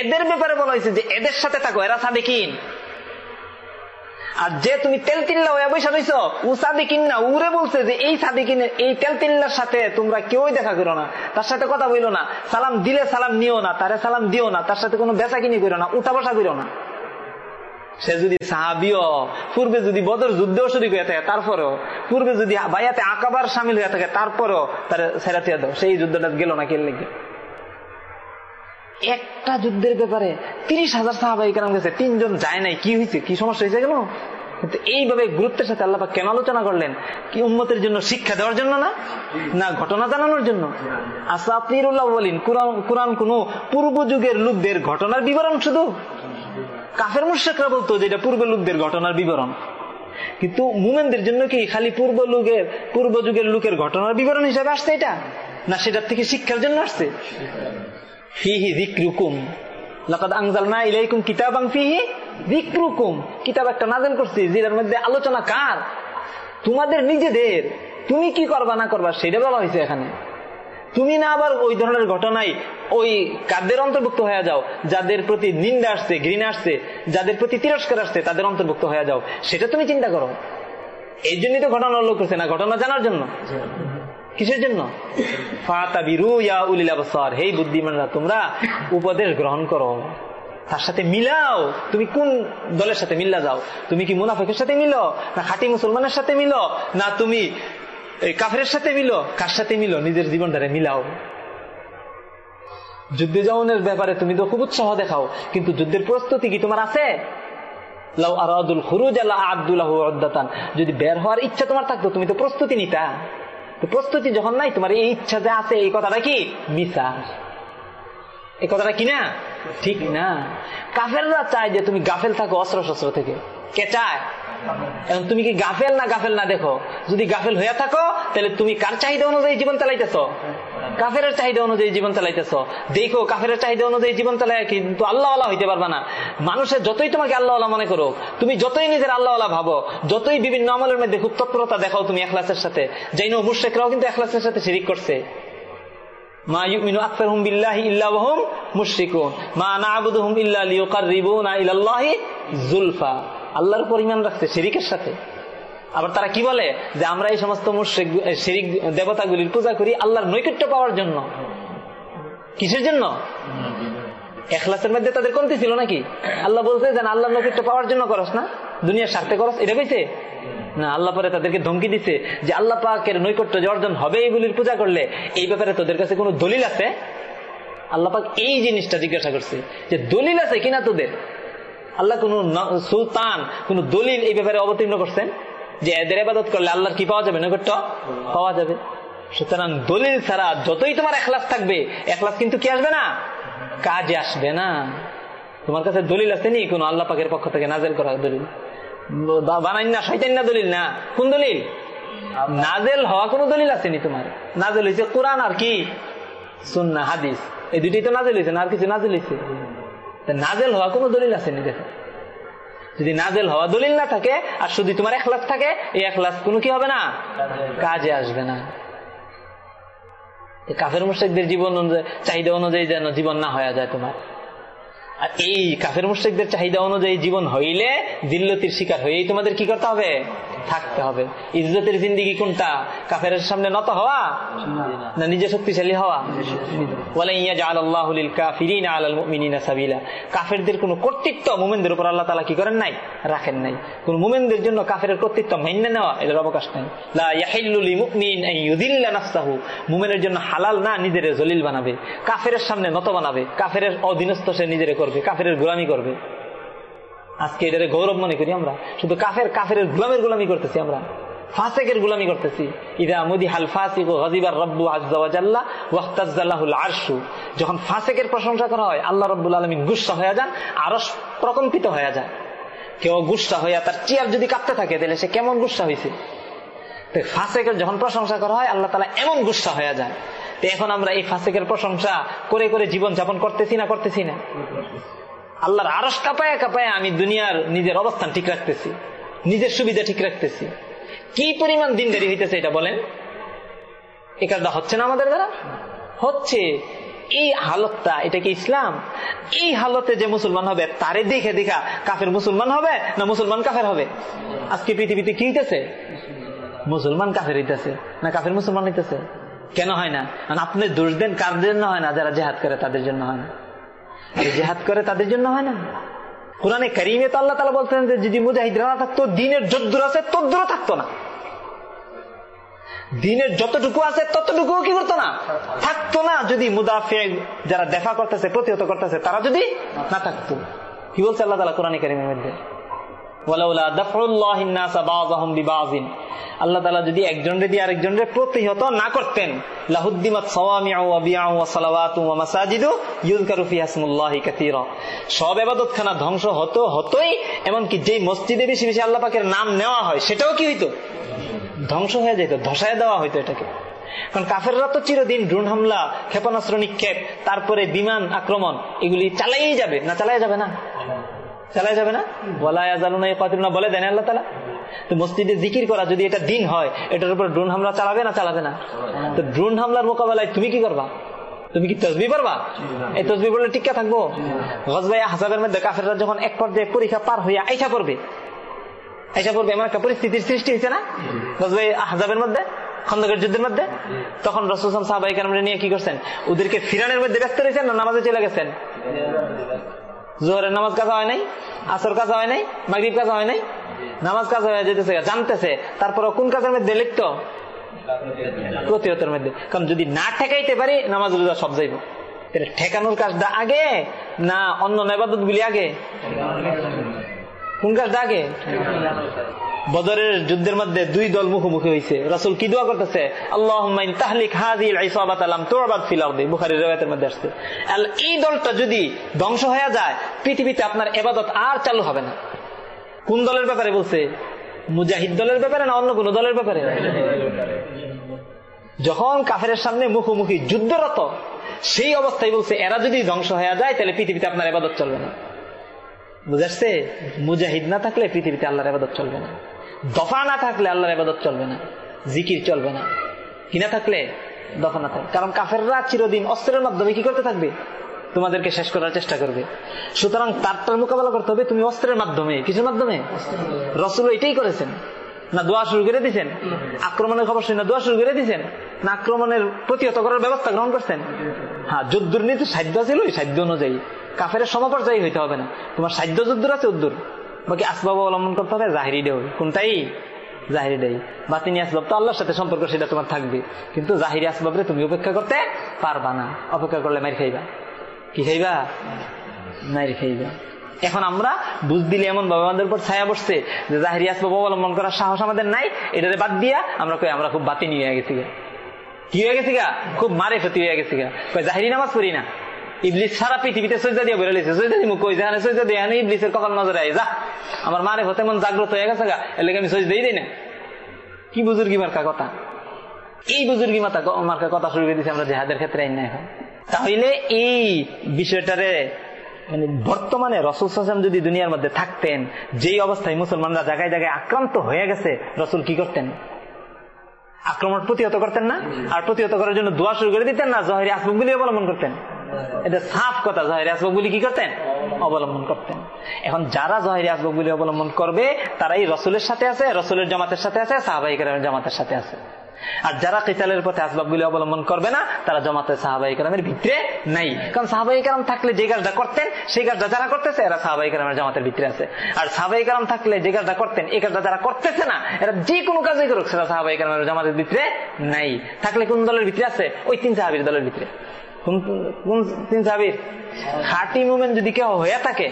এদের ব্যাপারে বলা হয়েছে যে এদের সাথে থাকো, এরা সাদেকিন। আর যে তুমি তেল তিল্লা হয়ে বসে রয়েছ ও সাদিকিন না, উরে বলছে যে এই সাদিকিন এই তেল তিল্লার সাথে তোমরা কেউই দেখা করো না। তার সাথে কথা বইলো না। সালাম দিলে সালাম নিও না, তারে সালাম দিও না। তার সাথে কোনো বেচা কিনি করো না, উঠা বসা করো না। সে যদি সাহাবিও, পূর্বে যদি বদর যুদ্ধেও শরিক হয়ে থাকে, তারপরেও? পূর্বে যদি বাইয়াতে আকাবার সামিল হয়ে থাকে, তারপরেও তার সেরাতিয়া দাও? সেই যুদ্ধটা গেল না কেন লেগে? একটা যুদ্ধের ব্যাপারে তিরিশ হাজার সাহাবাই কেন গেছে, তিনজন যায় নাই, কি হয়েছে কি সমস্যা হয়েছে গেল কিন্তু এইভাবে গুরুত্বের সাথে আল্লাহ কেন আলোচনা করলেন? কি উন্মতের জন্য শিক্ষা দেওয়ার জন্য না? না, ঘটনা জানানোর জন্য? আচ্ছা আপনি বলেন কোরআন কোন পূর্ব যুগের লোকদের ঘটনার বিবরণ শুধু? কাফের মুর্শেকরা বলতো যে এটা পূর্ব লোকদের ঘটনার বিবরণ। কিন্তু মুমেনদের জন্য কি খালি পূর্ব যুগের পূর্ব যুগের লোকের ঘটনার বিবরণ হিসাবে আসছে এটা? না সেটার থেকে শিক্ষার জন্য আসছে? কিতাব একটা যেটার মধ্যে আলোচনা কার? তোমাদের নিজেদের। তুমি কি করবা না করবা, সেটা বলা হয়েছে এখানে। তুমি না আবার ওই ধরনের ঘটনায় ওই কাদের অন্তর্ভুক্ত হয়ে যাও? যাদের প্রতি নিন্দা আসছে, ঘৃণা আসছে, যাদের প্রতি তিরস্কার আসছে, তাদের অন্তর্ভুক্ত হয়ে যাও। সেটা তুমি চিন্তা করো। এই জন্যই তো ঘটনা উল্লেখ করছে না, ঘটনা জানার জন্য? কিসের জন্য? হে বুদ্ধিমানরা, তোমরা উপদেশ গ্রহণ করো। তার সাথে মিলাও। তুমি কোন দলের সাথে মিল্লা যাও? তুমি কি মুনাফেকের সাথে মিলো? না খাঁটি মুসলমানের সাথে মিলো? না তুমি এই কাফের সাথে মিলো? কার সাথে মিলো? নিজের জীবনটারে মিলাও। যুদ্ধে যাওয়ানের ব্যাপারে তুমি তো খুব উৎসাহ দেখাও, কিন্তু যুদ্ধের প্রস্তুতি কি তোমার আছে? যদি বের হওয়ার ইচ্ছা তোমার থাকতো, তুমি তো প্রস্তুতি নিতা। প্রস্তুতি যখন নাই, তোমার এই ইচ্ছা যে আছে, এই কথাটা কি? মিসা এই কথাটা কি না? ঠিক না। কাফেররা চায় যে তুমি গাফেল থাকো অস্ত্র শস্ত্র থেকে। কে চায়? তুমি কি গাফেল না গাফেল না দেখো? যদি গাফেল হয়ে থাকো, তাহলে তুমি কার চাহিদা অনুযায়ী জীবন চালাইতেছ? কাফের চাহিদা অনুযায়ী জীবন চালাইতেছ। দেখো কাফের চাহিদা অনুযায়ী জীবন চালাই কিন্তু আল্লাহ আল্লাহ হইতে পারবা না। মানুষের যতই তোমাকে আল্লাহ আল্লাহ মনে করো তুমি যতই নিজের আল্লাহ আল্লাহ ভাবো, যতই বিভিন্ন আমলের মধ্যে খুব তৎপরতা দেখাও তুমি এখলাসের সাথে। যাই না মুর্শেকরাও কিন্তু এখলাসের সাথে শিরিক করছে। মা মা ইল্লা আল্লাহর পরিমাণ রাখছে শিরিকের সাথে। আবার তারা কি বলে? যে আমরা এই সমস্ত শিরিক দেবতাগুলির পূজা করি আল্লাহর নৈকট্য পাওয়ার জন্য। কিসের জন্য? এখলাসের মধ্যে তাদের কমতি ছিল নাকি? আল্লাহ বলছে যে আল্লাহর নৈকট্য পাওয়ার জন্য করস না। দুনিয়ার স্বার্থে করস। এটা কইছে? না, আল্লাহ পরে তাদেরকে ধমকি দিচ্ছে যে, আল্লাহ পাকের নৈকট্য যে অর্জন হবে এইগুলির পূজা করলে, এই ব্যাপারে তোদের কাছে কোনো দলিল আছে? আল্লাহ পাক এই জিনিসটা জিজ্ঞাসা করছে যে, দলিল আছে কিনা তোদের? আল্লাহ কোন সুলতান কোন দলিল এই ব্যাপারে অবতীর্ণ করছেন? যে এদের আবাদত করলে আল্লাহর কি পাওয়া যাবে নৈকট্য পাওয়া যাবে। সুতরাং দলিল ছাড়া যতই তোমার এখলাস থাকবে, এখলাস কিন্তু কি আসবে না? কাজে আসবে না। তোমার কাছে দলিল আছে নি? কোন আল্লাহ পাকের পক্ষ থেকে নাজেল করা দলিল? বানাই না শৈতান না দলিল না? কোন দলিল? নাজেল হওয়া কোন দলিল আসেনি তোমার? নাজেল হয়েছে কোরআন আর কি? সুন্না হাদিস। এই দুটি তো নাজেল হয়েছে না? আর কিছু নাজেল হয়েছে নাজেল হওয়া কোনো দলিল আসেনি দেখো? যদি নাজেল হওয়া দলিল না থাকে, আর শুধু তোমার এখলাস থাকে, এই এখলাস কোনো কি হবে না? কাজে আসবে না। কাফের মুর্শেকদের জীবন চাহিদা অনুযায়ী যেন জীবন না হয়ে যায় তোমার। আর এই কাফের মুর্শেকদের চাহিদা অনুযায়ী জীবন হইলে দিল্লতির শিকার হয়েই তোমাদের কি করতে হবে? থাকতে হবে। ইজ্জতের জিন্দিগি কোনটা? কাফের সামনে নত হওয়া? না নিজে শক্তিশালী হওয়া? কাফেরদের কোন কর্তৃত্ব মুমেনদের উপর আল্লাহ তালা কি করেন নাই? রাখেন নাই। কোন মুমেনদের জন্য কাফের কর্তৃত্ব মান্য নেওয়া এটার অবকাশ নাই। মুমেনের জন্য হালাল না জলিল বানাবে। কাফের সামনে নত বানাবে। কাফের অধীনস্থ সে নিজের করবে কাফের গোলামি করবে। আজকে এটারে গৌরব মনে করি আমরা। শুধু কাফের কাফের গুলামের গুলামি করতেছি আমরা। ফাসেকের গুলামি করতেছি। ইদা মুদি হাল ফাসিক ও হজিবার রব্বু আজ্লাহ ওয়াক্তাজ্লাহুল আরশু। যখন ফাসেকের প্রশংসা করা হয়, আল্লাহ রব্বুল আলমিন গুসা হয়ে যান আরস প্রকম্পিত হয়ে যায় কেউ গুসা হইয়া তার চেয়ার যদি কাঁপতে থাকে, তাহলে সে কেমন গুসা হয়েছে তো ফাসেকের যখন প্রশংসা করা হয়, আল্লাহ তালা এমন গুসা হয়ে যায় তো এখন আমরা এই ফাসেকের প্রশংসা করে করে জীবন যাপন করতেছি না করতেছি না? আল্লাহর আরস কাপায় কাপায় আমি দুনিয়ার নিজের অবস্থান ঠিক রাখতেছি, নিজের সুবিধা ঠিক রাখতেছি। কি পরিমাণ দিনদারি হইতেছে এটা বলেন? এ কাজটা হচ্ছে না আমাদের দ্বারা? হচ্ছে। এই হালতটা, এটা কি ইসলাম? এই হালতে যে মুসলমান হবে, তারে দেখে দেখা কাফের মুসলমান হবে না মুসলমান কাফের হবে? আজকে পৃথিবীতে কি হইতেছে? মুসলমান কাফের হইতেছে না কাফের মুসলমান হইতেছে? কেন হয় না? আপনি দোষ দেন, কার জন্য হয় না? যারা জেহাদ করে, তাদের জন্য হয় না। জেহাদ করে তাদের জন্য হয় না? কোরআনে কারিমে তো আল্লাহ তালা বলতেন যে যদি মুজাহিদরা না থাকতো, দিনের যদ্দুর আছে, তদ্দুরও থাকতো না। দিনের যতটুকু আছে ততটুকু কি করতো না? থাকতো না। যদি মুদাফে যারা দেখা করতেছে, প্রতিহত করতেছে, তারা যদি না থাকতো। কি বলছে আল্লাহ তালা কোরআন কারিমের মধ্যে? সব ধ্বংস হতো, হতোই, এমনকি যেই মসজিদে বেশি বেশি আল্লাহ পাকের নাম নেওয়া হয়, সেটাও কি হইতো? ধ্বংস হয়ে যেত ধসায় দেওয়া হইতো এটাকে। কারণ কাফেররা তো চিরদিন ড্রোন হামলা, ক্ষেপণাস্ত্র নিক্ষেপ, তারপরে বিমান আক্রমণ, এগুলি চালাই যাবে, না চালাই যাবে না? চালাই যাবে না? বলা না বলে দেন আল্লাহ তালা তো মসজিদে জিকির করা যদি এটা দিন হয় এটার উপর ড্রোন হামলা চালাবে না চালাবে না? তো ড্রোন হামলার মোকাবেলায় তুমি কি করবা? তুমি কি তসবি পারবা এই তসবি বললে টিকা থাকব? গজবাই হাসাবের মধ্যে কাফেররা যখন এক পর্যায়ে পরীক্ষা পার হইয়া আইসা করবে আইসা করবে এমন একটা পরিস্থিতির সৃষ্টি হয়েছে না? গজবাই হাজাবের মধ্যে খন্দকের যুদ্ধের মধ্যে? তখন রসুল সাহাবাই কারণে নিয়ে কি করছেন? ওদেরকে ফিরানের মধ্যে ব্যস্ত রয়েছেন না নামাজে চলে গেছেন? জোহরের নামাজ কাজা হয় নাই? আসর কাজা হয় নাই? মাগরীব কাজা হয় নাই? নামাজ কাজা হয়ে যেতেছে জানতেছে। তারপর কোন কাজের মধ্যে লিখতো প্রতিহতের মধ্যে। কারণ যদি না ঠেকাইতে পারি, নামাজ রোজা সব যাইব। ঠেকানোর কাজটা আগে না অন্য নেবাদত গুলি আগে? কাজটা আগে বদরের যুদ্ধের মধ্যে দুই দল মুখোমুখি হয়েছে রাসুল কি দোয়া করতেছে? আল্লাহ এই দলটা যদি ধ্বংস হয়ে যায়, পৃথিবীতে আপনার এবাদত আর চালু হবে না। কোন দলের ব্যাপারে বলছে? মুজাহিদ দলের ব্যাপারে না অন্য কোন দলের ব্যাপারে? যখন কাফের সামনে মুখোমুখি যুদ্ধরত, সেই অবস্থায় বলছে, এরা যদি ধ্বংস হয়ে যায়, তাহলে পৃথিবীতে আপনার এবাদত চলবে না। বুঝাচ্ছে মুজাহিদ না থাকলে পৃথিবীতে আল্লাহর আবাদত চলবে না। দফা না থাকলে আল্লাহর আবাদত চলবে না। জিকির চলবে না। কিনা থাকলে? দফা না থাকলে কারণ কাফেররা চিরদিন অস্ত্রের মাধ্যমে কি করতে থাকবে? তোমাদেরকে শেষ করার চেষ্টা করবে। সুতরাং তারটার মোকাবেলা করতে হবে তুমি অস্ত্রের মাধ্যমে। কিছুর মাধ্যমে। রসুল এটাই করেছেন। না দোয়া শুরু করে দিচ্ছেন আক্রমণের খবর শুনে দোয়া শুরু করে দিচ্ছেন না আক্রমণের প্রতিহত করার ব্যবস্থা গ্রহণ করছেন? হ্যাঁ যুদ্ধের নীতি সাধ্য ছিল ওই সাধ্য অনুযায়ী। কাফের সমপর্যায়ী হইতে হবে না। তোমার সাধ্য যুদ্ধর আছে, উদ্দুর। বাকি আসবাব অবলম্বন করতে হবে, জাহিরি দেও কোনটাই? জাহিরি দেয় বাতিনি আসবাব তো আল্লাহর সাথে সম্পর্ক, সেটা তোমার থাকবে। কিন্তু জাহিরি আসবাবরে তুমি অপেক্ষা করতে পারবা না। অপেক্ষা করলে মার খাইবা। কি খাইবা? মার খাইবা। এখন আমরা বুঝ দিলে এমন ভাবে আমাদের উপর ছায়া বসছে যে জাহিরি আসবাব অবলম্বন করার সাহস আমাদের নাই এটাতে বাদ দিয়া আমরা কই, আমরা খুব বাতি নিয়ে গেছি কি হয়ে গেছি গা? খুব মারে ক্ষতি হয়ে গেছি গা। জাহিরি নামাজ পড়ি না? ইবলিস সারা পৃথিবীতে সজ্জা দিয়ে বেরো লিছে সজ্জা দিমু কই? যেখানে সজ্জা দিয়ে আনি, ইবলিসের কখন নজরে আই যা। আমার মারে হতে মন জাগ্রত হয়ে গেছে গা, এর আমি সজ দিই দেই না। কি বুজুর্গি মার্কা কথা? এই বুজুর্গি মাতা মার্কা কথা শুরু করে দিয়েছে আমরা জেহাদের ক্ষেত্রে আইন না এখন। তাহলে এই বিষয়টারে মানে বর্তমানে রসুল হাসান যদি দুনিয়ার মধ্যে থাকতেন, যেই অবস্থায় মুসলমানরা জায়গায় জায়গায় আক্রান্ত হয়ে গেছে, রসুল কি করতেন? আক্রমণ প্রতিহত করতেন না? আর প্রতিহত করার জন্য দোয়া শুরু করে দিতেন না? জহেরি আসবাবগুলি অবলম্বন করতেন। এটা সাফ কথা, জহেরি আসবাবগুলি কি করতেন? অবলম্বন করতেন। এখন যারা জহেরি আসবাবগুলি অবলম্বন করবে, তারাই রসুলের সাথে আছে, রসুলের জামাতের সাথে আছে সাহাবাহিকের জামাতের সাথে আছে। আর যারা কিতালের পথে আসবাবগুলি অবলম্বন করবে না, তারা জমাতে সাহাবাই কালামের ভিতরে নাই। কারণ সাহাবাই কালাম থাকলে যে কাজটা করতেন, সেই কাজটা যারা করতেছে, এরা সাহাবাই কালামের জামাতের ভিতরে আছে। আর সাহাবাই কালাম থাকলে যে কাজটা করতেন, এই কাজটা যারা করতেছে না, এরা যে কোনো কাজই করুক, সেটা সাহাবাই কালামের জামাতের ভিতরে নাই। থাকলে কোন দলের ভিতরে আছে? ওই তিন সাহাবির দলের ভিতরে। কোন তিন সাহাবির? খাটি মুমেন্ট যদি কেউ হয়ে থাকে,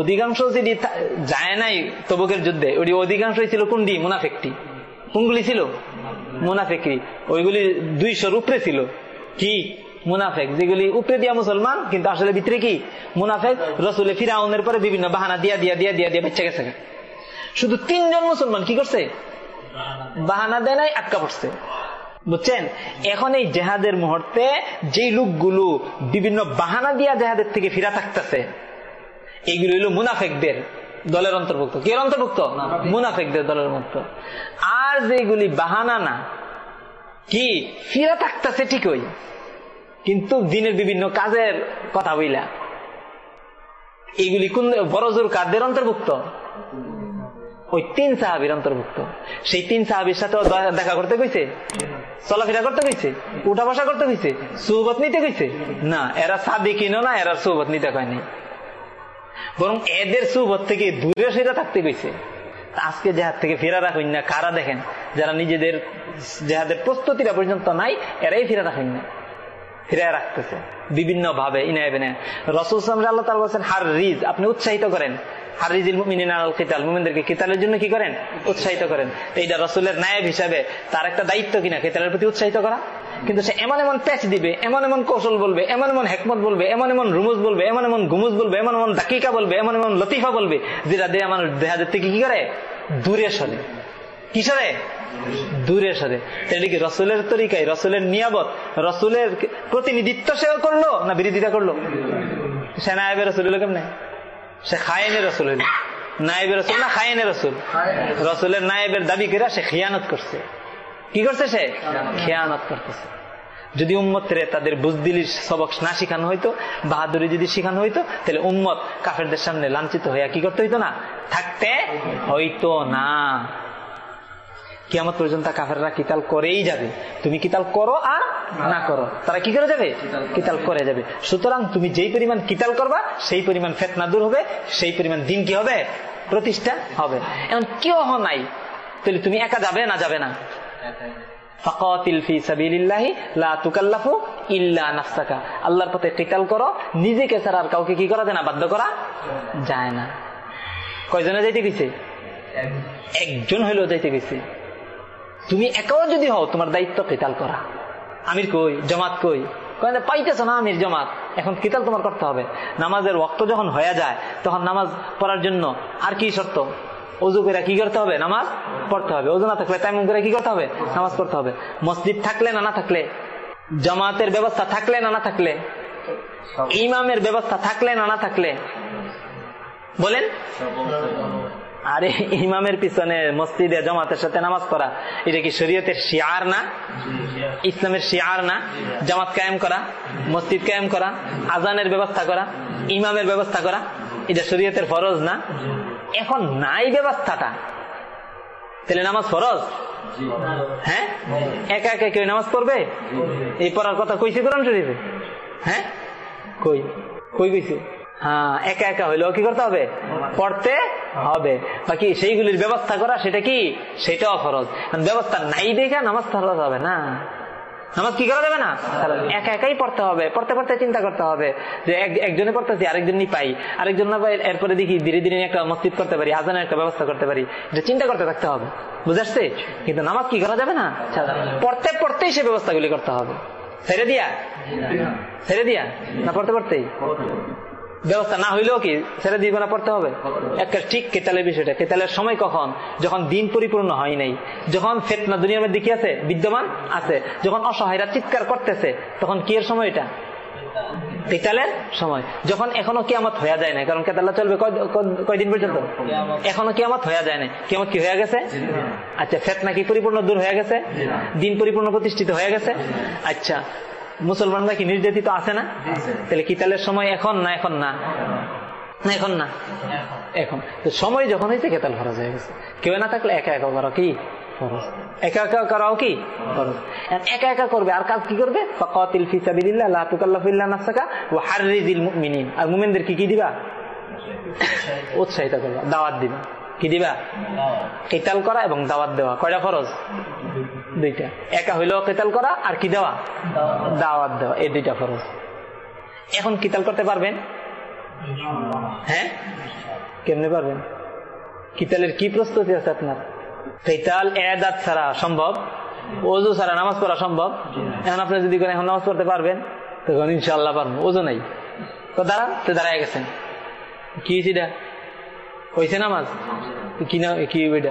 অধিকাংশ যদি যায় নাই তবুকের যুদ্ধে ওই অধিকাংশই ছিল কোনটি? মুনাফেকটি। কোনগুলি ছিল? মুনাফেকি ওইগুলি দুইশোর উপরে ছিল। কি? মুনাফেক। যেগুলি উপরে দিয়া মুসলমান, কিন্তু আসলে ভিতরে কি? মুনাফেক, রসুলে ফিরাউনের পরে বিভিন্ন বাহানা দিয়া দিয়া দিয়া দিয়া দিয়া বেঁচে গেছে। শুধু তিনজন মুসলমান কি করছে? বাহানা দেয় নাই, আটকা পড়ছে। বুঝছেন? এখন এই জেহাদের মুহূর্তে যেই লোকগুলো বিভিন্ন বাহানা দিয়া জেহাদের থেকে ফিরা থাকতেছে এইগুলো হইল মুনাফেকদের। দলের অন্তর্ভুক্ত। কে অন্তর্ভুক্ত? মুনাফেকদের দলের মতো আর যেগুলি বাহানা না কি? ফিরা থাকতেছে ঠিকই। কিন্তু দিনের বিভিন্ন কাজের কথা বইলা। এইগুলি কোন বড়জোর কাদের অন্তর্ভুক্ত? ওই তিন সাহাবির অন্তর্ভুক্ত। সেই তিন সাহাবির সাথে দেখা- করতে কইছে? চলাফেরা করতে কইছে? উঠা বসা করতে কইছে? সুবত নিতে কইছে? না এরা সাদি কিনো না এরা সুবত নিতে কয়নি বরং এদের সুবত থেকে দূরে সেটা থাকতে গেছে আজকে জেহাদ থেকে ফেরা রাখুন না। কারা দেখেন? যারা নিজেদের জেহাদের প্রস্তুতিটা পর্যন্ত নাই, এরাই ফেরা রাখেন না। ফিরে রাখতেছে। বিভিন্ন ভাবে ইনায় বেনে রসুল আল্লাহ বলছেন হার রিজ আপনি উৎসাহিত করেন। জন্য কি করেন? উৎসাহিত করেন। এইটা রসুলের হিসাবে তার একটা দায়িত্ব কিনা? কিতালের প্রতি উৎসাহিত করা? কিন্তু সে এমন এমন দিবে, এমন এমন কৌশল বলবে, এমন এমন হেকমত বলবে, এমন এমন রুমুজ বলবে, এমন এমন গুমুজ বলবে, এমন বলবে, এমন এমন লতিফা বলবে, যেটা দিয়ে আমার দেহাদের থেকে কি করে? দূরে সরে। কি সরে দূরে সরে এটা কি রসুলের তরিকায়? রসুলের নিয়াবত রসুলের প্রতিনিধিত্ব সে করল না বিরোধিতা করল? সে নায়েবের রসুল হলো কেমনে? সে খায়েনের রসুল হইল নায়েবের রসুল না খায়েনের রসুল? রসুলের নায়েবের দাবি করে সে খিয়ানত করছে। কি করছে সে? খেয়ানত করতেছে। যদি উম্মতরে তাদের বুজদিলির সবক না শিখানো হইতো, বাহাদুরি যদি শিখানো হইতো, তাহলে উম্মত কাফেরদের সামনে লাঞ্ছিত হইয়া কি করতে হইতো না? থাকতে হইতো না। কিয়ামত পর্যন্ত কাফেররা কিতাল করেই যাবে। তুমি কিতাল করো আর না করো। তারা কি করে যাবে? কিতাল করে যাবে। সুতরাং তুমি যেই পরিমাণ কিতাল করবা সেই পরিমাণ ফেতনা দূর হবে সেই পরিমাণ দিন কি হবে? প্রতিষ্ঠা হবে। এখন কেউ নাই তাহলে তুমি একা যাবে না যাবে না? আল্লাহর পথে কিতাল করো নিজেকে ছাড়া আর কাউকে কি করা যায় না? বাধ্য করা যায় না। কয়জনে যাইতে গেছে একজন। হইলেও যাইতে গেছে তুমি একাও যদি হও তোমার দায়িত্ব কিতাল করা। আমির কই জমাত কই? কয় না, পাইতেছ না আমির জমাত। এখন কিতাল তোমার করতে হবে। নামাজের ওক্ত যখন হয়ে যায় তখন নামাজ পড়ার জন্য আর কি শর্ত? অজু করে কি করতে হবে? নামাজ পড়তে হবে। অজু না থাকলে তেমন করে কি করতে হবে? নামাজ পড়তে হবে। মসজিদ থাকলে না না থাকলে? জামাতের ব্যবস্থা থাকলে না না থাকলে? ইমামের ব্যবস্থা থাকলে না না থাকলে? বলেন? আরে, ইমামের পিছনে মসজিদে জামাতের সাথে নামাজ পড়া, এটা কি শরীয়তের শিয়ার না? ইসলামের শিয়ার না? জামাত কায়েম করা, মসজিদ কায়েম করা, আজানের ব্যবস্থা করা, ইমামের ব্যবস্থা করা, এটা শরীয়তের ফরজ না? এখন নাই ব্যবস্থাটা। তাহলে নামাজ ফরজ? হ্যাঁ? একা একা কেউ নামাজ পড়বে? এই পড়ার কথা কইছে কোরআন শরীফে? হ্যাঁ? কই? কই কইছে? হ্যাঁ একা একা হইলেও কি করতে হবে? পড়তে হবে। বাকি সেইগুলির ব্যবস্থা করা, সেটা কি? সেটাও ফরজ। ব্যবস্থা নাই দেখে নামাজ ফরজ হবে না। নামাজ কি করা যাবে না? একা একাই পড়তে হবে। পড়তে পড়তে চিন্তা করতে হবে যে এক- একজনে পড়তেছি, আরেকজন নি পাই। আরেকজন না পাই, এরপরে দেখি ধীরে ধীরে একটা মসজিদ করতে পারি, আজানের একটা ব্যবস্থা করতে পারি। এটা চিন্তা করতে থাকতে হবে। বুঝাচ্ছে কিন্তু নামাজ কি করা যাবে না? পড়তে পড়তেই সে ব্যবস্থাগুলি করতে হবে। ছেড়ে দিয়া? ছেড়ে দিয়া? না, পড়তে পড়তেই? ব্যবস্থা না হইলেও কি ছেড়ে দিব না পড়তে হবে? একটা ঠিক কেতালের বিষয়টা। কেতালের সময় কখন? যখন দিন পরিপূর্ণ হয় নাই। যখন ফেতনা দুনিয়ার মধ্যে কি আছে? বিদ্যমান আছে। যখন অসহায়রা চিৎকার করতেছে, তখন কি এর সময় এটা? কেতালের সময়। যখন এখনও কিয়ামত হয়ে যায় না কারণ কেতালা চলবে কয়- কয়- কয়দিন পর্যন্ত? এখনও কিয়ামত হয়ে যায় না কিয়ামত কি হয়ে গেছে? আচ্ছা ফেতনা কি পরিপূর্ণ দূর হয়ে গেছে? দিন পরিপূর্ণ প্রতিষ্ঠিত হয়ে গেছে? আচ্ছা মুসলমানরা কি নির্যাতিত আছে না? তাহলে কিতালের সময় এখন না এখন না? না এখন না? এখন। তো সময় যখন হয়েছে কেতাল ফরজ হয়ে গেছে? কেউ না থাকলে একা একা করা কি ফরজ? একা একা করাও কি ফরজ? একা একা করবে আর কাজ কি করবে? ফাকাতিল লা ওয়া হাররিজিল মুমিনিন। আর মুমিনদের কি কি দিবা? উৎসাহিত করবা দাওয়াত দিবা। কি দিবা? কেতাল করা এবং দাওয়াত দেওয়া। কয়টা ফরজ? দুইটা। একা হইলেও কেতাল করা আর কি দেওয়া? দাওয়াত দেওয়া, এই দুইটা ফরজ। এখন কিতাল করতে পারবেন? হ্যাঁ? কেমনে পারবেন? কিতালের কি প্রস্তুতি আছে আপনার? কেতাল, এদাত ছাড়া সম্ভব? ওজু ছাড়া নামাজ পড়া সম্ভব? এখন আপনি যদি করেন, এখন নামাজ পড়তে পারবেন? তখন ইনশাল্লাহ পারব ওজু নাই। তো দাঁড়া তো দাঁড়ায় গেছেন। কি সেটা হয়েছে নামাজ? কি না কি এটা?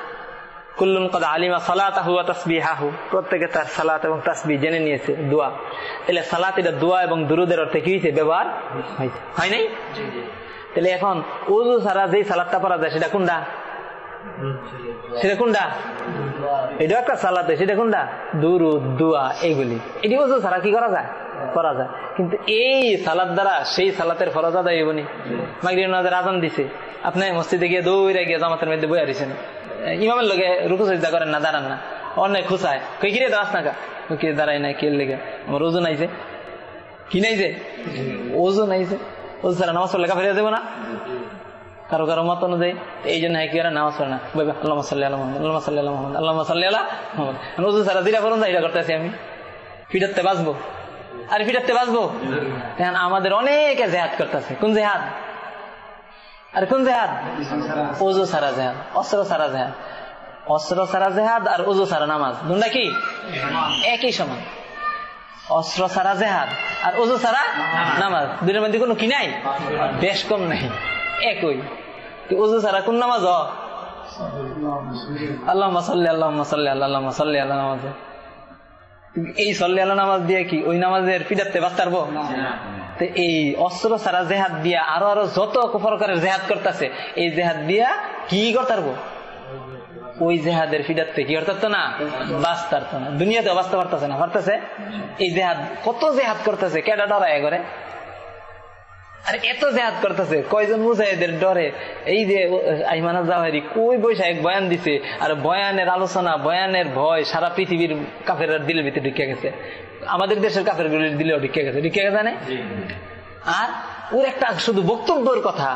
কুল্লুন কদ আলিমা সালাতাহু ওয়া তাসবিহাহু। প্রত্যেকে তার সালাত এবং তাসবিহ জেনে নিয়েছে দোয়া। তাহলে সালাত এটা দোয়া এবং দুরুদের অর্থে কি হয়েছে? ব্যবহার হয় নাই? তাহলে এখন উজু ছাড়া যেই সালাদটা পড়া যায় সেটা কোনটা? সেটা কোনটা? এটা একটা সালাতে সেটা কোনটা? দুরু দোয়া এইগুলি এটি উজু ছাড়া কি করা যায়? করা যায়। কিন্তু এই সালাদ দ্বারা সেই সালাতের ফরজ আদায় হইবনি। মাগরিব নামাজের আজান দিছে। আপনি মসজিদে গিয়ে দৌড়ে গিয়ে জামাতের মধ্যে বই আরিছেন ইমামের লগে রুকু সজ্জা করেন না দাঁড়ান না। অনেক খুশায় কই কিরে দাঁড়াস না কা? কে দাঁড়াই না কে লেগে? আমার ওজন আইছে কি নাইছে ওজন আইছে ওজন ছাড়া নামাজ পড়লে কাফেরিয়া দেবো না? কারও কারও মত অনুযায়ী এই জন্য কি করে নামাজ পড়ে না। বলবে আল্লাহ সাল্লাহ আল্লাহ আল্লাহ সাল্লাহ মোহাম্মদ আল্লাহ সাল্লাহ মোহাম্মদ। ওজন ছাড়া দিরা পড়ুন এটা করতেছি আমি। ফিটাতে বাঁচবো। আর ফিটাতে বাঁচবো? আমাদের অনেকে জেহাদ করতেছে। কোন জেহাদ? আর কোন জেহাদ? ওজু সারা জেহাদ, অস্ত্র সারা জেহাদ। অস্ত্র সারা জেহাদ আর ওজু সারা নামাজ। দুটা কি? একই সমান। অস্ত্র সারা জেহাদ আর ওজু সারা নামাজ। দুটার মধ্যে কোনো কি নাই? বেশ কম নাই। একই। ওজু সারা কোন নামাজ? আল্লাহ সাল্লি আল্লাহ সাল্লি আল্লাহ আল্লাহ সাল্লি আল্লাহ নামাজ। এই সল্লি আল্লাহ নামাজ দিয়ে কি ওই নামাজের পিডাতে বাঁচতে পারব তো এই অস্ত্র ছাড়া জেহাদ দিয়া আরও আরও যত প্রকারের জেহাদ করতেছে, এই জেহাদ দিয়া কি করতে পারব ওই জেহাদের ফিডাতে কি করতে না? বাঁচতে পারতো না। দুনিয়াতে বাঁচতে পারতেছে না, পারতেছে? এই জেহাদ কত জেহাদ করতেছে? কেডা ডরায় করে আর এত জেহাদ করতেছে, কয়জন মুজাহিদের ডরে? এই যে আইমানা জাহারি কই বৈশা এক বয়ান দিছে? আর বয়ানের আলোচনা, বয়ানের ভয় সারা পৃথিবীর কাফের দিলের ভিতরে ঢুকে গেছে। আমাদের দেশের কাফের গুলি দিলেও ঢুকে গেছে? ঢুকে গেছে না আর ওর একটা শুধু বক্তব্যের কথা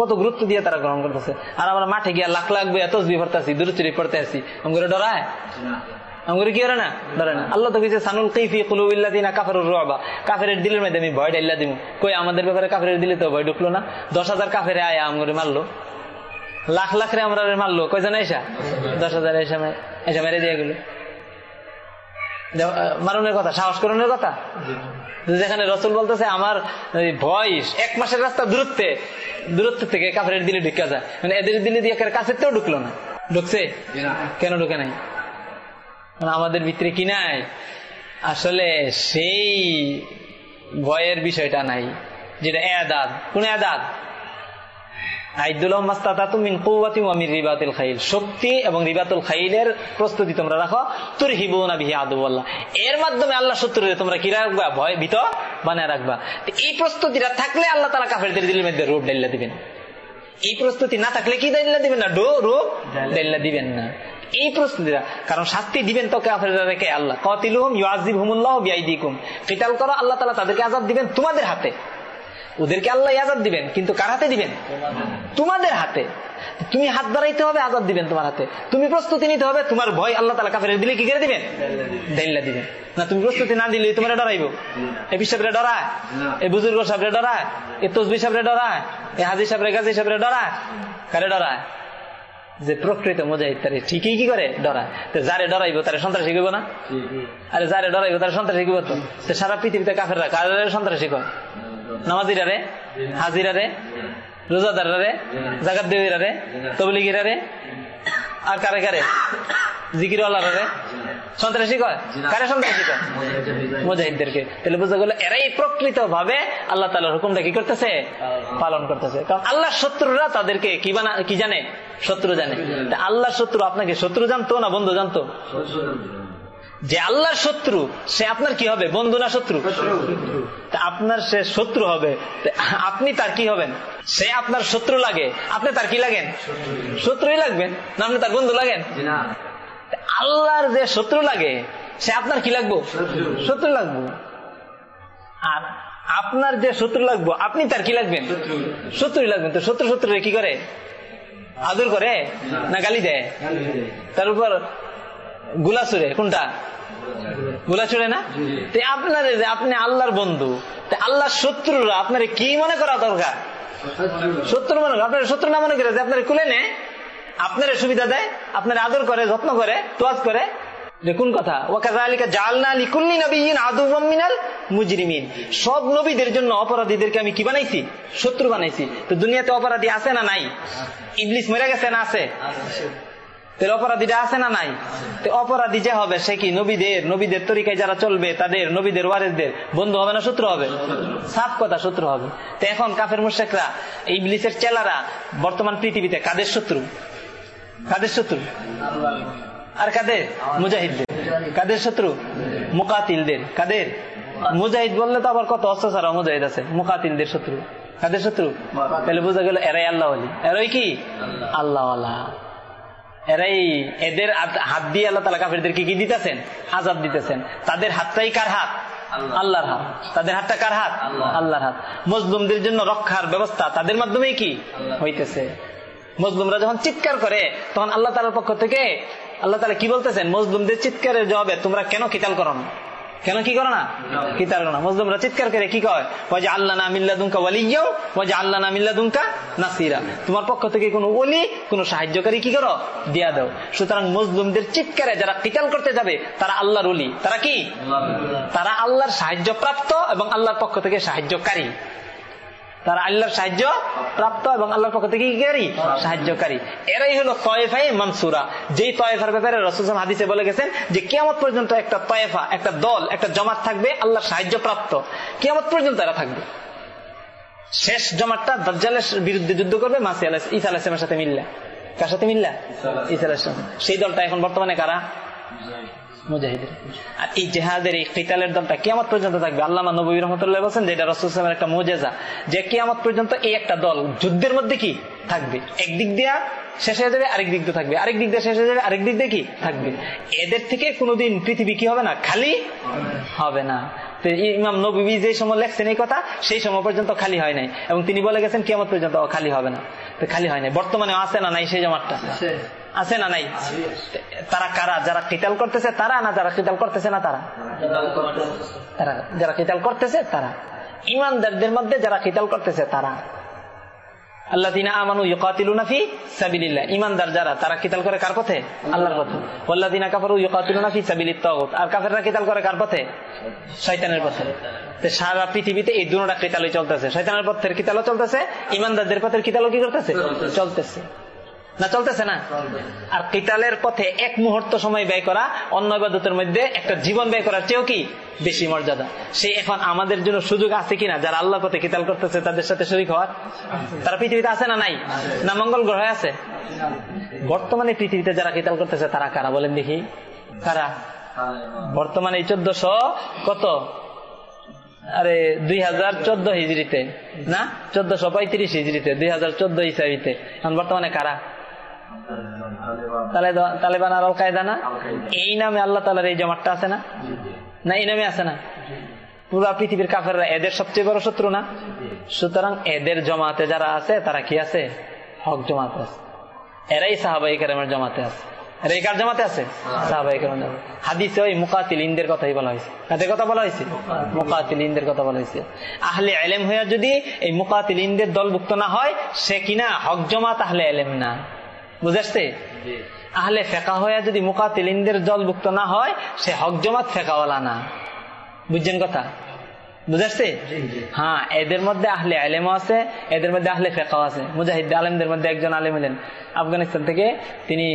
কত গুরুত্ব দিয়ে তারা গ্রহণ করতেছে। আর আমরা মাঠে গিয়া লাখ লাখ বই এত পড়তেছি দূরচুরি পড়তে আসি আমাকে ডরায়? আমাকে কি না? আল্লাহ তো কিছু সানুল কৈফি কুলুবিল্লাদিনা কাফের রবা কাফের দিলের মধ্যে আমি ভয় ডাইল্লা দিব কই আমাদের ব্যাপারে কাফের দিলে তো ভয় ঢুকলো না? দশ হাজার কাফের আয়া আমরে মারলো। লাখ লাখ রে আমরা মারলো। কয়জন এসা দশ হাজার এসা এসা মেরে দিয়ে গেল। মারণের কথা সাহস করণের কথা? যেখানে রসুল বলতেছে আমার ভয় এক মাসের রাস্তা দূরত্বে দূরত্ব থেকে কাফের দিলে ঢুকা যায়। মানে এদের দিলে দিয়ে কাছের তেও ঢুকলো না। ঢুকছে? কেন ঢুকে নাই? মানে আমাদের ভিতরে কি নাই? আসলে সেই ভয়ের বিষয়টা নাই যেটা এদাদ। কোন এদাদ? শক্তি এবং রিবাতুল খাইলের প্রস্তুতি তোমরা রাখো। তোর হিবুনা বিহি আদুল্লাহ এর মাধ্যমে আল্লাহ শত্রুরে তোমরা কি রাখবা? ভয় ভীত বানায় রাখবা। এই প্রস্তুতিটা থাকলে আল্লাহ তালা কাফেরদের দিলের মধ্যে রূপ ডাইল্লা দিবেন। এই প্রস্তুতি না থাকলে কি দাইল্লা দিবেন না? ডো রূপ ডাইল্লা দিবেন না। এই প্রস্তুতিটা কারণ শাস্তি দিবেন তো কাফেরকে আল্লাহ। কতিলুম ইউআজিব হুমুল্লাহ বিআইদিকুম। কিতাল করো আল্লাহ তালা তাদেরকে আজাদ দিবেন তোমাদের হাতে। ওদেরকে আল্লাহ আজাদ দিবেন, কিন্তু কার হাতে দিবেন? তোমাদের হাতে। তুমি হাত দাঁড়াইতে হবে, আজাদ দিবেন তোমার হাতে। তুমি প্রস্তুতি নিতে হবে, তোমার ভয় আল্লাহ তালা কাফের দিলে কি করে দিবেন? দেল্লা দিবেন। না, তুমি প্রস্তুতি না দিলে তোমার ডরাইব। এ পিসাবরে ডরায়, এ বুজুর্গ সাবরে ডরায়, এ তসবি সাবরে ডরায়, এ হাজির সাবরে গাজী সাবরে ডরায়। কারে ডরায়? যে প্রকৃত মুজাহিদ তার ঠিকই কি করে? ডরায়। তো যারে ডরাইব তারা সন্ত্রাসী করব না? আরে যারে ডরাইব তারা সন্ত্রাসী করব তো। সারা পৃথিবীতে কাফেররা কারে সন্ত্রাসী হাজিরা নামাজিরারে হাজিরারে রোজাদারে জাগাত দেবীরারে তবলিগিরারে আর কারে কারে? জিকির সন্ত্রাসী কয়? কারে সন্ত্রাসী কয়? মুজাহিদদেরকে। তাহলে বোঝা গেল এরাই প্রকৃত ভাবে আল্লাহ তালার হুকুমটা কি করতেছে? পালন করতেছে। কারণ আল্লাহ শত্রুরা তাদেরকে কি বানা, কি জানে? শত্রু জানে। আল্লাহ শত্রু আপনাকে শত্রু জানতো না বন্ধু জানতো? যে আল্লাহর শত্রু সে আপনার কি হবে? বন্ধু না শত্রু? আপনার সে শত্রু হবে। আপনি তার কি হবেন? সে আপনার শত্রু লাগে। আপনি তার কি লাগেন? শত্রুই লাগবেন। না আপনি তার বন্ধু লাগেন? আল্লাহর যে শত্রু লাগে সে আপনার কি লাগবো? শত্রু লাগবো। আর আপনার যে শত্রু লাগবো আপনি তার কি লাগবেন? শত্রুই লাগবেন। তো শত্রু শত্রু কি করে? আদর করে? না। গালি দেয়। তার উপর গুলা চুরে কোনটা গুলা চুরে না আপনার যে আপনি আল্লাহর বন্ধু আল্লাহর শত্রুরা আপনার কি মনে করা দরকার? শত্রু মনে করে আপনার শত্রু না মনে করে যে আপনার কুলে নে আপনার সুবিধা দেয় আপনার আদর করে যত্ন করে তোয়াজ করে? দেখুন কথা? মুজরিমিন। সব নবীদের জন্য অপরাধীদেরকে আমি কি বানাইছি? শত্রু বানাইছি। তো দুনিয়াতে অপরাধী আছে না নাই? ইবলিস মরে গেছে না আছে। তাহলে অপরাধীটা আছে না নাই? অপরাধী যে হবে, সে কি নবীদের নবীদের তরিকায় যারা চলবে, তাদের, নবীদের, ওয়ারেসদের বন্ধু হবে না শত্রু হবে? সাফ কথা, শত্রু হবে। তো এখন কাফের মুশেকরা ইবলিসের চেলারা বর্তমান পৃথিবীতে কাদের শত্রু? কাদের শত্রু? আর কাদের? মুজাহিদদের। কাদের শত্রু? মুকাতিলদের। কাদের? মুজাহিদ বললে তো আবার কত অস্ত্র ছাড়া মুজাহিদ আছে। মুকাতিলদের শত্রু। কাদের শত্রু? তাহলে বোঝা গেল এরাই আল্লাহ আলী এরাই কি? আল্লাহ আল্লাহ এরাই এদের হাত- দিয়ে আল্লাহ তালা কাফেরদেরকে কি দিতেছেন? আজাদ দিতেছেন। তাদের হাতটাই কার হাত? আল্লাহর হাত। তাদের হাতটা কার হাত? আল্লাহর হাত। মজলুমদের জন্য রক্ষার ব্যবস্থা তাদের মাধ্যমেই কি? হইতেছে। মজলুমরা যখন চিৎকার করে তখন আল্লাহ তালার পক্ষ থেকে আল্লাহ তালা কি বলতেছেন? মজলুমদের চিৎকারের জবাবে তোমরা কেন কিতাল করো না? কেন কি করে না? কি তার না মজলুমরা চিৎকার করে কি কয়? ওই যে আল্লাহ না মিল্লা দুঙ্কা ওয়ালিয়াও ওই যে আল্লাহ না মিল্লা দুঙ্কা নাসিরা। তোমার পক্ষ থেকে কোনো ওলি কোনো সাহায্যকারী কি করো? দিয়া দাও। সুতরাং মজলুমদের চিৎকারে যারা কিতাল করতে যাবে তারা আল্লাহর ওলি। তারা কি? তারা আল্লাহর সাহায্য প্রাপ্ত এবং আল্লাহর পক্ষ থেকে সাহায্যকারী। তারা আল্লাহর সাহায্য প্রাপ্ত এবং আল্লাহর পক্ষ থেকে কি কারি? সাহায্যকারী। এরাই হলো তয়েফাই মানসুরা। যেই তয়েফার ব্যাপারে রসুল হাদিসে বলে গেছেন যে, কিয়ামত পর্যন্ত একটা তয়েফা, একটা দল, একটা জমাত থাকবে, আল্লাহর সাহায্য প্রাপ্ত। কিয়ামত পর্যন্ত এরা থাকবে। শেষ জমাতটা দাজ্জালের বিরুদ্ধে যুদ্ধ করবে, মাসি আলাহ ইসা আলাহিসের সাথে মিল্লা। কার সাথে মিল্লা? ইসা আলাহিসাম সেই দলটা এখন বর্তমানে কারা? মুজাহিদের। আর এই জেহাদের এই কিতালের দলটা কিয়ামত পর্যন্ত থাকবে? আল্লামা নবী রহমতুল্লাহ বলছেন যে এটা রসুলের একটা মোজেজা। যে কিয়ামত পর্যন্ত এই একটা দল যুদ্ধের মধ্যে কি? থাকবে। একদিক দিয়া শেষ হয়ে যাবে আরেক দিক দিয়ে থাকবে। আরেক দিক দিয়ে শেষ হয়ে যাবে আরেক দিক দিয়ে কি? থাকবে। এদের থেকে কোনোদিন পৃথিবী কি হবে না? খালি হবে না। ইমাম নবী যে সময় লেখছেন এই কথা সেই সময় পর্যন্ত খালি হয় নাই। এবং তিনি বলে গেছেন কেমন পর্যন্ত খালি হবে না। তো খালি হয় নাই। বর্তমানে আছে না নাই সেই জামাতটা? আছে না নাই? তারা কারা? যারা কিতাল করতেছে তারা না যারা কিতাল করতেছে না তারা? যারা কিতাল করতেছে তারা। ইমানদারদের মধ্যে যারা কিতাল করতেছে তারা। শয়তানের পথে। সারা পৃথিবীতে এই চলতেছে। শয়তানের ইমানদারদের পথের কিতালও কি করতেছে? চলতেছে। না চলতেছে না? আর কিতালের পথে এক মুহূর্ত সময় ব্যয় করা অন্য ইবাদতের মধ্যে একটা জীবন ব্যয় করার চেয়েও কি বেশি মর্যাদা? সে এখন আমাদের জন্য সুযোগ আছে কিনা? যারা আল্লাহ পথে কিতাল করতেছে তাদের সাথে শরিক হওয়ার? তারা পৃথিবীতে আছে না নাই? না মঙ্গল গ্রহে আছে? বর্তমানে পৃথিবীতে যারা কিতাল করতেছে তারা কারা বলেন দেখি? কারা? বর্তমানে এই চোদ্দশো কত? আরে দুই হাজার চোদ্দ হিজড়িতে না? চোদ্দশো পঁয়ত্রিশ হিজড়িতে দুই হাজার চোদ্দ হিসাবিতে এখন বর্তমানে কারা? তালেবান আর আল কায়দা না এই নামে আল্লাহ তালার এই জমাটটা আছে না? না এই নামে আছে না? পুরা পৃথিবীর কাফেররা এদের সবচেয়ে বড় শত্রু না? সুতরাং এদের জমাতে যারা আছে তারা কি আছে? হক জমাতে আছে। এরাই সাহাবাই কেরামের জমাতে আছে। আর এই কার জমাতে আছে? সাহাবাই কেরাম হাদিসে ওই মুকাতিল ইন্দের কথাই বলা হয়েছে। কাদের কথা বলা হয়েছে? মুকাতিল ইন্দের কথা বলা হয়েছে। আহলে এলেম হইয়া যদি এই মুকাতিল ইন্দের দলভুক্ত না হয় সে কিনা হক জমাত আহলে এলেম না। বুঝাচ্ছে আহলে ফেকা হইয়া যদি মুকাতিল ইন্দের দলভুক্ত না হয় সে হক জমাত ফেকাওয়ালা না। বুঝছেন কথা? বুঝাচ্ছে হ্যাঁ এদের মধ্যে আহলে আলেম আছে এদের মধ্যে আহলে ফেকাও আছে। মুজাহিদ আলেমদের মধ্যে একজন আলেম হলেন। আফগানিস্তান থেকে তিনি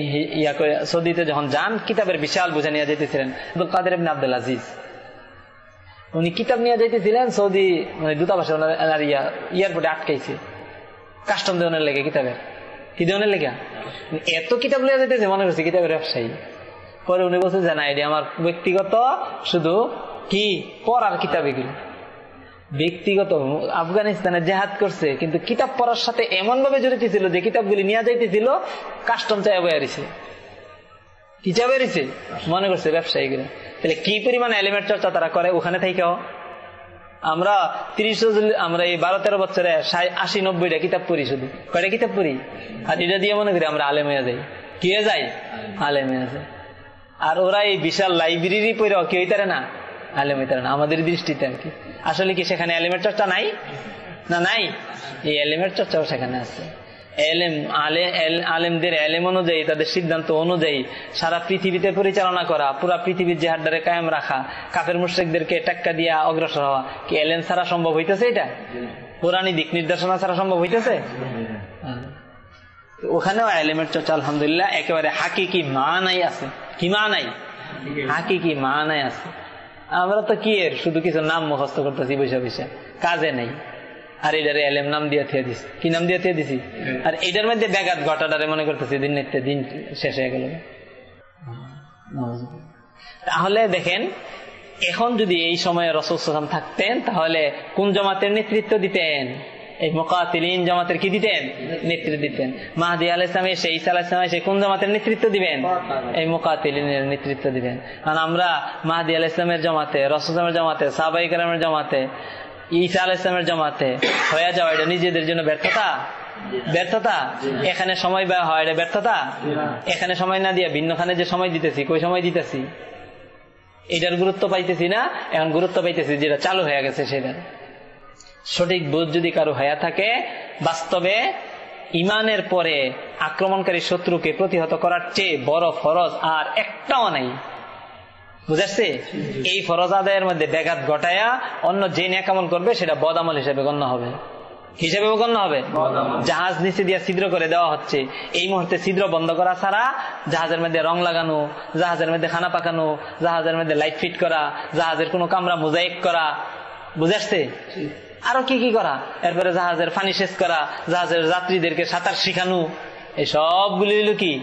ইয়া করে সৌদিতে যখন যান কিতাবের বিশাল বুঝে নিয়ে যেতেছিলেন আব্দুল কাদের আব্দুল আজিজ। উনি কিতাব নিয়ে যাইতেছিলেন সৌদি মানে দূতাবাসে ওনার ইয়া এয়ারপোর্টে আটকাইছে। কাস্টম দেওয়ানের লেগে কিতাবের। কি দেওয়ানের লেগে? এত কিতাব লিয়ে যেতেছে মনে করছে কিতাবের ব্যবসায়ী। পরে উনি বলছে যে, না, এটি আমার ব্যক্তিগত, শুধু কি পড়ার কিতাব এগুলো। ব্যক্তিগত, আফগানিস্তানে জেহাদ করছে, কিন্তু কিতাব পড়ার সাথে এমন ভাবে জড়িত ছিল যে, কিতাবগুলি নিয়ে যাইতেছিল, কাস্টম চাই বেরিয়েছে কি চা বেরিয়েছে মনে করছে ব্যবসায়ীগুলো। তাহলে কি পরিমাণ এলিমেন্ট চর্চা তারা করে ওখানে থেকেও আমরা তিরিশ আমরা এই বারো তেরো বছরে আশি, নব্বইটা কিতাব পড়ি শুধু। কয়টা কিতাব পড়ি? আর এটা দিয়ে মনে করি আমরা আলেম হয়ে যাই। কে যাই আলেম যায়। আর ওরা এই বিশাল লাইব্রেরি পড়ে কি হইতারে না? আলেম হইতারে না। আমাদের দৃষ্টিতে আর কি। আসলে কি সেখানে আলেমের চর্চা নাই? না, নাই? এই আলেমের চর্চাও সেখানে আছে। এলেম, আলে আলেমদের এলেম অনুযায়ী, তাদের সিদ্ধান্ত অনুযায়ী সারা পৃথিবীতে পরিচালনা করা, পুরা পৃথিবীর জেহারদারে কায়েম রাখা, কাফের মুশ্রিকদেরকে টাক্কা দিয়া অগ্রসর হওয়া, কি এলেম ছাড়া সম্ভব হইতেছে এটা? পুরানি দিক নির্দেশনা ছাড়া সম্ভব হইতেছে? ওখানেও এলেমের চর্চা, আলহামদুলিল্লাহ, একেবারে হাকিকি মানাই আছে। কি মানাই? হাকিকি মানাই আছে। আমরা তো কি এর? শুধু কিছু নাম মুখস্থ করতেছি বৈশা বৈশা কাজে নেই। আর এটারে এলেম নাম দিয়ে থিয়ে দিছি। কি নাম দিয়ে থিয়ে দিছি? আর এটার মধ্যে ব্যাঘাত ঘটাটারে মনে করতেছি দিন নিত্যে দিন শেষ হয়ে গেল। তাহলে দেখেন, এখন যদি এই সময়ে রসুল সালাম থাকতেন, তাহলে কোন জমাতের নেতৃত্ব দিতেন? এই মোকাতিলিন জামাতের কি দিতেন? নেতৃত্ব দিতেন। মাহাদি আল ইসলাম এসে, ঈসা আল ইসলাম এসে কোন জামাতের নেতৃত্ব দিবেন? এই মোকাতিলিনের নেতৃত্ব দিবেন। কারণ আমরা মাহাদি আল ইসলামের জমাতে রসুলামের জমাতে সাবাই কালামের জমাতে ঈসা আল ইসলামের জমাতে হয়ে যাওয়া এটা নিজেদের জন্য ব্যর্থতা? ব্যর্থতা? এখানে সময় ব্যয় হয় এটা ব্যর্থতা? এখানে সময় না দিয়ে ভিন্নখানে যে সময় দিতেছি কই সময় দিতেছি? এটার গুরুত্ব পাইতেছি না? এখন গুরুত্ব পাইতেছি যেটা চালু হয়ে গেছে সেটা। সঠিক বোধ যদি কারও হয়ে থাকে বাস্তবে ইমানের পরে আক্রমণকারী শত্রুকে প্রতিহত করার চেয়ে বড় ফরজ আর একটাও নাই। বুঝাচ্ছে এই ফরজ আদায়ের মধ্যে ব্যাঘাত ঘটায়া অন্য যে ন্যাকামল করবে সেটা বদামল হিসেবে গণ্য হবে। হিসেবে গণ্য হবে? জাহাজ নিচে দিয়ে ছিদ্র করে দেওয়া হচ্ছে। এই মুহূর্তে ছিদ্র বন্ধ করা ছাড়া জাহাজের মধ্যে রং লাগানো জাহাজের মধ্যে খানা পাকানো জাহাজের মধ্যে লাইট ফিট করা জাহাজের কোনো কামরা মোজাইক করা বুঝাচ্ছে আরও কি কি করা? এরপরে জাহাজের ফানি শেষ করা জাহাজের যাত্রীদেরকে সাঁতার শিখানো এই সবগুলি হলো কি?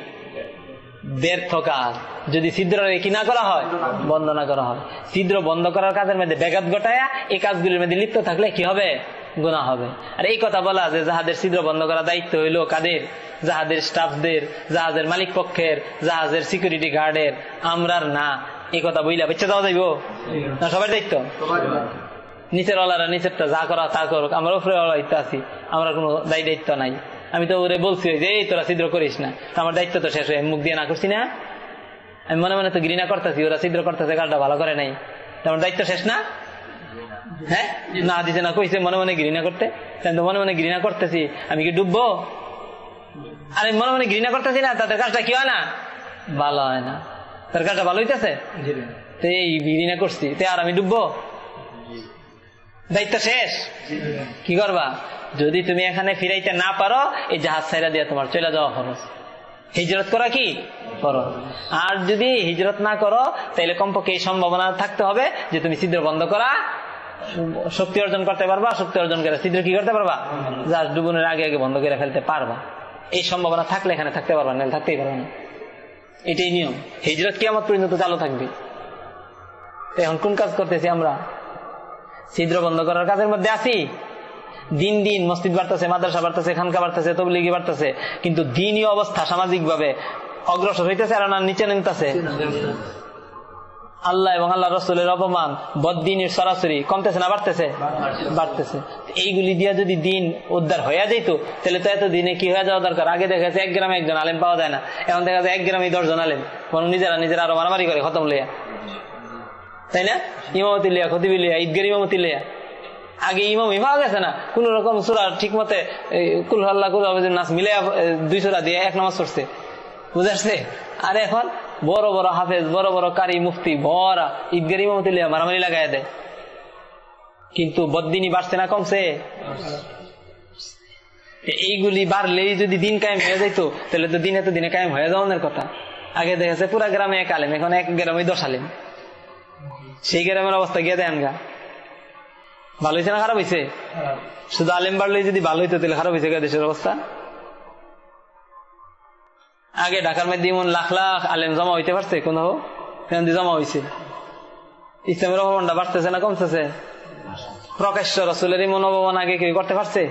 ব্যর্থ কাজ। যদি ছিদ্র কি না করা হয়? বন্ধ না করা হয়। ছিদ্র বন্ধ করার কাজের মধ্যে ব্যাঘাত ঘটায়া এই কাজগুলির মধ্যে লিপ্ত থাকলে কি হবে? গুণা হবে। আর এই কথা বলা যে জাহাজের ছিদ্র বন্ধ করার দায়িত্ব হইল কাদের? জাহাজের স্টাফদের, জাহাজের মালিক পক্ষের, জাহাজের সিকিউরিটি গার্ডের আমরার না। এই কথা বইলা বেঁচে দেওয়া যাইব? না, সবার দায়িত্ব? নিচের ওলারা নিচেরটা যা করা তা করুক। আমরা উপরে দায়িত্ব আছি। আমরা কোনো দায়ী দায়িত্ব নাই। আমি তো ওরে বলছি যে, এই তোরা ছিদ্র করিস না। আমার দায়িত্ব তো শেষ হয়ে মুখ দিয়ে না করছি না। আমি মনে মনে তো ঘৃণা করতেছি, ওরা ছিদ্র করতেছে কালটা ভালো করে নাই। তো আমার দায়িত্ব শেষ না? হ্যাঁ? না দিতে না কইছে, মনে মনে ঘৃণা করতে? তো মনে মনে ঘৃণা করতেছি। আমি কি ডুববো? আরে মনে মনে ঘৃণা করতেছি না তাদের কাজটা কি হয় না? ভালো হয় না। তার কাজটা ভালো হইতেছে? এই ঘৃণা করছি। তে আর আমি ডুববো? দায়িত্ব শেষ? কি করবা? যদি তুমি এখানে ফিরাইতে না পারো, এই জাহাজ সাইরা দিয়ে তোমার চলে যাওয়া খরচ। হিজরত করা কি? করো। আর যদি হিজরত না করো তাহলে কমপক্ষে এই সম্ভাবনা থাকতে হবে যে তুমি ছিদ্র বন্ধ করা শক্তি অর্জন করতে পারবা, শক্তি অর্জন করে ছিদ্র কি করতে পারবা? জাহাজ ডুবনের আগে আগে বন্ধ করে ফেলতে পারবা। এই সম্ভাবনা থাকলে এখানে থাকতে পারবা না থাকতেই পারবা না। এটাই নিয়ম। হিজরত কি আমার পর্যন্ত চালু থাকবে। এখন কোন কাজ করতেছি আমরা? ছিদ্র বন্ধ করার কাজের মধ্যে আছি? দিন দিন মসজিদ বাড়তেছে, মাদ্রাসা বাড়তেছে, খানকা বাড়তেছে, তবলিগি বাড়তেছে, কিন্তু দিনই অবস্থা সামাজিক ভাবে অগ্রসর হইতেছে আর না নিচে নিমতেছে। আল্লাহ এবং আল্লাহ রসুলের অপমান বদিনের সরাসরি, কমতেছে না, বাড়তেছে? বাড়তেছে। এইগুলি দিয়া যদি দিন উদ্ধার হয়ে যেত তাহলে তো এত দিনে কি হয়ে যাওয়া দরকার? আগে দেখা যাচ্ছে এক গ্রামে একজন আলেম পাওয়া যায় না, এখন দেখা যায় এক গ্রামে দশজন আলেম, বরং নিজেরা নিজেরা আরও মারামারি করে, খতম লইয়া। তাই না? ইমামতি লিয়া খতিবি লিয়া ঈদগার ইমামতি লিয়া আগে ইমাম পাওয়া গেছে না, কোন রকম সুরা ঠিক মতে কুল হাল্লা কুল নাচ মিলে দুই সুরা দিয়ে এক নামাজ পড়ছে। বুঝাচ্ছে আর এখন বড় বড় হাফেজ, বড় বড় কারি, মুফতি, ভরা, ঈদগার ইমামতি লিয়া মারামারি লাগাই দেয়। কিন্তু বদিনী বাড়ছে না কমছে? এইগুলি বাড়লেই যদি দিন কায়েম হয়ে যাইতো, তাহলে তো দিনে তো দিনে কায়েম হয়ে যাওয়ার কথা। আগে দেখেছে পুরা গ্রামে এক আলেম, এখন এক গ্রামে দশ আলেম। সেই গ্রামের অবস্থা গিয়ে দেন গা। ভালো হয়েছে না খারাপ হয়েছে? শুধু আলেম বাড়লে যদি ভালো হইতো তাহলে খারাপ হয়েছে দেশের অবস্থা? আগে ঢাকার মধ্যে এমন লাখ লাখ আলেম জমা হইতে পারছে কোন জমা হয়েছে ইসলামের অপমানটা বাড়তেছে না কমতেছে? প্রকাশ্য রসুলের এমন অপমান আগে কেউ করতে পারছে?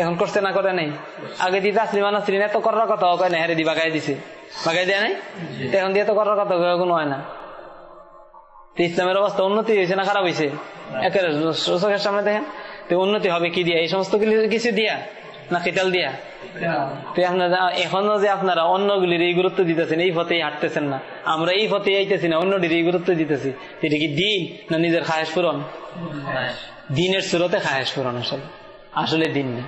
এখন করছে না করে নাই? আগে দিতে আসলি মানাসলি এত করার কথা কয় না হেরে দি বাগাই দিছে। বাগাই দেয় নাই? এখন দিয়ে তো করার কথা কোনো হয় না। ইসলামের অবস্থা উন্নতি হয়েছে না খারাপ হয়েছে? একের সামনে দেখেন। তো উন্নতি হবে কি দিয়া? এই সমস্ত কিছু দিয়া? না কেটাল দিয়া? এখনও যে আপনারা অন্যগুলির এই গুরুত্ব দিতেছেন, এই পথেই হাঁটতেছেন না। আমরা এই পথে আইতেছি না, অন্যটির এই গুরুত্ব দিতেছি। এটা কি দিন না নিজের খায়েশ পূরণ? দিনের সুরতে খায়েশ পূরণ আসলে। আসলে দিন না।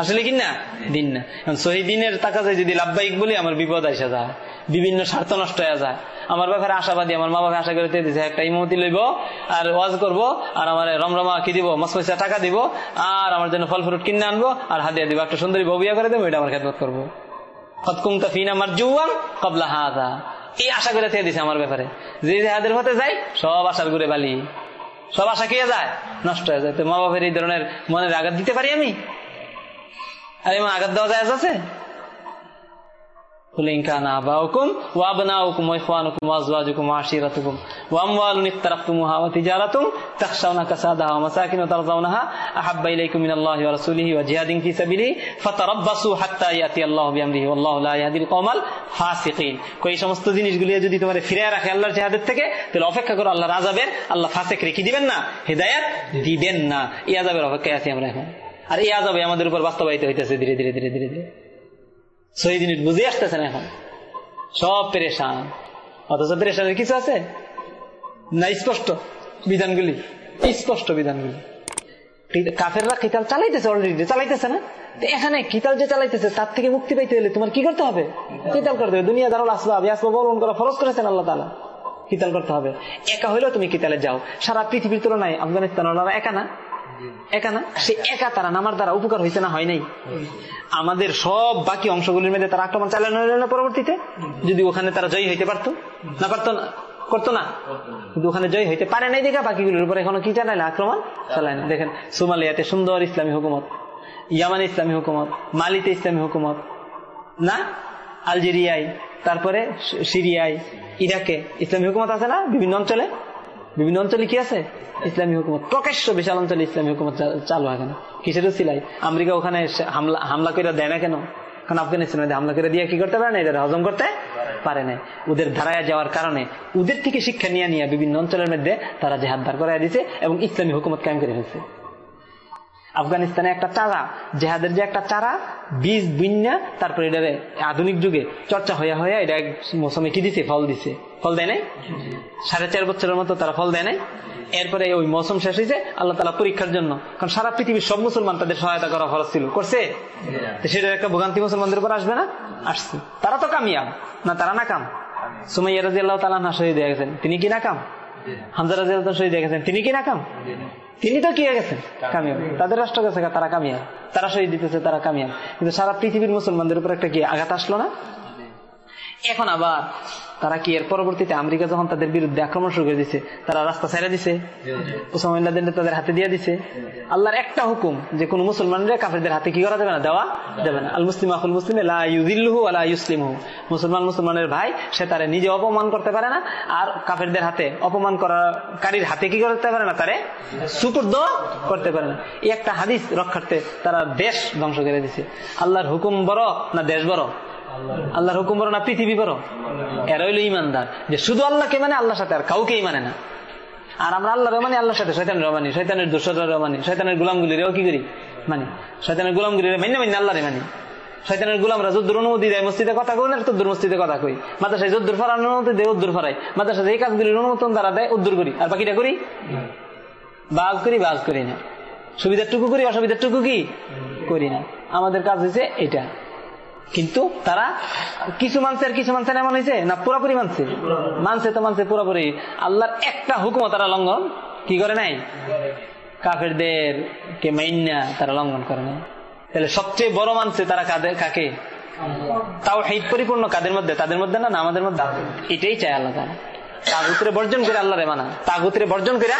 আসলে কি না? দিন না। এখন শহীদিনের টাকা যদি লাভবাহিক বলি, আমার বিপদ আসা যায়। বিভিন্ন স্বার্থ নষ্ট হয়ে যায়। আমার ব্যাপারে আশাবাদী, আমার মা বাবা আশা করে দিয়েছে একটা ইমতি লইব আর ওয়াজ করব আর আমার রমরমা কি দিব মসমসা টাকা দিব আর আমার জন্য ফল ফ্রুট কিনে আনব আর হাতিয়া দিব, একটা সুন্দরী বউ বিয়া করে দেবো, এটা আমার খেদমত করব। এই আশা করে দিছে আমার ব্যাপারে। হাদের যায় সব ঘুরে বালি। সব কে যায়? নষ্ট হয়ে যায়। তো মা এই ধরনের মনের দিতে পারি আমি? আর এমন আঘাত দেওয়া যায় আছে? কুলিনকান সমস্ত যদি তোমার ফিরে রাখে আল্লাহর জিহাদের থেকে, তাহলে অপেক্ষা করো আল্লাহ আযাবের, আল্লাহ ফাসিক রেখে দিবেন না, হেদায়েত দিবেন না। এই অপেক্ষায় আছি আমরা এখন। আর এই আজাবে আমাদের উপর বাস্তবায়িত হইতেছে ধীরে ধীরে ধীরে ধীরে ধীরে। দিন বুঝে আসতেছে না এখন। সব পেরেশান। অথচ পেরেশানের কিছু আছে? না, স্পষ্ট বিধানগুলি। স্পষ্ট বিধানগুলি। কাফেররা কিতাল চালাইতেছে অলরেডি চালাইতেছে না? এখানে কিতাল যে চালাইতেছে, তার থেকে মুক্তি পাইতে হলে তোমার কি করতে হবে? কিতাল করতে হবে। দুনিয়া দারুল আসবাব আসবাব বলন করা ফরজ করেছেন আল্লাহ তালা কিতাল করতে হবে। একা হইলেও তুমি কিতালে যাও। সারা পৃথিবীর তুলনায় আফগানিস্তান একা না? একা না? সে একা তারা নামার দ্বারা উপকার হয়েছে না, হয় নাই। আমাদের সব বাকি অংশগুলির মধ্যে তারা আক্রমণ চালানো হইল না পরবর্তীতে? যদি ওখানে তারা জয়ী হইতে পারতো? না পারতো না? আলজেরিয়ায়, তারপরে সিরিয়ায়, ইরাকে ইসলামী হুকুমত আছে না? বিভিন্ন অঞ্চলে। বিভিন্ন অঞ্চলে কি আছে? ইসলামী হুকুমত। প্রকাশ্য বিশাল অঞ্চলে ইসলামী হুকুমত চালু হয় কেন? কিসের সিলাই আমেরিকা ওখানে হামলা হামলা করে দেয় না কেন? কারণ আফগানিস্তানের হামলা করে দিয়ে কি করতে পারে না? এটা হজম করতে পারে না। ওদের ধারায় যাওয়ার কারণে ওদের থেকে শিক্ষা নিয়ে নিয়ে বিভিন্ন অঞ্চলের মধ্যে তারা জেহাদ দাঁড় করাই দিছে এবং ইসলামী হুকুমত কায়েম করে ফেলছে। আফগানিস্তানে একটা চারা, জেহাদের যে একটা চারা, বীজ, বিন্যা, তারপরে এটা আধুনিক যুগে চর্চা হইয়া হইয়া এটা মৌসুমে কি দিছে? ফল দিছে। ফল দেয় নাই? সাড়ে চার বছরের মতো তারা ফল দেয় নাই। এরপরে ওই মৌসুম শেষ হয়েছে, আল্লাহ তালা পরীক্ষার জন্য। কারণ সারা পৃথিবীর সব মুসলমান তাদের সহায়তা করা খরচ ছিল। করছে? সেটা একটা ভোগান্তি মুসলমানদের উপর আসবে না? আসছে। তারা তো কামিয়াব। না, তারা না কাম সুমাইয়া রাজি আল্লাহ তালা শহীদ হয়ে গেছেন। তিনি কি না কাম হামজা রাজি আল্লাহ শহীদ গেছেন। তিনি কি না কাম তিনি তো কি গেছেন? কামিয়াব। তাদের রাষ্ট্র গেছে তারা কামিয়াব। তারা শহীদ দিতেছে, তারা কামিয়াব। কিন্তু সারা পৃথিবীর মুসলমানদের উপর একটা কি আঘাত আসলো না? এখন আবার তারা কি এর পরবর্তীতে আমেরিকা যখন তাদের বিরুদ্ধে আক্রমণ শুরু করে দিছে, তারা রাস্তা ছেড়ে দিছে? ওসামাইল্লাদের তাদের হাতে দিয়ে দিছে। আল্লাহর একটা হুকুম যে কোন মুসলমানরা কাফেরদের হাতে কি করা যাবে না? দেওয়া যাবে না। আল মুসলিম আকুল মুসলিম ইউজিল্লুহু ইউসলিমহু। মুসলমান মুসলমানের ভাই, সে তারে নিজে অপমান করতে পারে না। আর কাফেরদের হাতে অপমান করাকারীর হাতে কি করতে পারে না? তারে সুপুর্দ করতে পারে না। এই একটা হাদিস রক্ষার্থে তারা দেশ ধ্বংস করে দিছে। আল্লাহর হুকুম বড় না দেশ বড়? আল্লাহর হুকুম বড় না পৃথিবী বড়? এরা হইল ইমানদার। যে শুধু আল্লাহকে মানে আল্লাহর সাথে আর কাউকেই মানে না। আর আমরা আল্লাহর মানে আল্লাহর সাথে শৈতানের মানি শৈতানের দুঃসরের মানি শৈতানের গুলামগুলি রেও কি করি? মানে শৈতানের গুলামগুলিরে মান্য মান্য আল্লাহরে মানি। শৈতানের গুলামরা যদ্দুর অনুমতি দেয় মসজিদে কথা কই না তদ্দুর মসজিদে কথা কই। মাদ্রাসায় যদ্দুর ফরার অনুমতি দেয় উদ্দুর ফরাই মাদ্রাসায় এই কাজগুলির অনুমোদন দ্বারা দেয় উদ্দুর করি। আর বাকিটা করি? বাজ করি বাজ করি না। সুবিধার টুকু করি অসুবিধার টুকু কি করি না। আমাদের কাজ হয়েছে এটা। কিন্তু তারা কিছু মানছে আর কিছু মানছে এমন হয়েছে? না পুরোপুরি মানছে? মানছে তো মানছে পুরোপুরি। আল্লাহর একটা হুকুম তারা লঙ্ঘন কি করে নাই? কাফেরদের কে মাইন্যা তারা লঙ্ঘন করে নাই। তাহলে সবচেয়ে বড় মানছে তারা কাদের কাকে? তাও হিট পরিপূর্ণ কাদের মধ্যে? তাদের মধ্যে না আমাদের মধ্যে এটাই চায় আল্লাহ তারা তাগুতরে বর্জন করে আল্লাহরে মানা। তাগুতরে বর্জন করে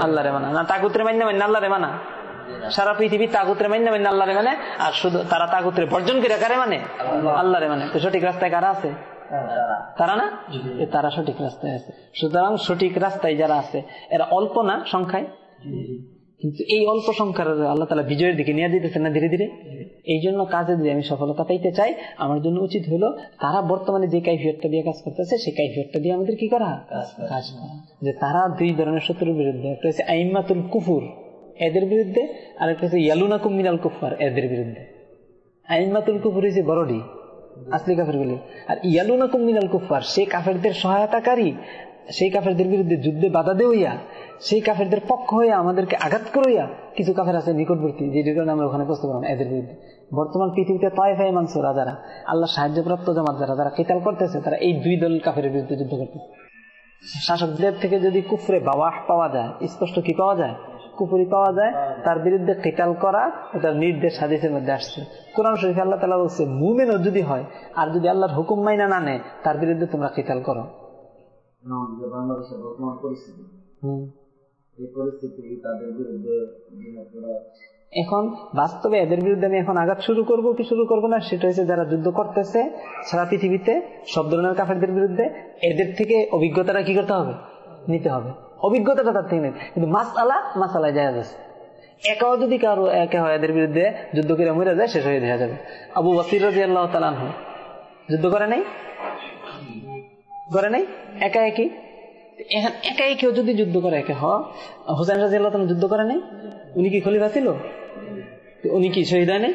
আল্লাহরে মানা। না তাগুতরে মান্য মান্য আল্লাহরে মানা। সারা পৃথিবী তাগুতরে মান্য মান্য আল্লাহরে মানে? আর শুধু তারা তাগুতরে বর্জন করে কারে মানে? আল্লাহরে মানে। তো সঠিক রাস্তায় কারা আছে? তারা। না? তারা সঠিক রাস্তায় আছে। সুতরাং সঠিক রাস্তায় যারা আছে এরা অল্প না সংখ্যায়? কিন্তু এই অল্প সংখ্যার আল্লাহ তালা বিজয়ের দিকে নিয়ে দিতেছে না ধীরে ধীরে? এই জন্য কাজে যদি আমি সফলতা পাইতে চাই আমার জন্য উচিত হলো তারা বর্তমানে যে কাইফিয়তটা দিয়ে কাজ করতেছে সেই কাইফিয়তটা দিয়ে আমাদের কি করা। কাজ করা। যে তারা দুই ধরনের শত্রুর বিরুদ্ধে একটা হচ্ছে আইমাতুল কুফুর। এদের বিরুদ্ধে আর একটা হচ্ছে ইয়ালুনা কুমিনাল কুফার এদের বিরুদ্ধে। আইমাতুল কুফুর হচ্ছে বড়ডি, আসলি কাফের গুলি আর ইয়ালুনা কুমিনাল কুফার সে কাফেরদের সহায়তাকারী, সেই কাফেরদের বিরুদ্ধে যুদ্ধে বাধা দেওয়া, সেই কাফেরদের পক্ষ হয়ে আমাদেরকে আঘাত করিয়া কিছু কাফের আছে নিকটবর্তী যেটির কারণে আমরা ওখানে প্রস্তুত করলাম, এদের বিরুদ্ধে। বর্তমান পৃথিবীতে তয়ফাই মানসুরা যারা আল্লাহ সাহায্যপ্রাপ্ত জামাত, যারা যারা কেতাল করতেছে, তারা এই দুই দল কাফের বিরুদ্ধে যুদ্ধ করতেছে। শাসকদের থেকে যদি কুফরে বাবাহ পাওয়া যায়, স্পষ্ট কি পাওয়া যায়? কুপুরি পাওয়া যায় তার বিরুদ্ধে কেতাল করা এটার নির্দেশ হাদিসের মধ্যে আসছে। কোরআন শরীফ আল্লাহ তালা বলছে মুমেনও যদি হয় আর যদি আল্লাহর হুকুম মাইনা না নেয় তার বিরুদ্ধে তোমরা কেতাল করো। আমাদের বাংলাদেশের বর্তমান পরিস্থিতি। হুম। এই পরিস্থিতি তাদের বিরুদ্ধে এখন বাস্তবে এদের বিরুদ্ধে আমি এখন আঘাত শুরু করব কি শুরু করব না সেটা হচ্ছে যারা যুদ্ধ করতেছে সারা পৃথিবীতে সব ধরনের কাফেরদের বিরুদ্ধে এদের থেকে অভিজ্ঞতাটা কি করতে হবে? নিতে হবে। অভিজ্ঞতাটা তার থেকে নিতে কিন্তু মাস আলা মাস আলায় যায় আছে। একাও যদি কারও, একে হয় এদের বিরুদ্ধে যুদ্ধ করে মরে যায়, শেষ হয়ে দেখা যাবে আবু বসির রাজি আল্লাহ তালান যুদ্ধ করে নাই? করে নাই? একা একই একাই কেউ যদি যুদ্ধ করে, একে হ হোসেন রাজি আল্লাহ যুদ্ধ করে নাই? উনি কি খলিফা ছিল? উনি কি শহীদ হয় নাই?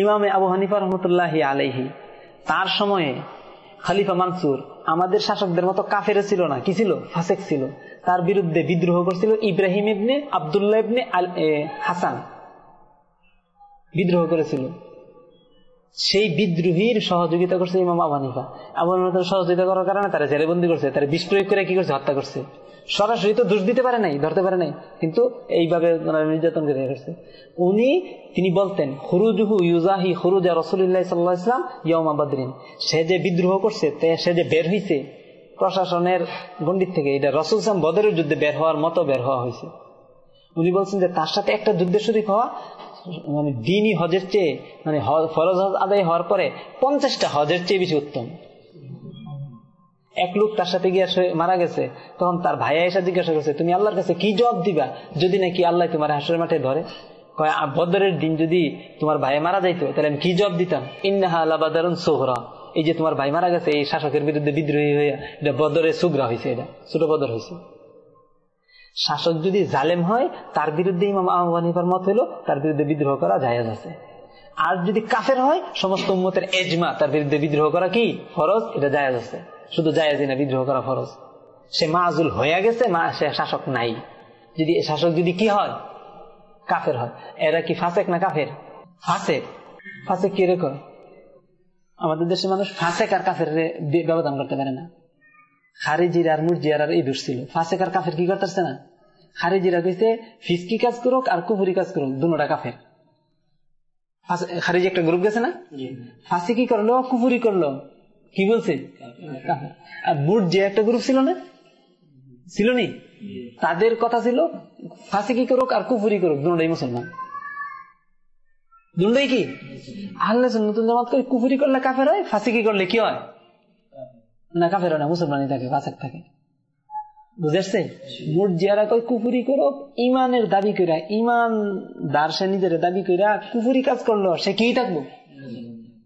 ইমামে আবু হানিফা রহমতুল্লাহ আলাইহি, তার সময়ে খালিফা মানসুর আমাদের শাসকদের মতো কাফের ছিল না। কি ছিল? ফাসেক ছিল। তার বিরুদ্ধে বিদ্রোহ করছিল ইব্রাহিম ইবনে আবদুল্লাহ ইবনে আল- হাসান। বিদ্রোহ করেছিল। সেই বিদ্রোহীর সহযোগিতা করছে ইমাম আবানিফা আবার সহযোগিতা করার কারণে তারা জেলেবন্দি করছে। তারা বিষ প্রয়োগ করে কি করছে? হত্যা করছে। সরাসরি তো দোষ দিতে পারে নাই, ধরতে পারে নাই। কিন্তু এইভাবে নির্যাতন করে করছে উনি, তিনি বলতেন, হরুজুহু ইউজাহি হরুজা রসুল্লাহ সাল্লাহ ইসলাম ইয়মা বাদরিন। সে যে বিদ্রোহ করছে সে যে বের হইছে, প্রশাসনের গণ্ডিত থেকে, এটা রসুল ইসলাম বদরের যুদ্ধে বের হওয়ার মতো বের হওয়া হয়েছে উনি বলছেন যে, তার সাথে একটা যুদ্ধে শরীর হওয়া মানে দিনই হজের চেয়ে মানে ফরজ হজ আদায় হওয়ার পরে পঞ্চাশটা হজের চেয়ে বেশি উত্তম। এক লোক তার সাথে গিয়ে মারা গেছে, তখন তার ভাইয়া এসে জিজ্ঞাসা করছে, তুমি আল্লাহর কাছে কি জবাব দিবা? যদি নাকি আল্লাহ তোমার হাসরের মাঠে ধরে? বদরের দিন যদি তোমার ভাই মারা যাইতো, তাহলে আমি কি জবাব দিতাম? ইন্নাহা আলাবাদারুন সোহরা এই যে তোমার ভাই মারা গেছে, এই শাসকের বিরুদ্ধে বিদ্রোহী হইয়া এটা বদরে সুগ্রা হয়েছে এটা, ছোট বদর হয়েছে শাসক যদি জালেম হয়, তার বিরুদ্ধে ইমাম আবু হানিফার মত হলো, তার বিরুদ্ধে বিদ্রোহ করা জায়েজ আছে। আর যদি কাফের হয়, সমস্ত উম্মতের এজমা তার বিরুদ্ধে বিদ্রোহ করা কি? ফরজ, এটা জায়েজ আছে। শুধু জায়েজ না বিদ্রোহ করা ফরজ। সে মাজুল হয়ে গেছে মা সে শাসক নাই। যদি শাসক যদি কি হয়? কাফের হয়। এরা কি ফাঁসেক না কাফের? ফাঁসেক। ফাসেক কি রেখো আমাদের দেশের মানুষ ফাসেক আর কাফের ব্যবধান করতে পারে না। খারিজির আর মুরজিয়ার আর এই দোষ ছিল। ফাসেক আর কাফের কি করতেছে না? খারিজিরা কইছে ফিসকি কাজ করুক আর কুফুরি কাজ করুক দুটা কাফের। খারিজি একটা গ্রুপ গেছে না? ফাঁসি কি করল কুফুরি করল। কি বলছে। আর মুরজিয়া একটা গ্রুপ ছিল না? ছিল নি? তাদের কথা ছিল, ফাঁসি কি করুক আর কুফুরি করুক, দুটাই মুসলমান। দুটাই কি? আল্লাহ নতুন জামাত করে কুফুরি করলে কাফের হয়, ফাঁসি কি করলে কি হয়? না, কাফের না, মুসলমানই থাকে ফাঁসেক থাকে। বুঝেছে মুরজিয়ারা কই কুফুরি করো ইমানের দাবি কইরা, ইমান দার দাবি কইরা কুফুরি কাজ করল, সে কি থাকব?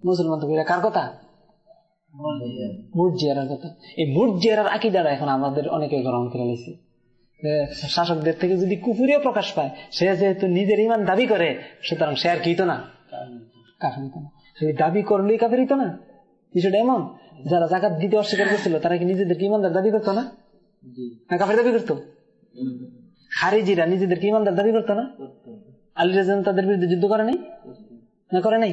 মুসলমান তো কইরা কার কথা? মুরজিয়ারার কথা এই মুরজিয়ারার আকিদারা এখন আমাদের অনেকে গ্রহণ করে নিয়েছে শাসকদের থেকে যদি কুফুরিও প্রকাশ পায় সে যেহেতু নিজের ইমান দাবি করে সুতরাং সে আর কি না? কাফের হইতো না। সে দাবি করলেই কাফের হইতো না? বিষয়টা এমন? যারা জাকাত দিতে অস্বীকার করছিল তারা কি নিজেদেরকে ইমানদার দাবি করতো না? না কাফের দাবি করতো? খারিজিরা নিজেদেরকে ইমানদার দাবি করতো না? আলী রাজন তাদের বিরুদ্ধে যুদ্ধ করে নাই? না করে নাই?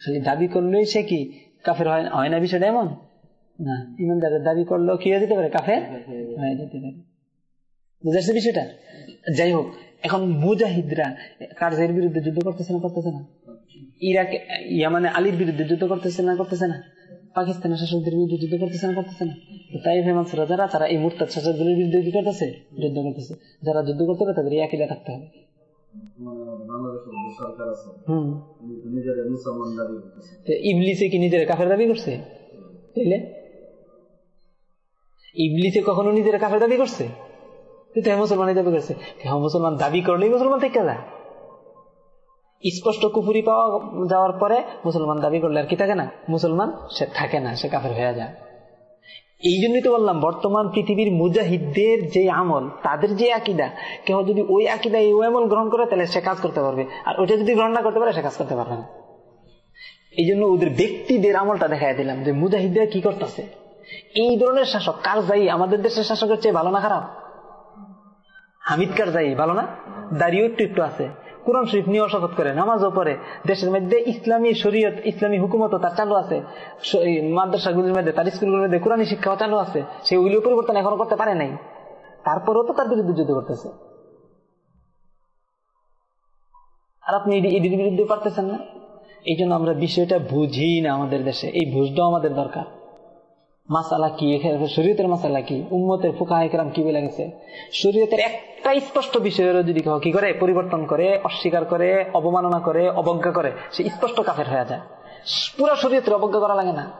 খালি দাবি করলেই সে কি কাফের হয় হয় না বিষয়টা এমন? না ইমানদারের দাবি করলেও কি হয়ে যেতে পারে কাফের? হয়ে যেতে পারে। বুঝাচ্ছে বিষয়টা? যাই হোক এখন মুজাহিদরা কার্যের বিরুদ্ধে যুদ্ধ করতেছে না করতেছে না? ইরাক ইয়ামানে আলীর বিরুদ্ধে যুদ্ধ করতেছে না করতেছে না? পাকিস্তানের শাসকদের বিরুদ্ধে যুদ্ধ করতেছে না করতেছে না? তাই ফেমান্সরা যারা তারা এই মুরতাদ শাসকগুলির বিরুদ্ধে কি করতেছে? যুদ্ধ করতেছে। যারা যুদ্ধ করতে হবে তাদের একই থাকতে হবে। ইবলিসে কি নিজের কাফের দাবি করছে? তাইলে? ইবলিসে কখনো নিজের কাফের দাবি করছে? হ্যাঁ মুসলমানের দাবি করছে। মুসলমান দাবি করলেই মুসলমান থেকে যায়। স্পষ্ট কুফুরি পাওয়া যাওয়ার পরে মুসলমান দাবি করলে আর কি থাকে না? মুসলমান সে থাকে না সে কাফের হয়ে যায়। এই জন্যই তো বললাম, বর্তমান পৃথিবীর মুজাহিদদের যে আমল, তাদের যে আকিদা, কেউ যদি ওই আকিদা এই আমল গ্রহণ করে, তাহলে সে কাজ করতে পারবে। আর ওইটা যদি গ্রহণ না করতে পারে, সে কাজ করতে পারবে না। এই জন্য ওদের ব্যক্তিদের আমলটা দেখাই দিলাম, যে মুজাহিদরা কি করতেছে। এই ধরনের শাসক কার যাই? আমাদের দেশের শাসকের চেয়ে ভালো না খারাপ? হামিদ কার যাই, ভালো না? দাঁড়িয়ে একটু একটু আছে। কোরআন শরীফ নিয়ে শপথ করে, নামাজও পড়ে। দেশের মধ্যে ইসলামী শরীয়ত, ইসলামী হুকুমত তার চালু আছে। মাদ্রাসাগুলির মধ্যে, তার স্কুলগুলির মধ্যে কোরআনী শিক্ষাও চালু আছে। সে ওইগুলো পরিবর্তন এখনও করতে পারে নাই। তারপরেও তো তার বিরুদ্ধে যুদ্ধ করতেছে। আর আপনি এটির বিরুদ্ধে পারতেছেন না? এই জন্য আমরা বিষয়টা বুঝি না আমাদের দেশে। এই বুঝটাও আমাদের দরকার। মাসালা কি? শরীয়তের মাসালা কি? উম্মতের ফুকা একরাম কি বলে গেছে? শরীয়তের একটা স্পষ্ট বিষয়েরও যদি কেউ কি করে? পরিবর্তন করে অস্বীকার করে অবমাননা করে অবজ্ঞা করে সে স্পষ্ট কাফের হয়ে যায়। পুরো শরীয়তের অবজ্ঞা করা লাগে না।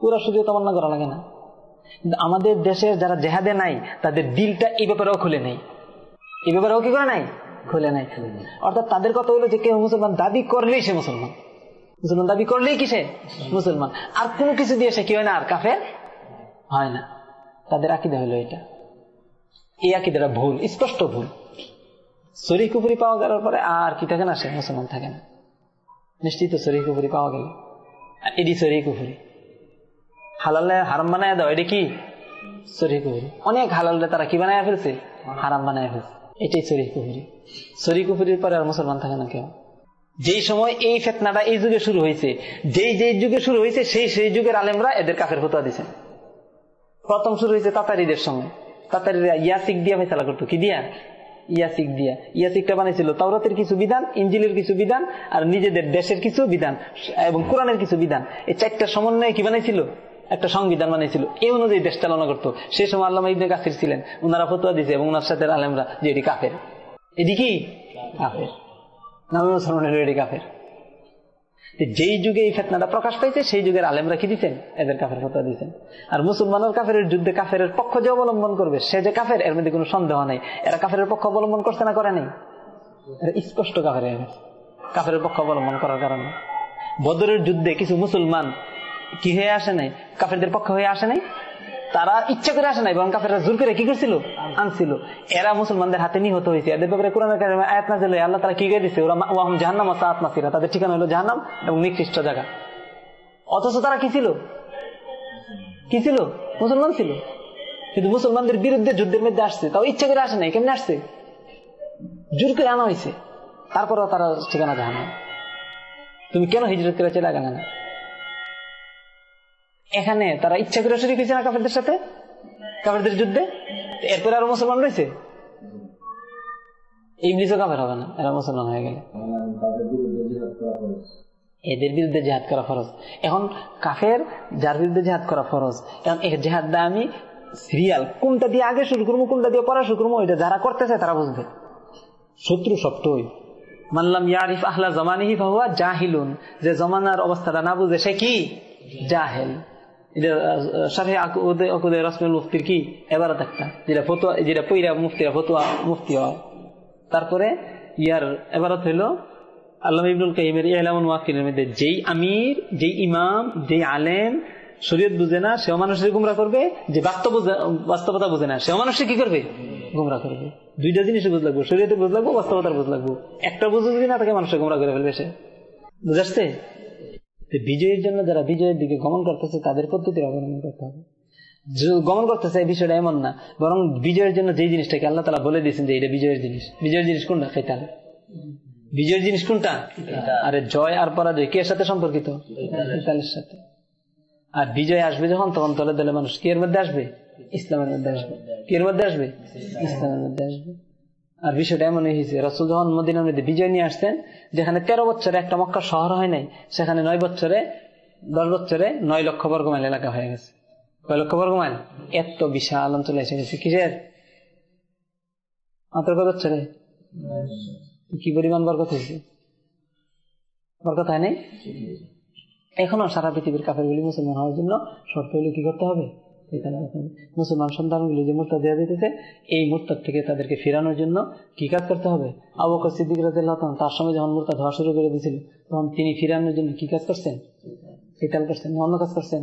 পুরো শরীয়ত অমান্য করা লাগে না। আমাদের দেশের যারা জেহাদে নাই তাদের দিলটা এই ব্যাপারেও খুলে নেই। এই ব্যাপারেও কি করে নাই। খুলে নাই। অর্থাৎ তাদের কথা হলো যে কেউ মুসলমান দাবি করলেই সে মুসলমান। মুসলমান দাবি করলেই কিসে? মুসলমান। আর কোনো কিছু দিয়ে সে কি হয় না? আর কাফের? হয় না। তাদের আকিদা হলো এটা। এই আকিদাটা ভুল, স্পষ্ট ভুল। শরীর কুপুরি পাওয়া গেলার পরে আর কি থাকে না সে? মুসলমান থাকে না। নিশ্চিত শরীর কুপুরি পাওয়া গেল। এডি শরীর কুপুরি হালালে হারাম বানায় দাও, এটা কি? শরীর কুপুরি অনেক হালালে তারা কি বানায় ফেলছে? হারাম বানায় ফেলছে। এটাই শরীর কুপুরি শরীর কুপুরির পরে আর মুসলমান থাকে না কেউ। যেই সময় এই ফেতনাটা এই যুগে শুরু হয়েছে, যেই যেই যুগে শুরু হয়েছে, সেই সেই যুগের আলেমরা এদের কাফের ফতোয়া দিছে। প্রথম শুরু হয়েছে তাতারিদের সঙ্গে তাতারিরা ইয়াসিক দিয়া ফেসলা করতো। কি দিয়া? ইয়াসিক দিয়া। ইয়াসিকটা বানাইছিল তাওরাতের কিছু বিধান ইঞ্জিলের কিছু বিধান, আর নিজেদের দেশের কিছু বিধান, এবং কোরআনের কিছু বিধান। এই চারটা সমন্বয়ে কি বানাইছিল? একটা সংবিধান বানিয়েছিল এই অনুযায়ী দেশ চালনা করতো। সেই সময় আল্লাহ ইবনে কাসির ছিলেন। ওনারা ফতোয়া দিয়েছে এবং ওনার সাথে আলেমরা যে এটি কাফের। এটি কি? কাফের। নামে মুসলমানের এটি কাফের। যেই যুগে এই ফেতনাটা প্রকাশ পাইছে, সেই যুগের আলেমরা কি দিতেন? এদের কাফের ফতোয়া দিচ্ছেন আর মুসলমানের কাফের যুদ্ধে কাফের পক্ষ যে অবলম্বন করবে, সে যে কাফের, এর মধ্যে কোনো সন্দেহ নেই। এরা কাফের পক্ষ অবলম্বন করছে না করে নেই? স্পষ্ট কাফের কাফের পক্ষ অবলম্বন করার কারণে। বদরের যুদ্ধে কিছু মুসলমান কি হয়ে আসে নাই? কাফেরদের পক্ষ হয়ে আসে নাই? তারা ইচ্ছা করে আসে নাই, বরং কাফেররা জোর করে কি করছিল? আনছিল। এরা মুসলমানদের হাতে নিহত হয়েছে। এদের ব্যাপারে কোরআনের আয়াত না চলে আল্লাহ তারা কি করে দিচ্ছে ওরা ওয়াহম জাহান্নাম আসা আত্মাসিরা তাদের ঠিকানা হলো জাহান্নাম এবং নিকৃষ্ট জায়গা। অথচ তারা কি ছিল? কি ছিল? মুসলমান ছিল। কিন্তু মুসলমানদের বিরুদ্ধে যুদ্ধের মধ্যে আসছে। তাও ইচ্ছা করে আসে নাই, কেমনে আসছে? জোর করে আনা হয়েছে। তারপরও তারা ঠিকানা জাহান্নাম। তুমি কেন হিজরত করে চলে গেলে না? এখানে তারা ইচ্ছা করে শরীর হয়েছে না কাফেরদের সাথে? কাফেরদের যুদ্ধে? এরপরে আরও মুসলমান রয়েছে? হবে না, এরা মুসলমান হয়ে গেলে। এদের বিরুদ্ধে জেহাদ করা ফরজ। এখন কাফের, যার বিরুদ্ধে জেহাদ করা ফরজ, এখন এই জেহাদটা আমি সিরিয়াল কোনটা দিয়ে আগে শুরু করব, কোনটা দিয়ে পরে শুরু করব ওইটা যারা করতেছে তারা বুঝবে। শত্রু সবটই। মানলাম ইয়ারিফ আহলা জমানিহি ফাহুয়া জাহিলুন। যে জমানার অবস্থাটা না বুঝে, সে কি? জাহেল। কি এবার একটা? যেটা যেটা মুফতি হয়। তারপরে ইয়ার এবারত হইল আল্লাহ ইবনুল কাইমের ইহলামুন ওয়াকিলের মধ্যে যেই আমির, যেই ইমাম, যেই আলেম, শরীয়ত বুঝে না, সেও মানুষের গুমরা করবে, যে বাস্তব বাস্তবতা বুঝে না, সেও মানুষের কি করবে? গুমরা করবে। দুইটা জিনিসই বুঝ লাগবো, শরীয়তের বুঝ লাগবো, বাস্তবতার বুঝ লাগবো। একটা বুঝে যদি না তাকে মানুষের গুমরা করে ফেলবে সে। বুঝাচ্ছে বিজয়ের জন্য যারা বিজয়ের দিকে গমন করতেছে তাদের পদ্ধতির অবলম্বন করতে হবে। যে- গমন করতেছে এই বিষয়টা এমন না। বরং বিজয়ের জন্য যেই জিনিসটাকে আল্লাহ তালা বলে দিয়েছেন যে এটা বিজয়ের জিনিস। বিজয়ের জিনিস কোনটা? খেতাল বিজয়ের জিনিস কোনটা? আরে জয় আর পরাজয় কে সাথে সম্পর্কিত? সাথে। আর বিজয় আসবে যখন তখন তলে দলে মানুষ কে এর মধ্যে আসবে? ইসলামের মধ্যে আসবে। কে এর মধ্যে আসবে? ইসলামের মধ্যে আসবে। আর বিষয়টা এমন হয়েছে রসুল যখন মদিনার মধ্যে বিজয় নিয়ে আসছেন যেখানে তেরো বছরে একটা মক্কা শহর হয় নাই, সেখানে নয় বছরে, দশ বছরে নয় লক্ষ বর্গ মাইল এলাকা হয়ে গেছে। কয় লক্ষ বর্গ মাইল? এত বিশাল অঞ্চলে এসে গেছে। কিসের? মাত্র কয় বছরে? কি পরিমাণ বরকত হয়েছে? বরকত হয় নাই? এখনও সারা পৃথিবীর কাফেরগুলি মুসলমান হওয়ার জন্য শর্ত হলে কি করতে হবে? এখানে। মুসলমান সন্তানগুলি যে মুরতাদ দেওয়া যেতেছে এই মুরতাদ থেকে তাদেরকে ফেরানোর জন্য কি কাজ করতে হবে? আবু সিদ্দিক রাদিয়াল্লাহু তার সময় যখন মুরতাদ হওয়া শুরু করে দিয়েছিল, তখন তিনি ফিরানোর জন্য কি কাজ করছেন? কেতাল করছেন, অন্য কাজ করছেন?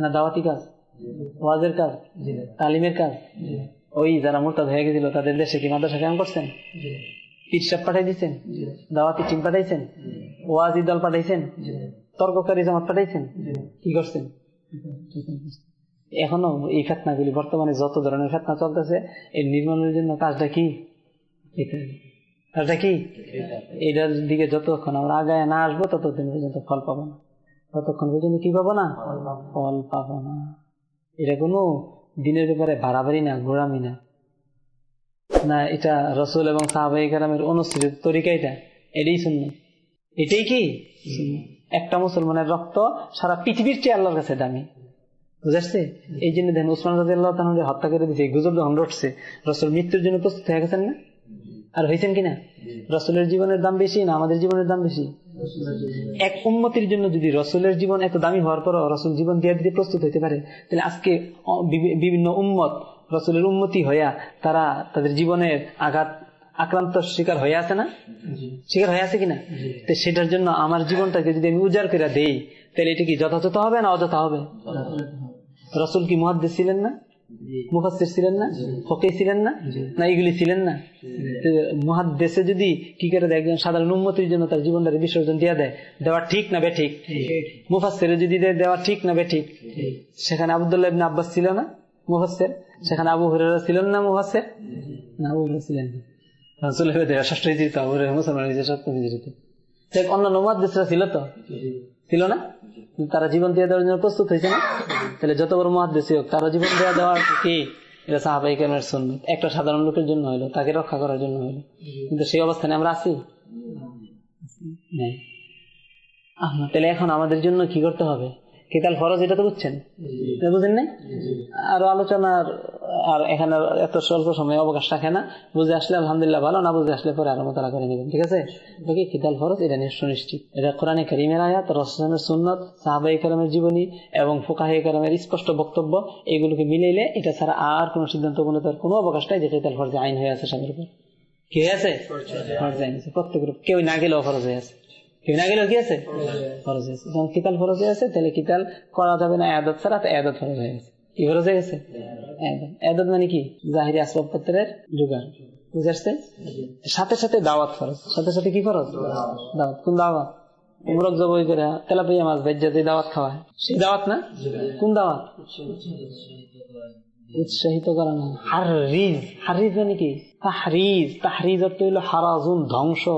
না দাওয়াতি কাজ? ওয়াজের কাজ? তালিমের কাজ? ওই যারা মুরতাদ হয়ে গেছিল, তাদের দেশে কি মাদ্রাসা কেমন করছেন? পিটসাপ পাঠাই দিচ্ছেন? দাওয়াতি টিম পাঠাইছেন? ওয়াজি দল পাঠাইছেন? তর্ককারী জামাত পাঠাইছেন? কি করছেন? এখনও এই ফেতনাগুলি বর্তমানে যত ধরনের ফেতনা চলতেছে এই নির্মাণের জন্য কাজটা কি? কাজটা কি? এটার দিকে যতক্ষণ আমরা আগায় না আসব ততদিন পর্যন্ত ফল পাবো না। ততক্ষণ পর্যন্ত কি পাবো না? ফল পাবো না। এটা কোনো দিনের ব্যাপারে বাড়াবাড়ি না ঘোরামি না। না এটা রসুল এবং সাহাবাই কালামের অনুষ্ঠিত তরিকা এটা। এটাই শূন্য এটাই কি? একটা মুসলমানের রক্ত সারা পৃথিবীর চেয়ে আল্লাহর কাছে দামি। বুঝাচ্ছে এই জন্য দেখেন উসমান রাজি আল্লাহ তাহলে হত্যা করে দিয়েছে গুজব যখন রটছে রসুল মৃত্যুর জন্য প্রস্তুত হয়ে গেছেন না? আর হয়েছেন কিনা? রসুলের জীবনের দাম বেশি না আমাদের জীবনের দাম বেশি? এক উন্মতির জন্য যদি রসুলের জীবন এত দামি হওয়ার পর রসুল জীবন দিয়ে দিতে প্রস্তুত হতে পারে তাহলে আজকে বিভিন্ন উম্মত রসুলের উন্মতি হইয়া তারা তাদের জীবনের আঘাত আক্রান্ত শিকার হয়ে আছে না? শিকার হয়ে আছে কিনা? তো সেটার জন্য আমার জীবনটাকে যদি আমি উজাড় করে দেই তাহলে এটা কি যথাযথ হবে না অযথা হবে। রসুল কি মহাদ্দেশ ছিলেন না? মুফাসির ছিলেন না? ফকে ছিলেন না? না এগুলি ছিলেন না? মহাদ্দেশে যদি কি করে দেয় একজন সাধারণ উন্মতির জন্য তার জীবনটাকে বিসর্জন দিয়ে দেয় দেওয়া ঠিক না বে ঠিক? মুফাসের যদি দেয় দেওয়া ঠিক না বে ঠিক? সেখানে আবদুল্লাহ ইবনে আব্বাস ছিল না মুফাসের সেখানে আবু হুরায়রা ছিলেন না মুফাসের না আবু হুরায়রা ছিলেন না। দেওয়া ষষ্ঠ আবু মুসলমান সপ্তম অন্যান্য মহাদ্দেশরা ছিল তো? ছিল না? তারা জীবন দিয়ে দেওয়ার জন্য প্রস্তুত হয়েছে না? তাহলে যত বড় মহাদেশী হোক তারা জীবন দেওয়া দেওয়ার কি? এটা সাহাবাই কেমের শুনবে একটা সাধারণ লোকের জন্য হলো তাকে রক্ষা করার জন্য হলো কিন্তু সেই অবস্থানে আমরা আছি? তাহলে এখন আমাদের জন্য কি করতে হবে? কেতাল ফরজ এটা তো বুঝছেন? বুঝেন নাই? আরও আলোচনার আর এখানে এত স্বল্প সময় অবকাশ রাখে না। বুঝে আসলে আলহামদুলিল্লাহ ভালো না বুঝে আসলে পরে আরও মোতালা করে নেবেন ঠিক আছে? বাকি কিতাল ফরজ? এটা নিয়ে সুনিশ্চিত। এটা কোরআনে করিমের আয়াত রসলামের সুন্নত সাহাবাই কালামের জীবনী এবং ফোকাহে কালামের স্পষ্ট বক্তব্য এগুলোকে মিলাইলে এটা ছাড়া আর কোনো সিদ্ধান্ত কোনো তার কোনো অবকাশ নাই যে কিতাল ফরজে আইন হয়ে আছে স্বামীর উপর। কি হয়ে আছে? ফরজ আইন আছে। প্রত্যেকের কেউ না গেলেও ফরজ হয়ে আছে। কেউ না কি আছে? ফরজ হয়ে আছে যখন কিতাল ফরজ হয়ে আছে, তাহলে কিতাল করা যাবে না আয়াদত ছাড়া, তো আয়াদত ফরজ হয়ে গেছে। কি ফরজ হয়ে গেছে? আয়াদত। মানে কি? জাহিরি আসবাবপত্রের জোগাড়। সাথে সাথে দাওয়াত সাথে সাথে কি দাওয়াত। কোন দাওয়াত? করে তেলাপিয়া মাছ ভেজাতে দাওয়াত খাওয়া সেই দাওয়াত না? কোন দাওয়াত? উৎসাহিত করা না হারিজ হারিজ মানে কি? তাহরিজ তাহরিজ অর্থ হইল হারাজুন, ধ্বংস।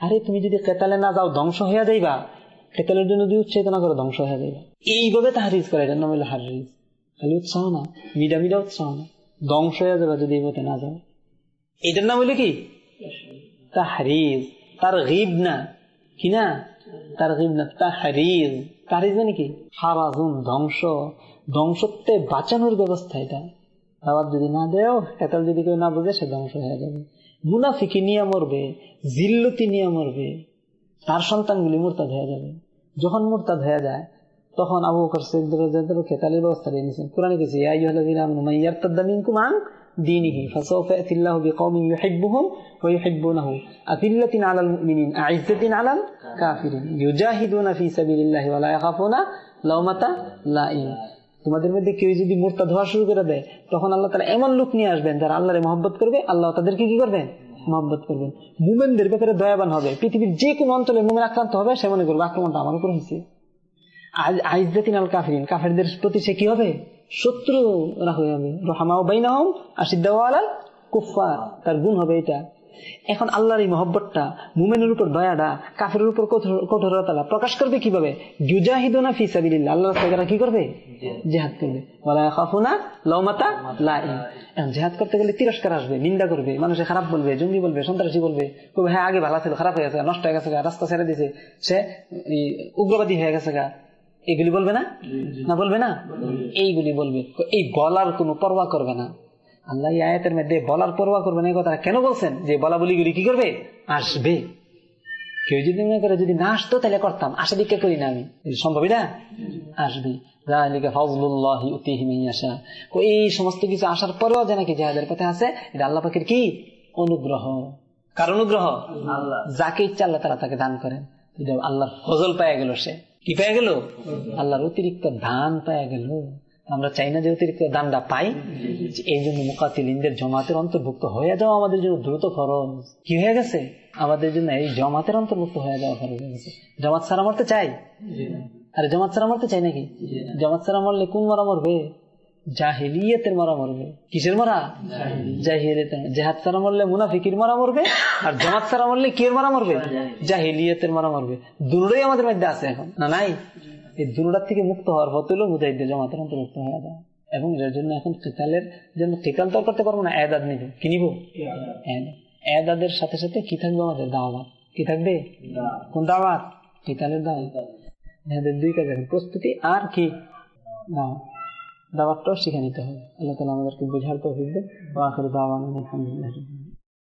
আরে তুমি যদি কেতালে না যাও, ধ্বংস হইয়া যাইবা? কেতালের জন্য যদি উৎসাহিত না করো, ধ্বংস হয়ে যাইবা। এইভাবে তাহরিজ করে এটার নাম হইল হারিজ খালি উৎসাহ না, মিডা মিডা উৎসাহ না। ধ্বংস হয়ে যাবে যদি এই পথে না যাও। এটার নাম হইল কি? তাহরিজ। তার গিব না। কি না? তার গিব না, তাহরিজ। তাহরিজ মানে কি? হারাজুন, ধ্বংস। ধ্বংসত্বে বাঁচানোর ব্যবস্থা এটা। দাওয়াত যদি না দেও কেতাল যদি কেউ না বুঝে, সে ধ্বংস হয়ে যাবে। মুনাফিকি নিয়ে মরবে, জিল্লতি নিয়ে মরবে, তার সন্তানগুলি মোরতাদ হয়ে যাবে। যখন মোরতাদ হয়ে যায়, তখন আবু বকর ব্যবস্থা নিয়ে নিয়েছেন। কোরআনে কিছু ইউজাহিদুনা তোমাদের মধ্যে কেউ যদি মোরতাদ হওয়া শুরু করে দেয়, তখন আল্লাহ তাআলা এমন লোক নিয়ে আসবেন যারা আল্লাহরে মহব্বত করবে, আল্লাহ তাদেরকে কি করবেন? মহব্বত করবেন। মুমেনদের ব্যাপারে দয়াবান হবে। পৃথিবীর যে কোনো অঞ্চলে মুমেন আক্রান্ত হবে, সে মনে করবে, আক্রমণটা আমার উপর হয়েছে। কাফেরদের প্রতি সে কি হবে? শত্রু হয়ে যাবে। রহামাও বাইনাহম আসিদ্দাও আলাল কুফার তার গুণ হবে এটা। এখন আল্লাহর এই মহব্বতটা মুমেনের উপর দয়াটা কাফের উপর কঠোরতা প্রকাশ করবে কীভাবে? জুজাহিদুনা ফি সাবিলিল্লাহ। আল্লাহ রাস্তায় কি করবে? জেহাদ। করবে। এখন জেহাদ করতে গেলে তিরস্কার আসবে নিন্দা করবে মানুষে খারাপ বলবে জঙ্গি বলবে সন্ত্রাসী বলবে কবে হ্যাঁ আগে ভালো ছিল খারাপ হয়ে গেছে নষ্ট হয়ে গেছে রাস্তা ছেড়ে দিয়েছে সে উগ্রবাদী হয়ে গেছে গা। এগুলি বলবে না? না বলবে না? এইগুলি বলবে। এই বলার কোনো পরোয়া করবে না। আল্লাহ আয়াতের মধ্যে বলার পরোয়া করবে না এই কথা কেন বলছেন? যে বলা বলিগুলি কি করবে? আসবে। কেউ যদি মনে করে যদি না আসতো তাহলে করতাম। আশা দিকে করি না আমি। সম্ভবই না আসবে। এই সমস্ত কিছু আসার পরেও যে নাকি জেহাদের পথে আছে এটা আল্লাহ পাকের কি? অনুগ্রহ। কার অনুগ্রহ? যাকে ইচ্ছা আল্লাহ তারা তাকে দান করেন। আল্লাহর ফজল পাওয়া গেল সে। কি পেয়ে গেল? আল্লাহর অতিরিক্ত দান পাওয়া গেল। আমরা চাই না যে অতিরিক্ত দানটা পাই। এই জন্য মুকাতিলিনদের জমাতের অন্তর্ভুক্ত হয়ে যাওয়া আমাদের জন্য দ্রুত খরচ। কি হয়ে গেছে? আমাদের জন্য এই জমাতের অন্তর্ভুক্ত হয়ে যাওয়া খরচ হয়ে গেছে। জমাত ছাড়া মরতে চাই? আরে জমাত ছাড়া মরতে চাই নাকি? জমাত ছাড়া মরলে কোন মারা মরবে? জাহিলিয়তের মারা মরবে। কিসের মারা? জাহিলিয়তের জেহাদ ছাড়া মরলে মুনাফিকির মারা মরবে? আর জমাত সারা মরলে কির মারা মরবে? জাহিলিয়তের মারা মরবে। দুটোই আমাদের মধ্যে আছে এখন না নাই? এই দুটার থেকে মুক্ত হওয়ার হলো মুজাহিদের জমাতের অন্তর্ভুক্ত হয়ে যাওয়া এবং এর জন্য এখন কেতালের জন্য কেতাল তো করতে পারব না এদাদ নিব। কি নিব? এদাদের সাথে সাথে কি থাকবে আমাদের? দাওয়াত। কি থাকবে? কোন দাওয়াত? কেতালের দাওয়াত। এদের দুই কাজ আছে প্রস্তুতি আর কি? দাওয়াত। দাওয়াতটাও শিখে নিতে হবে। আল্লাহ তালা আমাদেরকে বোঝার তো অভিজ্ঞ আখের দাওয়ান আলহামদুলিল্লাহ।